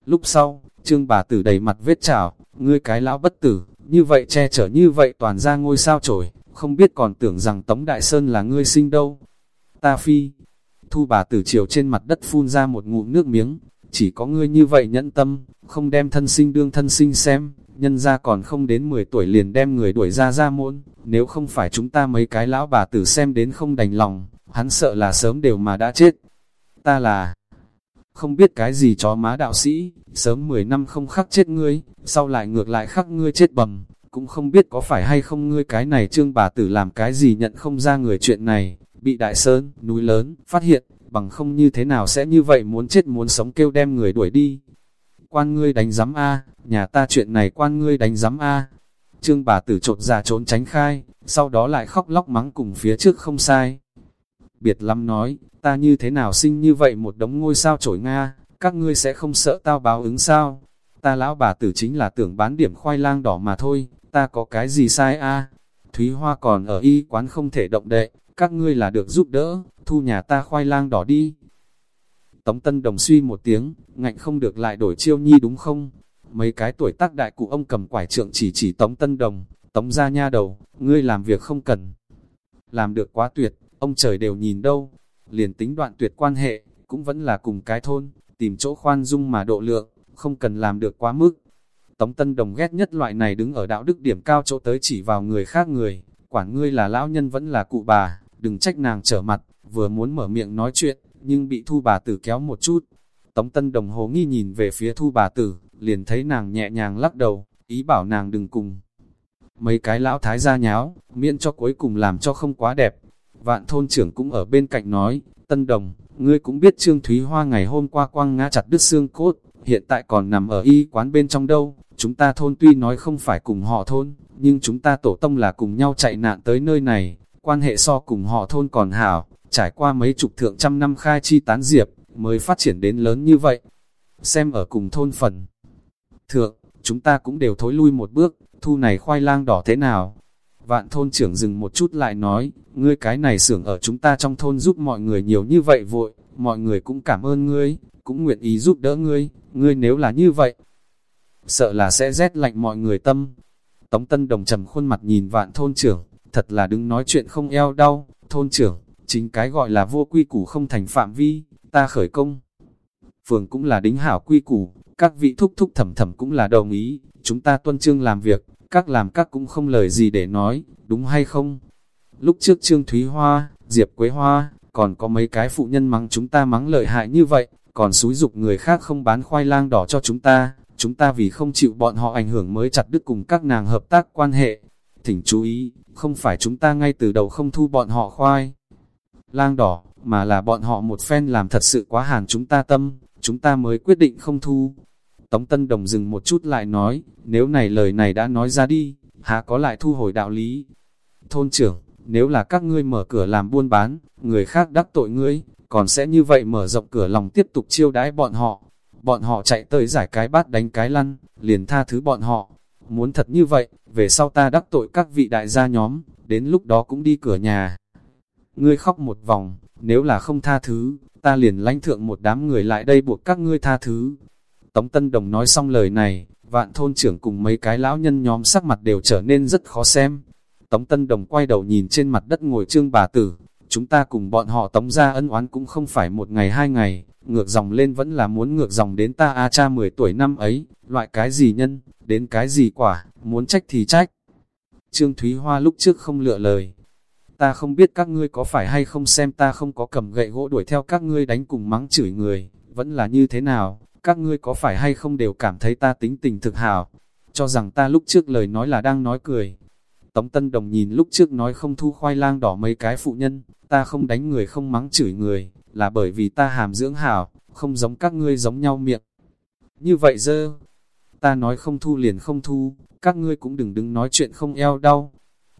Lúc sau, trương bà tử đầy mặt vết chảo, ngươi cái lão bất tử, như vậy che chở như vậy toàn ra ngôi sao trổi, không biết còn tưởng rằng Tống Đại Sơn là ngươi sinh đâu. Ta phi, thu bà tử chiều trên mặt đất phun ra một ngụm nước miếng, chỉ có ngươi như vậy nhẫn tâm, không đem thân sinh đương thân sinh xem, nhân ra còn không đến 10 tuổi liền đem người đuổi ra ra môn, nếu không phải chúng ta mấy cái lão bà tử xem đến không đành lòng, hắn sợ là sớm đều mà đã chết. Ta là không biết cái gì chó má đạo sĩ, sớm 10 năm không khắc chết ngươi, sau lại ngược lại khắc ngươi chết bầm, cũng không biết có phải hay không ngươi cái này trương bà tử làm cái gì nhận không ra người chuyện này, bị đại sơn, núi lớn, phát hiện, bằng không như thế nào sẽ như vậy muốn chết muốn sống kêu đem người đuổi đi. Quan ngươi đánh giám A, nhà ta chuyện này quan ngươi đánh giám A. Trương bà tử trột ra trốn tránh khai, sau đó lại khóc lóc mắng cùng phía trước không sai. Biệt lắm nói, ta như thế nào sinh như vậy một đống ngôi sao trổi Nga, các ngươi sẽ không sợ tao báo ứng sao? Ta lão bà tử chính là tưởng bán điểm khoai lang đỏ mà thôi, ta có cái gì sai a? Thúy Hoa còn ở y quán không thể động đậy, các ngươi là được giúp đỡ, thu nhà ta khoai lang đỏ đi. Tống Tân Đồng suy một tiếng, ngạnh không được lại đổi chiêu nhi đúng không? Mấy cái tuổi tác đại cụ ông cầm quải trượng chỉ chỉ Tống Tân Đồng, Tống ra nha đầu, ngươi làm việc không cần. Làm được quá tuyệt, ông trời đều nhìn đâu, liền tính đoạn tuyệt quan hệ, cũng vẫn là cùng cái thôn, tìm chỗ khoan dung mà độ lượng, không cần làm được quá mức. Tống Tân Đồng ghét nhất loại này đứng ở đạo đức điểm cao chỗ tới chỉ vào người khác người, quản ngươi là lão nhân vẫn là cụ bà, đừng trách nàng trở mặt, vừa muốn mở miệng nói chuyện, nhưng bị thu bà tử kéo một chút. Tống Tân Đồng hồ nghi nhìn về phía thu bà tử, liền thấy nàng nhẹ nhàng lắc đầu, ý bảo nàng đừng cùng. Mấy cái lão thái gia nháo, miễn cho cuối cùng làm cho không quá đẹp. Vạn thôn trưởng cũng ở bên cạnh nói, Tân Đồng, ngươi cũng biết Trương Thúy Hoa ngày hôm qua quăng ngã chặt đứt xương cốt, hiện tại còn nằm ở y quán bên trong đâu, chúng ta thôn tuy nói không phải cùng họ thôn, nhưng chúng ta tổ tông là cùng nhau chạy nạn tới nơi này, quan hệ so cùng họ thôn còn hảo, trải qua mấy chục thượng trăm năm khai chi tán diệp, mới phát triển đến lớn như vậy. Xem ở cùng thôn phần. Thượng, chúng ta cũng đều thối lui một bước, thu này khoai lang đỏ thế nào? Vạn thôn trưởng dừng một chút lại nói, ngươi cái này xưởng ở chúng ta trong thôn giúp mọi người nhiều như vậy vội, mọi người cũng cảm ơn ngươi, cũng nguyện ý giúp đỡ ngươi, ngươi nếu là như vậy, sợ là sẽ rét lạnh mọi người tâm. Tống Tân Đồng trầm khuôn mặt nhìn vạn thôn trưởng, thật là đứng nói chuyện không eo đau, thôn trưởng, chính cái gọi là vô quy củ không thành phạm vi, ta khởi công. Phường cũng là đính hảo quy củ, các vị thúc thúc thẩm thẩm cũng là đồng ý, chúng ta tuân trương làm việc, các làm các cũng không lời gì để nói, đúng hay không? Lúc trước Trương Thúy Hoa, Diệp Quế Hoa, còn có mấy cái phụ nhân mắng chúng ta mắng lợi hại như vậy, còn xúi dục người khác không bán khoai lang đỏ cho chúng ta, chúng ta vì không chịu bọn họ ảnh hưởng mới chặt đứt cùng các nàng hợp tác quan hệ. Thỉnh chú ý, không phải chúng ta ngay từ đầu không thu bọn họ khoai lang đỏ, mà là bọn họ một phen làm thật sự quá hàn chúng ta tâm, chúng ta mới quyết định không thu. Tống Tân Đồng dừng một chút lại nói, nếu này lời này đã nói ra đi, há có lại thu hồi đạo lý. Thôn trưởng, nếu là các ngươi mở cửa làm buôn bán, người khác đắc tội ngươi, còn sẽ như vậy mở rộng cửa lòng tiếp tục chiêu đãi bọn họ. Bọn họ chạy tới giải cái bát đánh cái lăn, liền tha thứ bọn họ. Muốn thật như vậy, về sau ta đắc tội các vị đại gia nhóm, đến lúc đó cũng đi cửa nhà. Ngươi khóc một vòng, nếu là không tha thứ, ta liền lãnh thượng một đám người lại đây buộc các ngươi tha thứ. Tống Tân Đồng nói xong lời này, vạn thôn trưởng cùng mấy cái lão nhân nhóm sắc mặt đều trở nên rất khó xem. Tống Tân Đồng quay đầu nhìn trên mặt đất ngồi trương bà tử, chúng ta cùng bọn họ tống ra ân oán cũng không phải một ngày hai ngày, ngược dòng lên vẫn là muốn ngược dòng đến ta A cha 10 tuổi năm ấy, loại cái gì nhân, đến cái gì quả, muốn trách thì trách. Trương Thúy Hoa lúc trước không lựa lời, ta không biết các ngươi có phải hay không xem ta không có cầm gậy gỗ đuổi theo các ngươi đánh cùng mắng chửi người, vẫn là như thế nào, các ngươi có phải hay không đều cảm thấy ta tính tình thực hảo, cho rằng ta lúc trước lời nói là đang nói cười. Tống Tân Đồng nhìn lúc trước nói không thu khoai lang đỏ mấy cái phụ nhân, ta không đánh người không mắng chửi người, là bởi vì ta hàm dưỡng hảo, không giống các ngươi giống nhau miệng. Như vậy dơ, ta nói không thu liền không thu, các ngươi cũng đừng đứng nói chuyện không eo đau,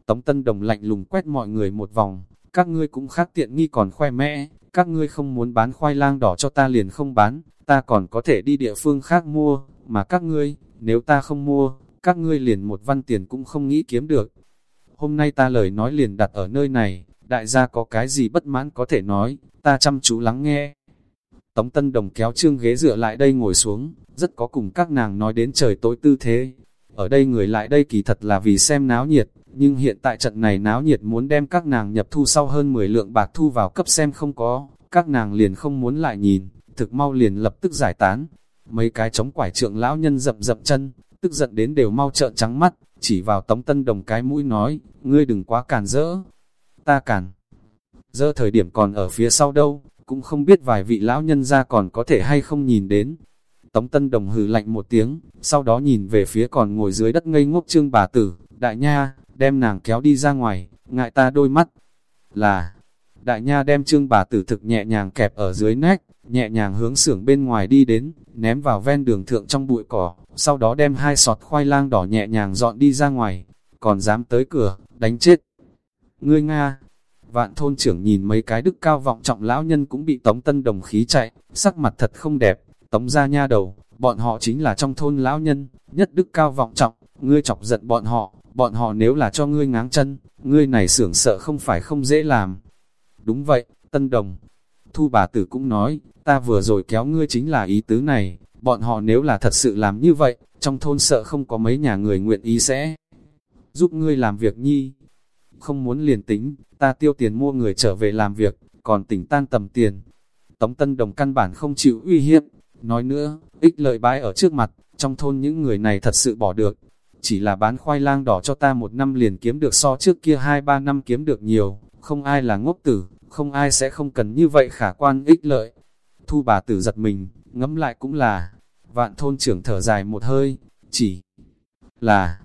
Tống Tân Đồng lạnh lùng quét mọi người một vòng, các ngươi cũng khác tiện nghi còn khoe mẽ, các ngươi không muốn bán khoai lang đỏ cho ta liền không bán, ta còn có thể đi địa phương khác mua, mà các ngươi, nếu ta không mua, các ngươi liền một văn tiền cũng không nghĩ kiếm được. Hôm nay ta lời nói liền đặt ở nơi này, đại gia có cái gì bất mãn có thể nói, ta chăm chú lắng nghe. Tống Tân Đồng kéo trương ghế dựa lại đây ngồi xuống, rất có cùng các nàng nói đến trời tối tư thế. Ở đây người lại đây kỳ thật là vì xem náo nhiệt, nhưng hiện tại trận này náo nhiệt muốn đem các nàng nhập thu sau hơn 10 lượng bạc thu vào cấp xem không có, các nàng liền không muốn lại nhìn, thực mau liền lập tức giải tán. Mấy cái chống quải trượng lão nhân dậm dậm chân, tức giận đến đều mau trợn trắng mắt, chỉ vào tống tân đồng cái mũi nói, ngươi đừng quá càn rỡ. Ta càn. giờ thời điểm còn ở phía sau đâu, cũng không biết vài vị lão nhân ra còn có thể hay không nhìn đến. Tống Tân Đồng hừ lạnh một tiếng, sau đó nhìn về phía còn ngồi dưới đất ngây ngốc trương bà tử, đại nha, đem nàng kéo đi ra ngoài, ngại ta đôi mắt. Là, đại nha đem trương bà tử thực nhẹ nhàng kẹp ở dưới nách, nhẹ nhàng hướng xưởng bên ngoài đi đến, ném vào ven đường thượng trong bụi cỏ, sau đó đem hai sọt khoai lang đỏ nhẹ nhàng dọn đi ra ngoài, còn dám tới cửa, đánh chết. Ngươi Nga, vạn thôn trưởng nhìn mấy cái đức cao vọng trọng lão nhân cũng bị tống tân đồng khí chạy, sắc mặt thật không đẹp, tống ra nha đầu, bọn họ chính là trong thôn lão nhân, nhất đức cao vọng trọng, ngươi chọc giận bọn họ, bọn họ nếu là cho ngươi ngáng chân, ngươi này sưởng sợ không phải không dễ làm. Đúng vậy, Tân Đồng. Thu bà tử cũng nói, ta vừa rồi kéo ngươi chính là ý tứ này, bọn họ nếu là thật sự làm như vậy, trong thôn sợ không có mấy nhà người nguyện ý sẽ giúp ngươi làm việc nhi. Không muốn liền tính, ta tiêu tiền mua người trở về làm việc, còn tỉnh tan tầm tiền. Tống Tân Đồng căn bản không chịu uy hiếp, nói nữa, ích lợi bãi ở trước mặt, trong thôn những người này thật sự bỏ được, chỉ là bán khoai lang đỏ cho ta một năm liền kiếm được so trước kia hai ba năm kiếm được nhiều, không ai là ngốc tử, không ai sẽ không cần như vậy khả quan ích lợi. Thu bà tử giật mình, ngẫm lại cũng là, vạn thôn trưởng thở dài một hơi, chỉ là,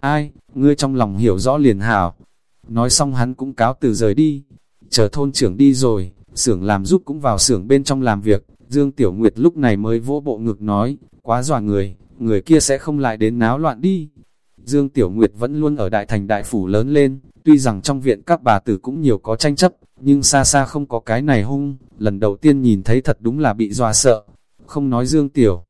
ai, ngươi trong lòng hiểu rõ liền hảo. Nói xong hắn cũng cáo từ rời đi, chờ thôn trưởng đi rồi, xưởng làm giúp cũng vào xưởng bên trong làm việc, Dương Tiểu Nguyệt lúc này mới vỗ bộ ngực nói, quá dọa người, người kia sẽ không lại đến náo loạn đi. Dương Tiểu Nguyệt vẫn luôn ở đại thành đại phủ lớn lên, tuy rằng trong viện các bà tử cũng nhiều có tranh chấp, nhưng xa xa không có cái này hung, lần đầu tiên nhìn thấy thật đúng là bị dọa sợ. Không nói Dương Tiểu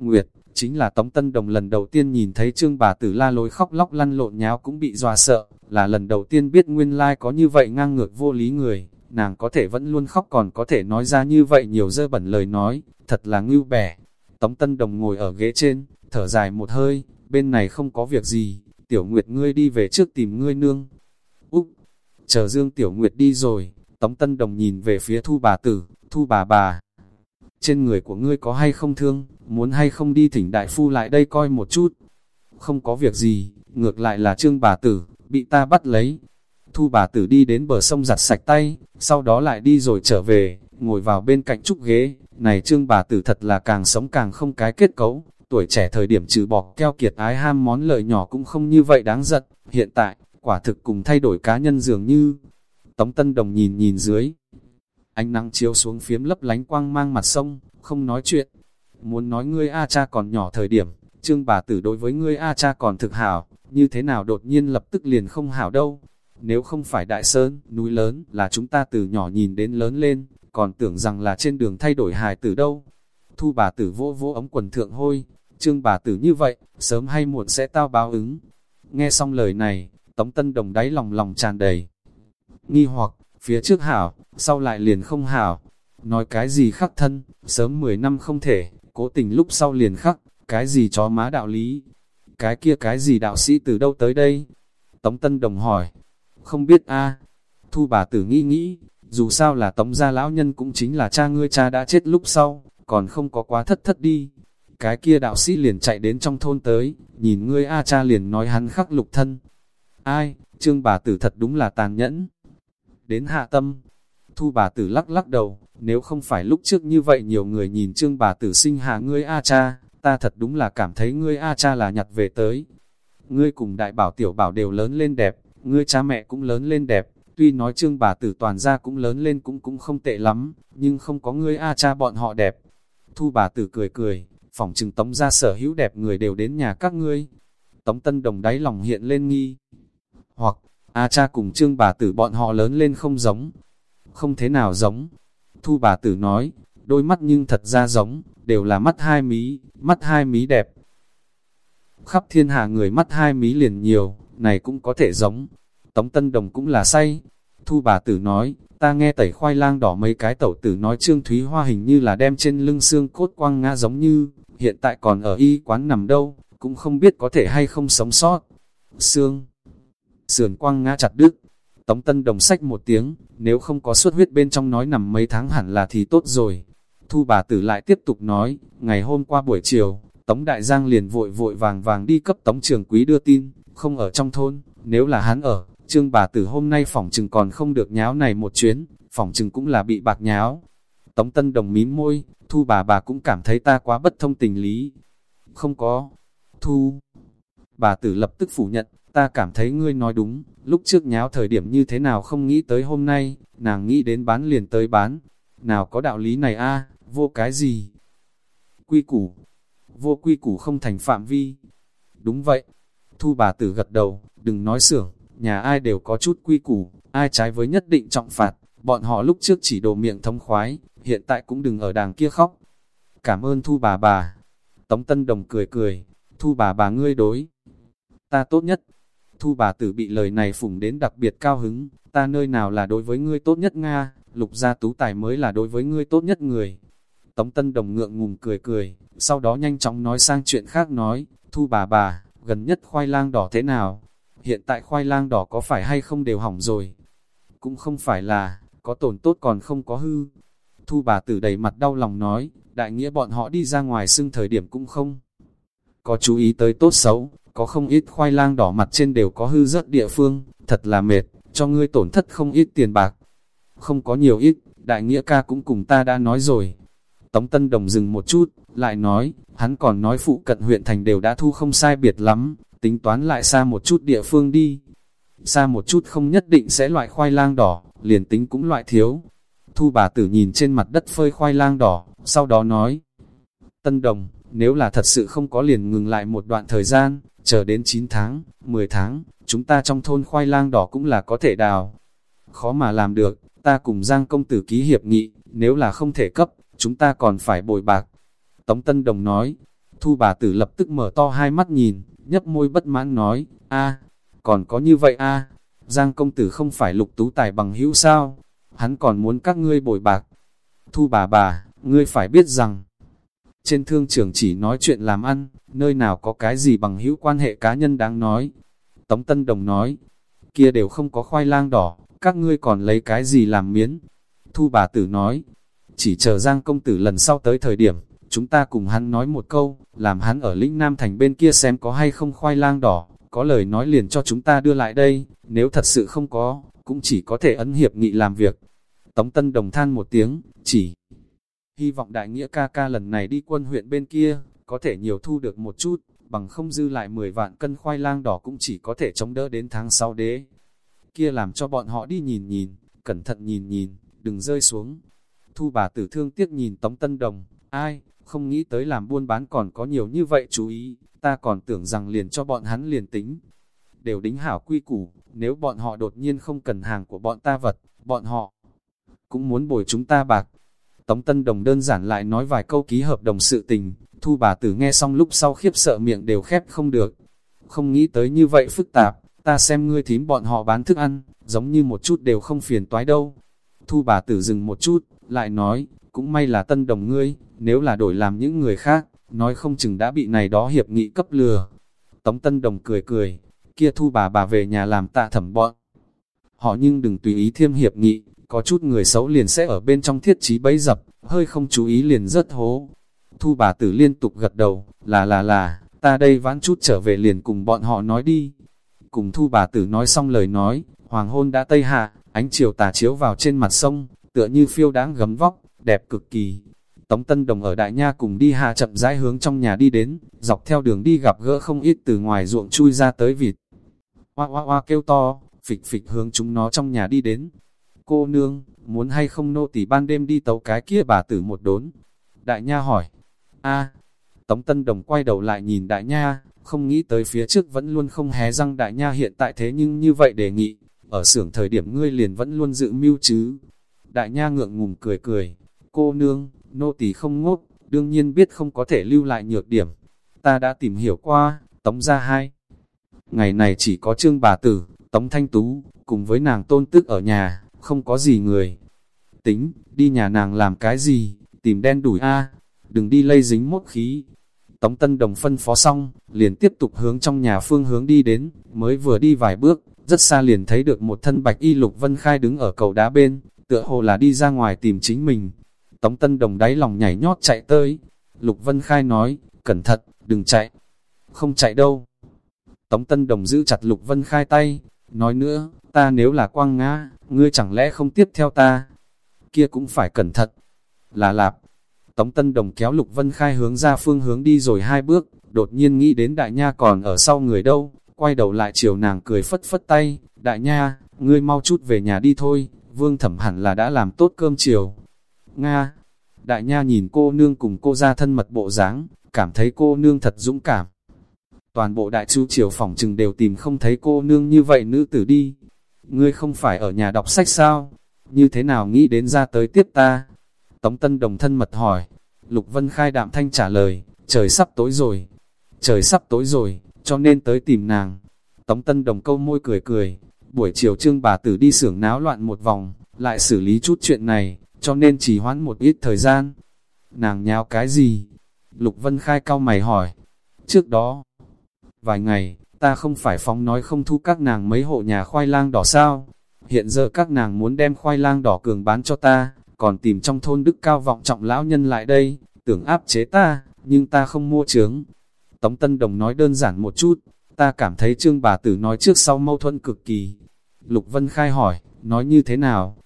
Nguyệt, chính là Tống Tân Đồng lần đầu tiên nhìn thấy trương bà tử la lối khóc lóc lăn lộn nháo cũng bị dọa sợ, là lần đầu tiên biết nguyên lai like có như vậy ngang ngược vô lý người, nàng có thể vẫn luôn khóc còn có thể nói ra như vậy nhiều dơ bẩn lời nói, thật là ngưu bẻ. Tống Tân Đồng ngồi ở ghế trên, thở dài một hơi, bên này không có việc gì, Tiểu Nguyệt ngươi đi về trước tìm ngươi nương. Úc, chờ Dương Tiểu Nguyệt đi rồi, Tống Tân Đồng nhìn về phía thu bà tử, thu bà bà. Trên người của ngươi có hay không thương, muốn hay không đi thỉnh đại phu lại đây coi một chút. Không có việc gì, ngược lại là trương bà tử, bị ta bắt lấy. Thu bà tử đi đến bờ sông giặt sạch tay, sau đó lại đi rồi trở về, ngồi vào bên cạnh trúc ghế. Này trương bà tử thật là càng sống càng không cái kết cấu, tuổi trẻ thời điểm trừ bỏ keo kiệt ái ham món lợi nhỏ cũng không như vậy đáng giận. Hiện tại, quả thực cùng thay đổi cá nhân dường như. Tống Tân Đồng nhìn nhìn dưới. Ánh nắng chiếu xuống phiếm lấp lánh quang mang mặt sông, không nói chuyện. Muốn nói ngươi A cha còn nhỏ thời điểm, trương bà tử đối với ngươi A cha còn thực hảo, như thế nào đột nhiên lập tức liền không hảo đâu. Nếu không phải đại sơn, núi lớn, là chúng ta từ nhỏ nhìn đến lớn lên, còn tưởng rằng là trên đường thay đổi hài tử đâu. Thu bà tử vô vô ống quần thượng hôi, trương bà tử như vậy, sớm hay muộn sẽ tao báo ứng. Nghe xong lời này, Tống Tân Đồng đáy lòng lòng tràn đầy. Nghi hoặc, phía trước hảo, sau lại liền không hảo. Nói cái gì khắc thân, sớm 10 năm không thể, cố tình lúc sau liền khắc, cái gì chó má đạo lý. Cái kia cái gì đạo sĩ từ đâu tới đây? Tống Tân Đồng hỏi. Không biết a Thu bà tử nghĩ nghĩ, dù sao là tống gia lão nhân cũng chính là cha ngươi cha đã chết lúc sau, còn không có quá thất thất đi. Cái kia đạo sĩ liền chạy đến trong thôn tới, nhìn ngươi A cha liền nói hắn khắc lục thân. Ai, trương bà tử thật đúng là tàn nhẫn. Đến hạ tâm, thu bà tử lắc lắc đầu, nếu không phải lúc trước như vậy nhiều người nhìn trương bà tử sinh hạ ngươi A cha, ta thật đúng là cảm thấy ngươi A cha là nhặt về tới. Ngươi cùng đại bảo tiểu bảo đều lớn lên đẹp, ngươi cha mẹ cũng lớn lên đẹp, tuy nói trương bà tử toàn ra cũng lớn lên cũng cũng không tệ lắm, nhưng không có ngươi A cha bọn họ đẹp. Thu bà tử cười cười, phỏng chừng tống ra sở hữu đẹp người đều đến nhà các ngươi. Tống tân đồng đáy lòng hiện lên nghi. Hoặc, A cha cùng trương bà tử bọn họ lớn lên không giống. Không thế nào giống. Thu bà tử nói, đôi mắt nhưng thật ra giống, đều là mắt hai mí, mắt hai mí đẹp. Khắp thiên hạ người mắt hai mí liền nhiều, này cũng có thể giống. Tống Tân Đồng cũng là say. Thu bà tử nói, ta nghe tẩy khoai lang đỏ mấy cái tẩu tử nói Trương Thúy Hoa hình như là đem trên lưng xương cốt quăng ngã giống như, hiện tại còn ở y quán nằm đâu, cũng không biết có thể hay không sống sót. Xương, sườn quăng ngã chặt đứt, Tống Tân Đồng sách một tiếng, nếu không có suất huyết bên trong nói nằm mấy tháng hẳn là thì tốt rồi. Thu bà tử lại tiếp tục nói, ngày hôm qua buổi chiều, Tống Đại Giang liền vội vội vàng vàng đi cấp Tống Trường Quý đưa tin, không ở trong thôn, nếu là hắn ở, trương bà tử hôm nay phỏng chừng còn không được nháo này một chuyến, phỏng chừng cũng là bị bạc nháo. Tống Tân Đồng mím môi, Thu bà bà cũng cảm thấy ta quá bất thông tình lý. Không có. Thu. Bà tử lập tức phủ nhận, ta cảm thấy ngươi nói đúng, lúc trước nháo thời điểm như thế nào không nghĩ tới hôm nay, nàng nghĩ đến bán liền tới bán. Nào có đạo lý này a à, vô cái gì? Quy củ. Vô quy củ không thành phạm vi. Đúng vậy. Thu bà tử gật đầu, đừng nói xưởng, nhà ai đều có chút quy củ, ai trái với nhất định trọng phạt, bọn họ lúc trước chỉ đồ miệng thông khoái, hiện tại cũng đừng ở đàng kia khóc. Cảm ơn thu bà bà. Tống Tân Đồng cười cười, thu bà bà ngươi đối. Ta tốt nhất. Thu bà tử bị lời này phủng đến đặc biệt cao hứng, ta nơi nào là đối với ngươi tốt nhất Nga, lục gia tú tài mới là đối với ngươi tốt nhất người. Tống Tân Đồng ngượng ngùng cười cười, sau đó nhanh chóng nói sang chuyện khác nói, thu bà bà, gần nhất khoai lang đỏ thế nào? Hiện tại khoai lang đỏ có phải hay không đều hỏng rồi? Cũng không phải là, có tổn tốt còn không có hư. Thu bà tử đầy mặt đau lòng nói, đại nghĩa bọn họ đi ra ngoài xưng thời điểm cũng không. Có chú ý tới tốt xấu, có không ít khoai lang đỏ mặt trên đều có hư rất địa phương, thật là mệt, cho ngươi tổn thất không ít tiền bạc. Không có nhiều ít, đại nghĩa ca cũng cùng ta đã nói rồi. Tống Tân Đồng dừng một chút, lại nói, hắn còn nói phụ cận huyện thành đều đã thu không sai biệt lắm, tính toán lại xa một chút địa phương đi. Xa một chút không nhất định sẽ loại khoai lang đỏ, liền tính cũng loại thiếu. Thu bà tử nhìn trên mặt đất phơi khoai lang đỏ, sau đó nói, Tân Đồng, nếu là thật sự không có liền ngừng lại một đoạn thời gian, chờ đến 9 tháng, 10 tháng, chúng ta trong thôn khoai lang đỏ cũng là có thể đào. Khó mà làm được, ta cùng Giang công tử ký hiệp nghị, nếu là không thể cấp, chúng ta còn phải bồi bạc. Tống Tân Đồng nói, Thu bà tử lập tức mở to hai mắt nhìn, nhấp môi bất mãn nói, a còn có như vậy a Giang công tử không phải lục tú tài bằng hữu sao, hắn còn muốn các ngươi bồi bạc. Thu bà bà, ngươi phải biết rằng, trên thương trường chỉ nói chuyện làm ăn, nơi nào có cái gì bằng hữu quan hệ cá nhân đáng nói. Tống Tân Đồng nói, kia đều không có khoai lang đỏ, các ngươi còn lấy cái gì làm miến. Thu bà tử nói, chỉ chờ Giang công tử lần sau tới thời điểm, chúng ta cùng hắn nói một câu, làm hắn ở lĩnh Nam Thành bên kia xem có hay không khoai lang đỏ, có lời nói liền cho chúng ta đưa lại đây, nếu thật sự không có, cũng chỉ có thể ấn hiệp nghị làm việc. Tống Tân Đồng than một tiếng, chỉ hy vọng đại nghĩa ca ca lần này đi quân huyện bên kia, có thể nhiều thu được một chút, bằng không dư lại 10 vạn cân khoai lang đỏ cũng chỉ có thể chống đỡ đến tháng sau đế. Kia làm cho bọn họ đi nhìn nhìn, cẩn thận nhìn nhìn, đừng rơi xuống. Thu bà tử thương tiếc nhìn Tống Tân Đồng, ai, không nghĩ tới làm buôn bán còn có nhiều như vậy chú ý, ta còn tưởng rằng liền cho bọn hắn liền tính. Đều đính hảo quy củ, nếu bọn họ đột nhiên không cần hàng của bọn ta vật, bọn họ cũng muốn bồi chúng ta bạc. Tống Tân Đồng đơn giản lại nói vài câu ký hợp đồng sự tình, thu bà tử nghe xong lúc sau khiếp sợ miệng đều khép không được. Không nghĩ tới như vậy phức tạp, ta xem ngươi thím bọn họ bán thức ăn, giống như một chút đều không phiền toái đâu. Thu bà tử dừng một chút, lại nói, cũng may là Tân Đồng ngươi, nếu là đổi làm những người khác, nói không chừng đã bị này đó hiệp nghị cấp lừa. Tống Tân Đồng cười cười, kia thu bà bà về nhà làm tạ thẩm bọn. Họ nhưng đừng tùy ý thêm hiệp nghị, có chút người xấu liền sẽ ở bên trong thiết trí bấy dập, hơi không chú ý liền rất hố. Thu bà tử liên tục gật đầu, là là là, ta đây vãn chút trở về liền cùng bọn họ nói đi. Cùng thu bà tử nói xong lời nói, hoàng hôn đã tây hạ, ánh chiều tà chiếu vào trên mặt sông, tựa như phiêu đáng gấm vóc, đẹp cực kỳ. Tống Tân Đồng ở Đại Nha cùng đi hạ chậm rãi hướng trong nhà đi đến, dọc theo đường đi gặp gỡ không ít từ ngoài ruộng chui ra tới vịt. Hoa hoa hoa kêu to, phịch phịch hướng chúng nó trong nhà đi đến. Cô nương, muốn hay không nô tỳ ban đêm đi tấu cái kia bà tử một đốn. Đại Nha hỏi, a Tống Tân Đồng quay đầu lại nhìn Đại Nha, không nghĩ tới phía trước vẫn luôn không hé răng Đại Nha hiện tại thế nhưng như vậy đề nghị, ở xưởng thời điểm ngươi liền vẫn luôn dự mưu chứ. Đại Nha ngượng ngùng cười cười, cô nương, nô tỳ không ngốc, đương nhiên biết không có thể lưu lại nhược điểm. Ta đã tìm hiểu qua, tống ra hai. Ngày này chỉ có trương bà tử, tống thanh tú, cùng với nàng tôn tức ở nhà, không có gì người. Tính, đi nhà nàng làm cái gì, tìm đen đuổi a đừng đi lây dính mốt khí. Tống Tân Đồng phân phó xong, liền tiếp tục hướng trong nhà phương hướng đi đến, mới vừa đi vài bước, rất xa liền thấy được một thân bạch y lục vân khai đứng ở cầu đá bên, tựa hồ là đi ra ngoài tìm chính mình. Tống Tân Đồng đáy lòng nhảy nhót chạy tới. Lục Vân Khai nói, cẩn thận, đừng chạy. Không chạy đâu. Tống Tân Đồng giữ chặt Lục Vân Khai tay, nói nữa, ta nếu là quang ngã, ngươi chẳng lẽ không tiếp theo ta? Kia cũng phải cẩn thận. Là lạp. Tống Tân Đồng kéo Lục Vân Khai hướng ra phương hướng đi rồi hai bước, đột nhiên nghĩ đến đại nha còn ở sau người đâu, quay đầu lại chiều nàng cười phất phất tay, đại nha, ngươi mau chút về nhà đi thôi, vương thẩm hẳn là đã làm tốt cơm chiều, Nga. Đại nha nhìn cô nương cùng cô ra thân mật bộ dáng, cảm thấy cô nương thật dũng cảm. Toàn bộ đại chu triều phòng trừng đều tìm không thấy cô nương như vậy nữ tử đi. Ngươi không phải ở nhà đọc sách sao? Như thế nào nghĩ đến ra tới tiếp ta? Tống Tân Đồng thân mật hỏi. Lục Vân Khai đạm thanh trả lời, trời sắp tối rồi. Trời sắp tối rồi, cho nên tới tìm nàng. Tống Tân Đồng câu môi cười cười. Buổi chiều trương bà tử đi xưởng náo loạn một vòng, lại xử lý chút chuyện này, cho nên chỉ hoãn một ít thời gian. Nàng nháo cái gì? Lục Vân Khai cao mày hỏi. Trước đó, vài ngày, ta không phải phóng nói không thu các nàng mấy hộ nhà khoai lang đỏ sao? Hiện giờ các nàng muốn đem khoai lang đỏ cường bán cho ta, còn tìm trong thôn đức cao vọng trọng lão nhân lại đây, tưởng áp chế ta, nhưng ta không mua trướng. Tống Tân Đồng nói đơn giản một chút, ta cảm thấy trương bà tử nói trước sau mâu thuẫn cực kỳ. Lục Vân Khai hỏi, nói như thế nào?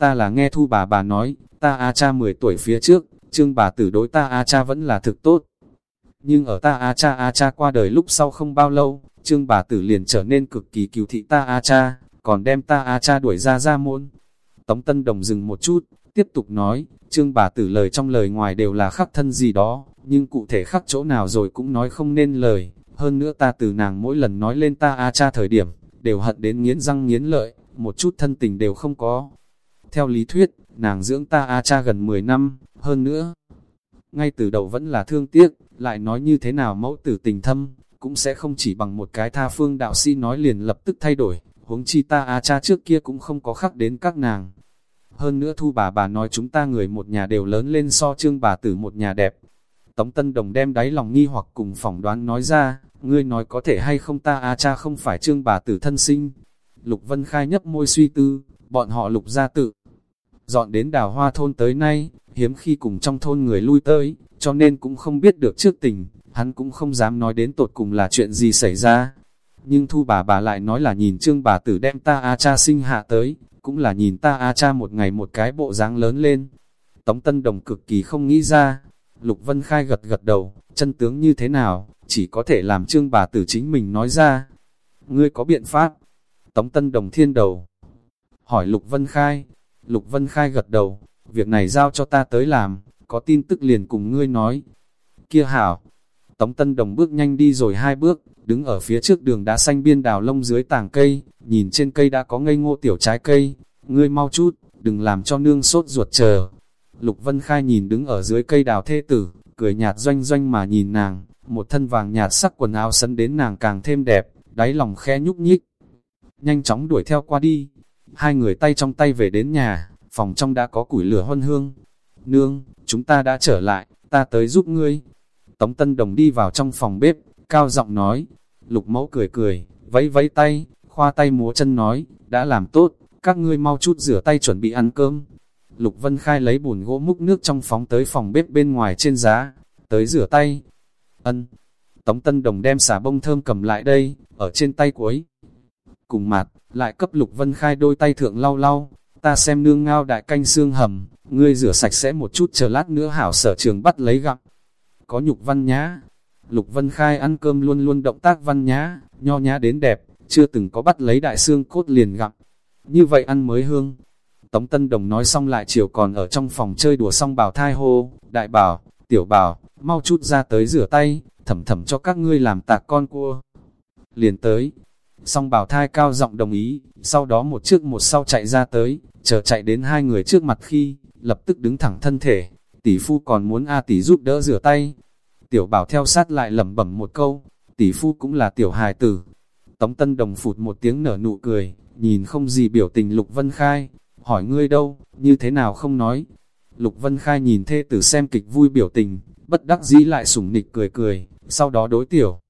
ta là nghe thu bà bà nói, ta A cha 10 tuổi phía trước, trương bà tử đối ta A cha vẫn là thực tốt. Nhưng ở ta A cha A cha qua đời lúc sau không bao lâu, trương bà tử liền trở nên cực kỳ cứu thị ta A cha, còn đem ta A cha đuổi ra ra môn. Tống Tân Đồng dừng một chút, Tiếp tục nói, trương bà tử lời trong lời ngoài đều là khắc thân gì đó, nhưng cụ thể khắc chỗ nào rồi cũng nói không nên lời. Hơn nữa ta từ nàng mỗi lần nói lên ta a cha thời điểm, đều hận đến nghiến răng nghiến lợi, một chút thân tình đều không có. Theo lý thuyết, nàng dưỡng ta a cha gần 10 năm, hơn nữa. Ngay từ đầu vẫn là thương tiếc, lại nói như thế nào mẫu tử tình thâm, cũng sẽ không chỉ bằng một cái tha phương đạo sĩ nói liền lập tức thay đổi, huống chi ta a cha trước kia cũng không có khắc đến các nàng. Hơn nữa thu bà bà nói chúng ta người một nhà đều lớn lên so trương bà tử một nhà đẹp. Tống Tân Đồng đem đáy lòng nghi hoặc cùng phỏng đoán nói ra, ngươi nói có thể hay không ta a cha không phải trương bà tử thân sinh. Lục Vân Khai nhấp môi suy tư, bọn họ lục gia tự. Dọn đến đào hoa thôn tới nay, hiếm khi cùng trong thôn người lui tới, cho nên cũng không biết được trước tình, hắn cũng không dám nói đến tột cùng là chuyện gì xảy ra. Nhưng thu bà bà lại nói là nhìn trương bà tử đem ta A cha sinh hạ tới, cũng là nhìn ta A cha một ngày một cái bộ dáng lớn lên. Tống Tân Đồng cực kỳ không nghĩ ra. Lục Vân Khai gật gật đầu, chân tướng như thế nào, chỉ có thể làm trương bà tử chính mình nói ra. Ngươi có biện pháp? Tống Tân Đồng thiên đầu. Hỏi Lục Vân Khai. Lục Vân Khai gật đầu, việc này giao cho ta tới làm, có tin tức liền cùng ngươi nói. Kia hảo, Tống Tân Đồng bước nhanh đi rồi hai bước, đứng ở phía trước đường đá xanh biên đào lông dưới tảng cây, nhìn trên cây đã có ngây ngô tiểu trái cây, ngươi mau chút, đừng làm cho nương sốt ruột chờ. Lục Vân Khai nhìn đứng ở dưới cây đào thê tử, cười nhạt doanh doanh mà nhìn nàng, một thân vàng nhạt sắc quần áo sấn đến nàng càng thêm đẹp, đáy lòng khẽ nhúc nhích. Nhanh chóng đuổi theo qua đi, hai người tay trong tay về đến nhà, phòng trong đã có củi lửa huân hương. Nương, chúng ta đã trở lại, ta tới giúp ngươi. Tống Tân Đồng đi vào trong phòng bếp, cao giọng nói. Lục mẫu cười cười, vẫy vẫy tay, khoa tay múa chân nói, đã làm tốt, các ngươi mau chút rửa tay chuẩn bị ăn cơm. Lục Vân Khai lấy bùn gỗ múc nước trong phóng tới phòng bếp bên ngoài trên giá, tới rửa tay. Ân. Tống Tân Đồng đem xà bông thơm cầm lại đây, ở trên tay cuối. Cùng mặt, lại cấp Lục Vân Khai đôi tay thượng lau lau, ta xem nương ngao đại canh xương hầm, ngươi rửa sạch sẽ một chút chờ lát nữa hảo sở trường bắt lấy gặp. Có nhục văn nhá, Lục Vân Khai ăn cơm luôn luôn động tác văn nhá, nho nhá đến đẹp, chưa từng có bắt lấy đại xương cốt liền gặp Như vậy ăn mới hương. Tống Tân Đồng nói xong lại chiều còn ở trong phòng chơi đùa xong bảo thai hô, đại bảo, tiểu bảo, mau chút ra tới rửa tay, thầm thầm cho các ngươi làm tạc con cua. Liền tới, Song bảo thai cao giọng đồng ý, sau đó một trước một sau chạy ra tới, chờ chạy đến hai người trước mặt khi, lập tức đứng thẳng thân thể, tỷ phu còn muốn A tỷ giúp đỡ rửa tay. Tiểu bảo theo sát lại lẩm bẩm một câu, tỷ phu cũng là tiểu hài tử. Tống Tân Đồng phụt một tiếng nở nụ cười, nhìn không gì biểu tình Lục Vân Khai, hỏi ngươi đâu, như thế nào không nói. Lục Vân Khai nhìn thê tử xem kịch vui biểu tình, bất đắc dĩ lại sủng nịch cười cười, sau đó đối tiểu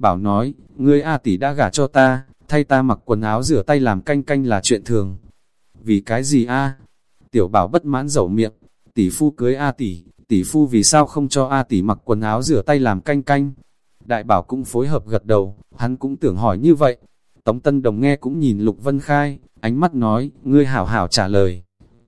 bảo nói, ngươi A tỷ đã gả cho ta, thay ta mặc quần áo rửa tay làm canh canh là chuyện thường. Vì cái gì A? Tiểu bảo bất mãn dẩu miệng, tỷ phu cưới A tỷ, tỷ phu vì sao không cho A tỷ mặc quần áo rửa tay làm canh canh? Đại bảo cũng phối hợp gật đầu, hắn cũng tưởng hỏi như vậy. Tống Tân Đồng nghe cũng nhìn Lục Vân Khai, ánh mắt nói, ngươi hảo hảo trả lời.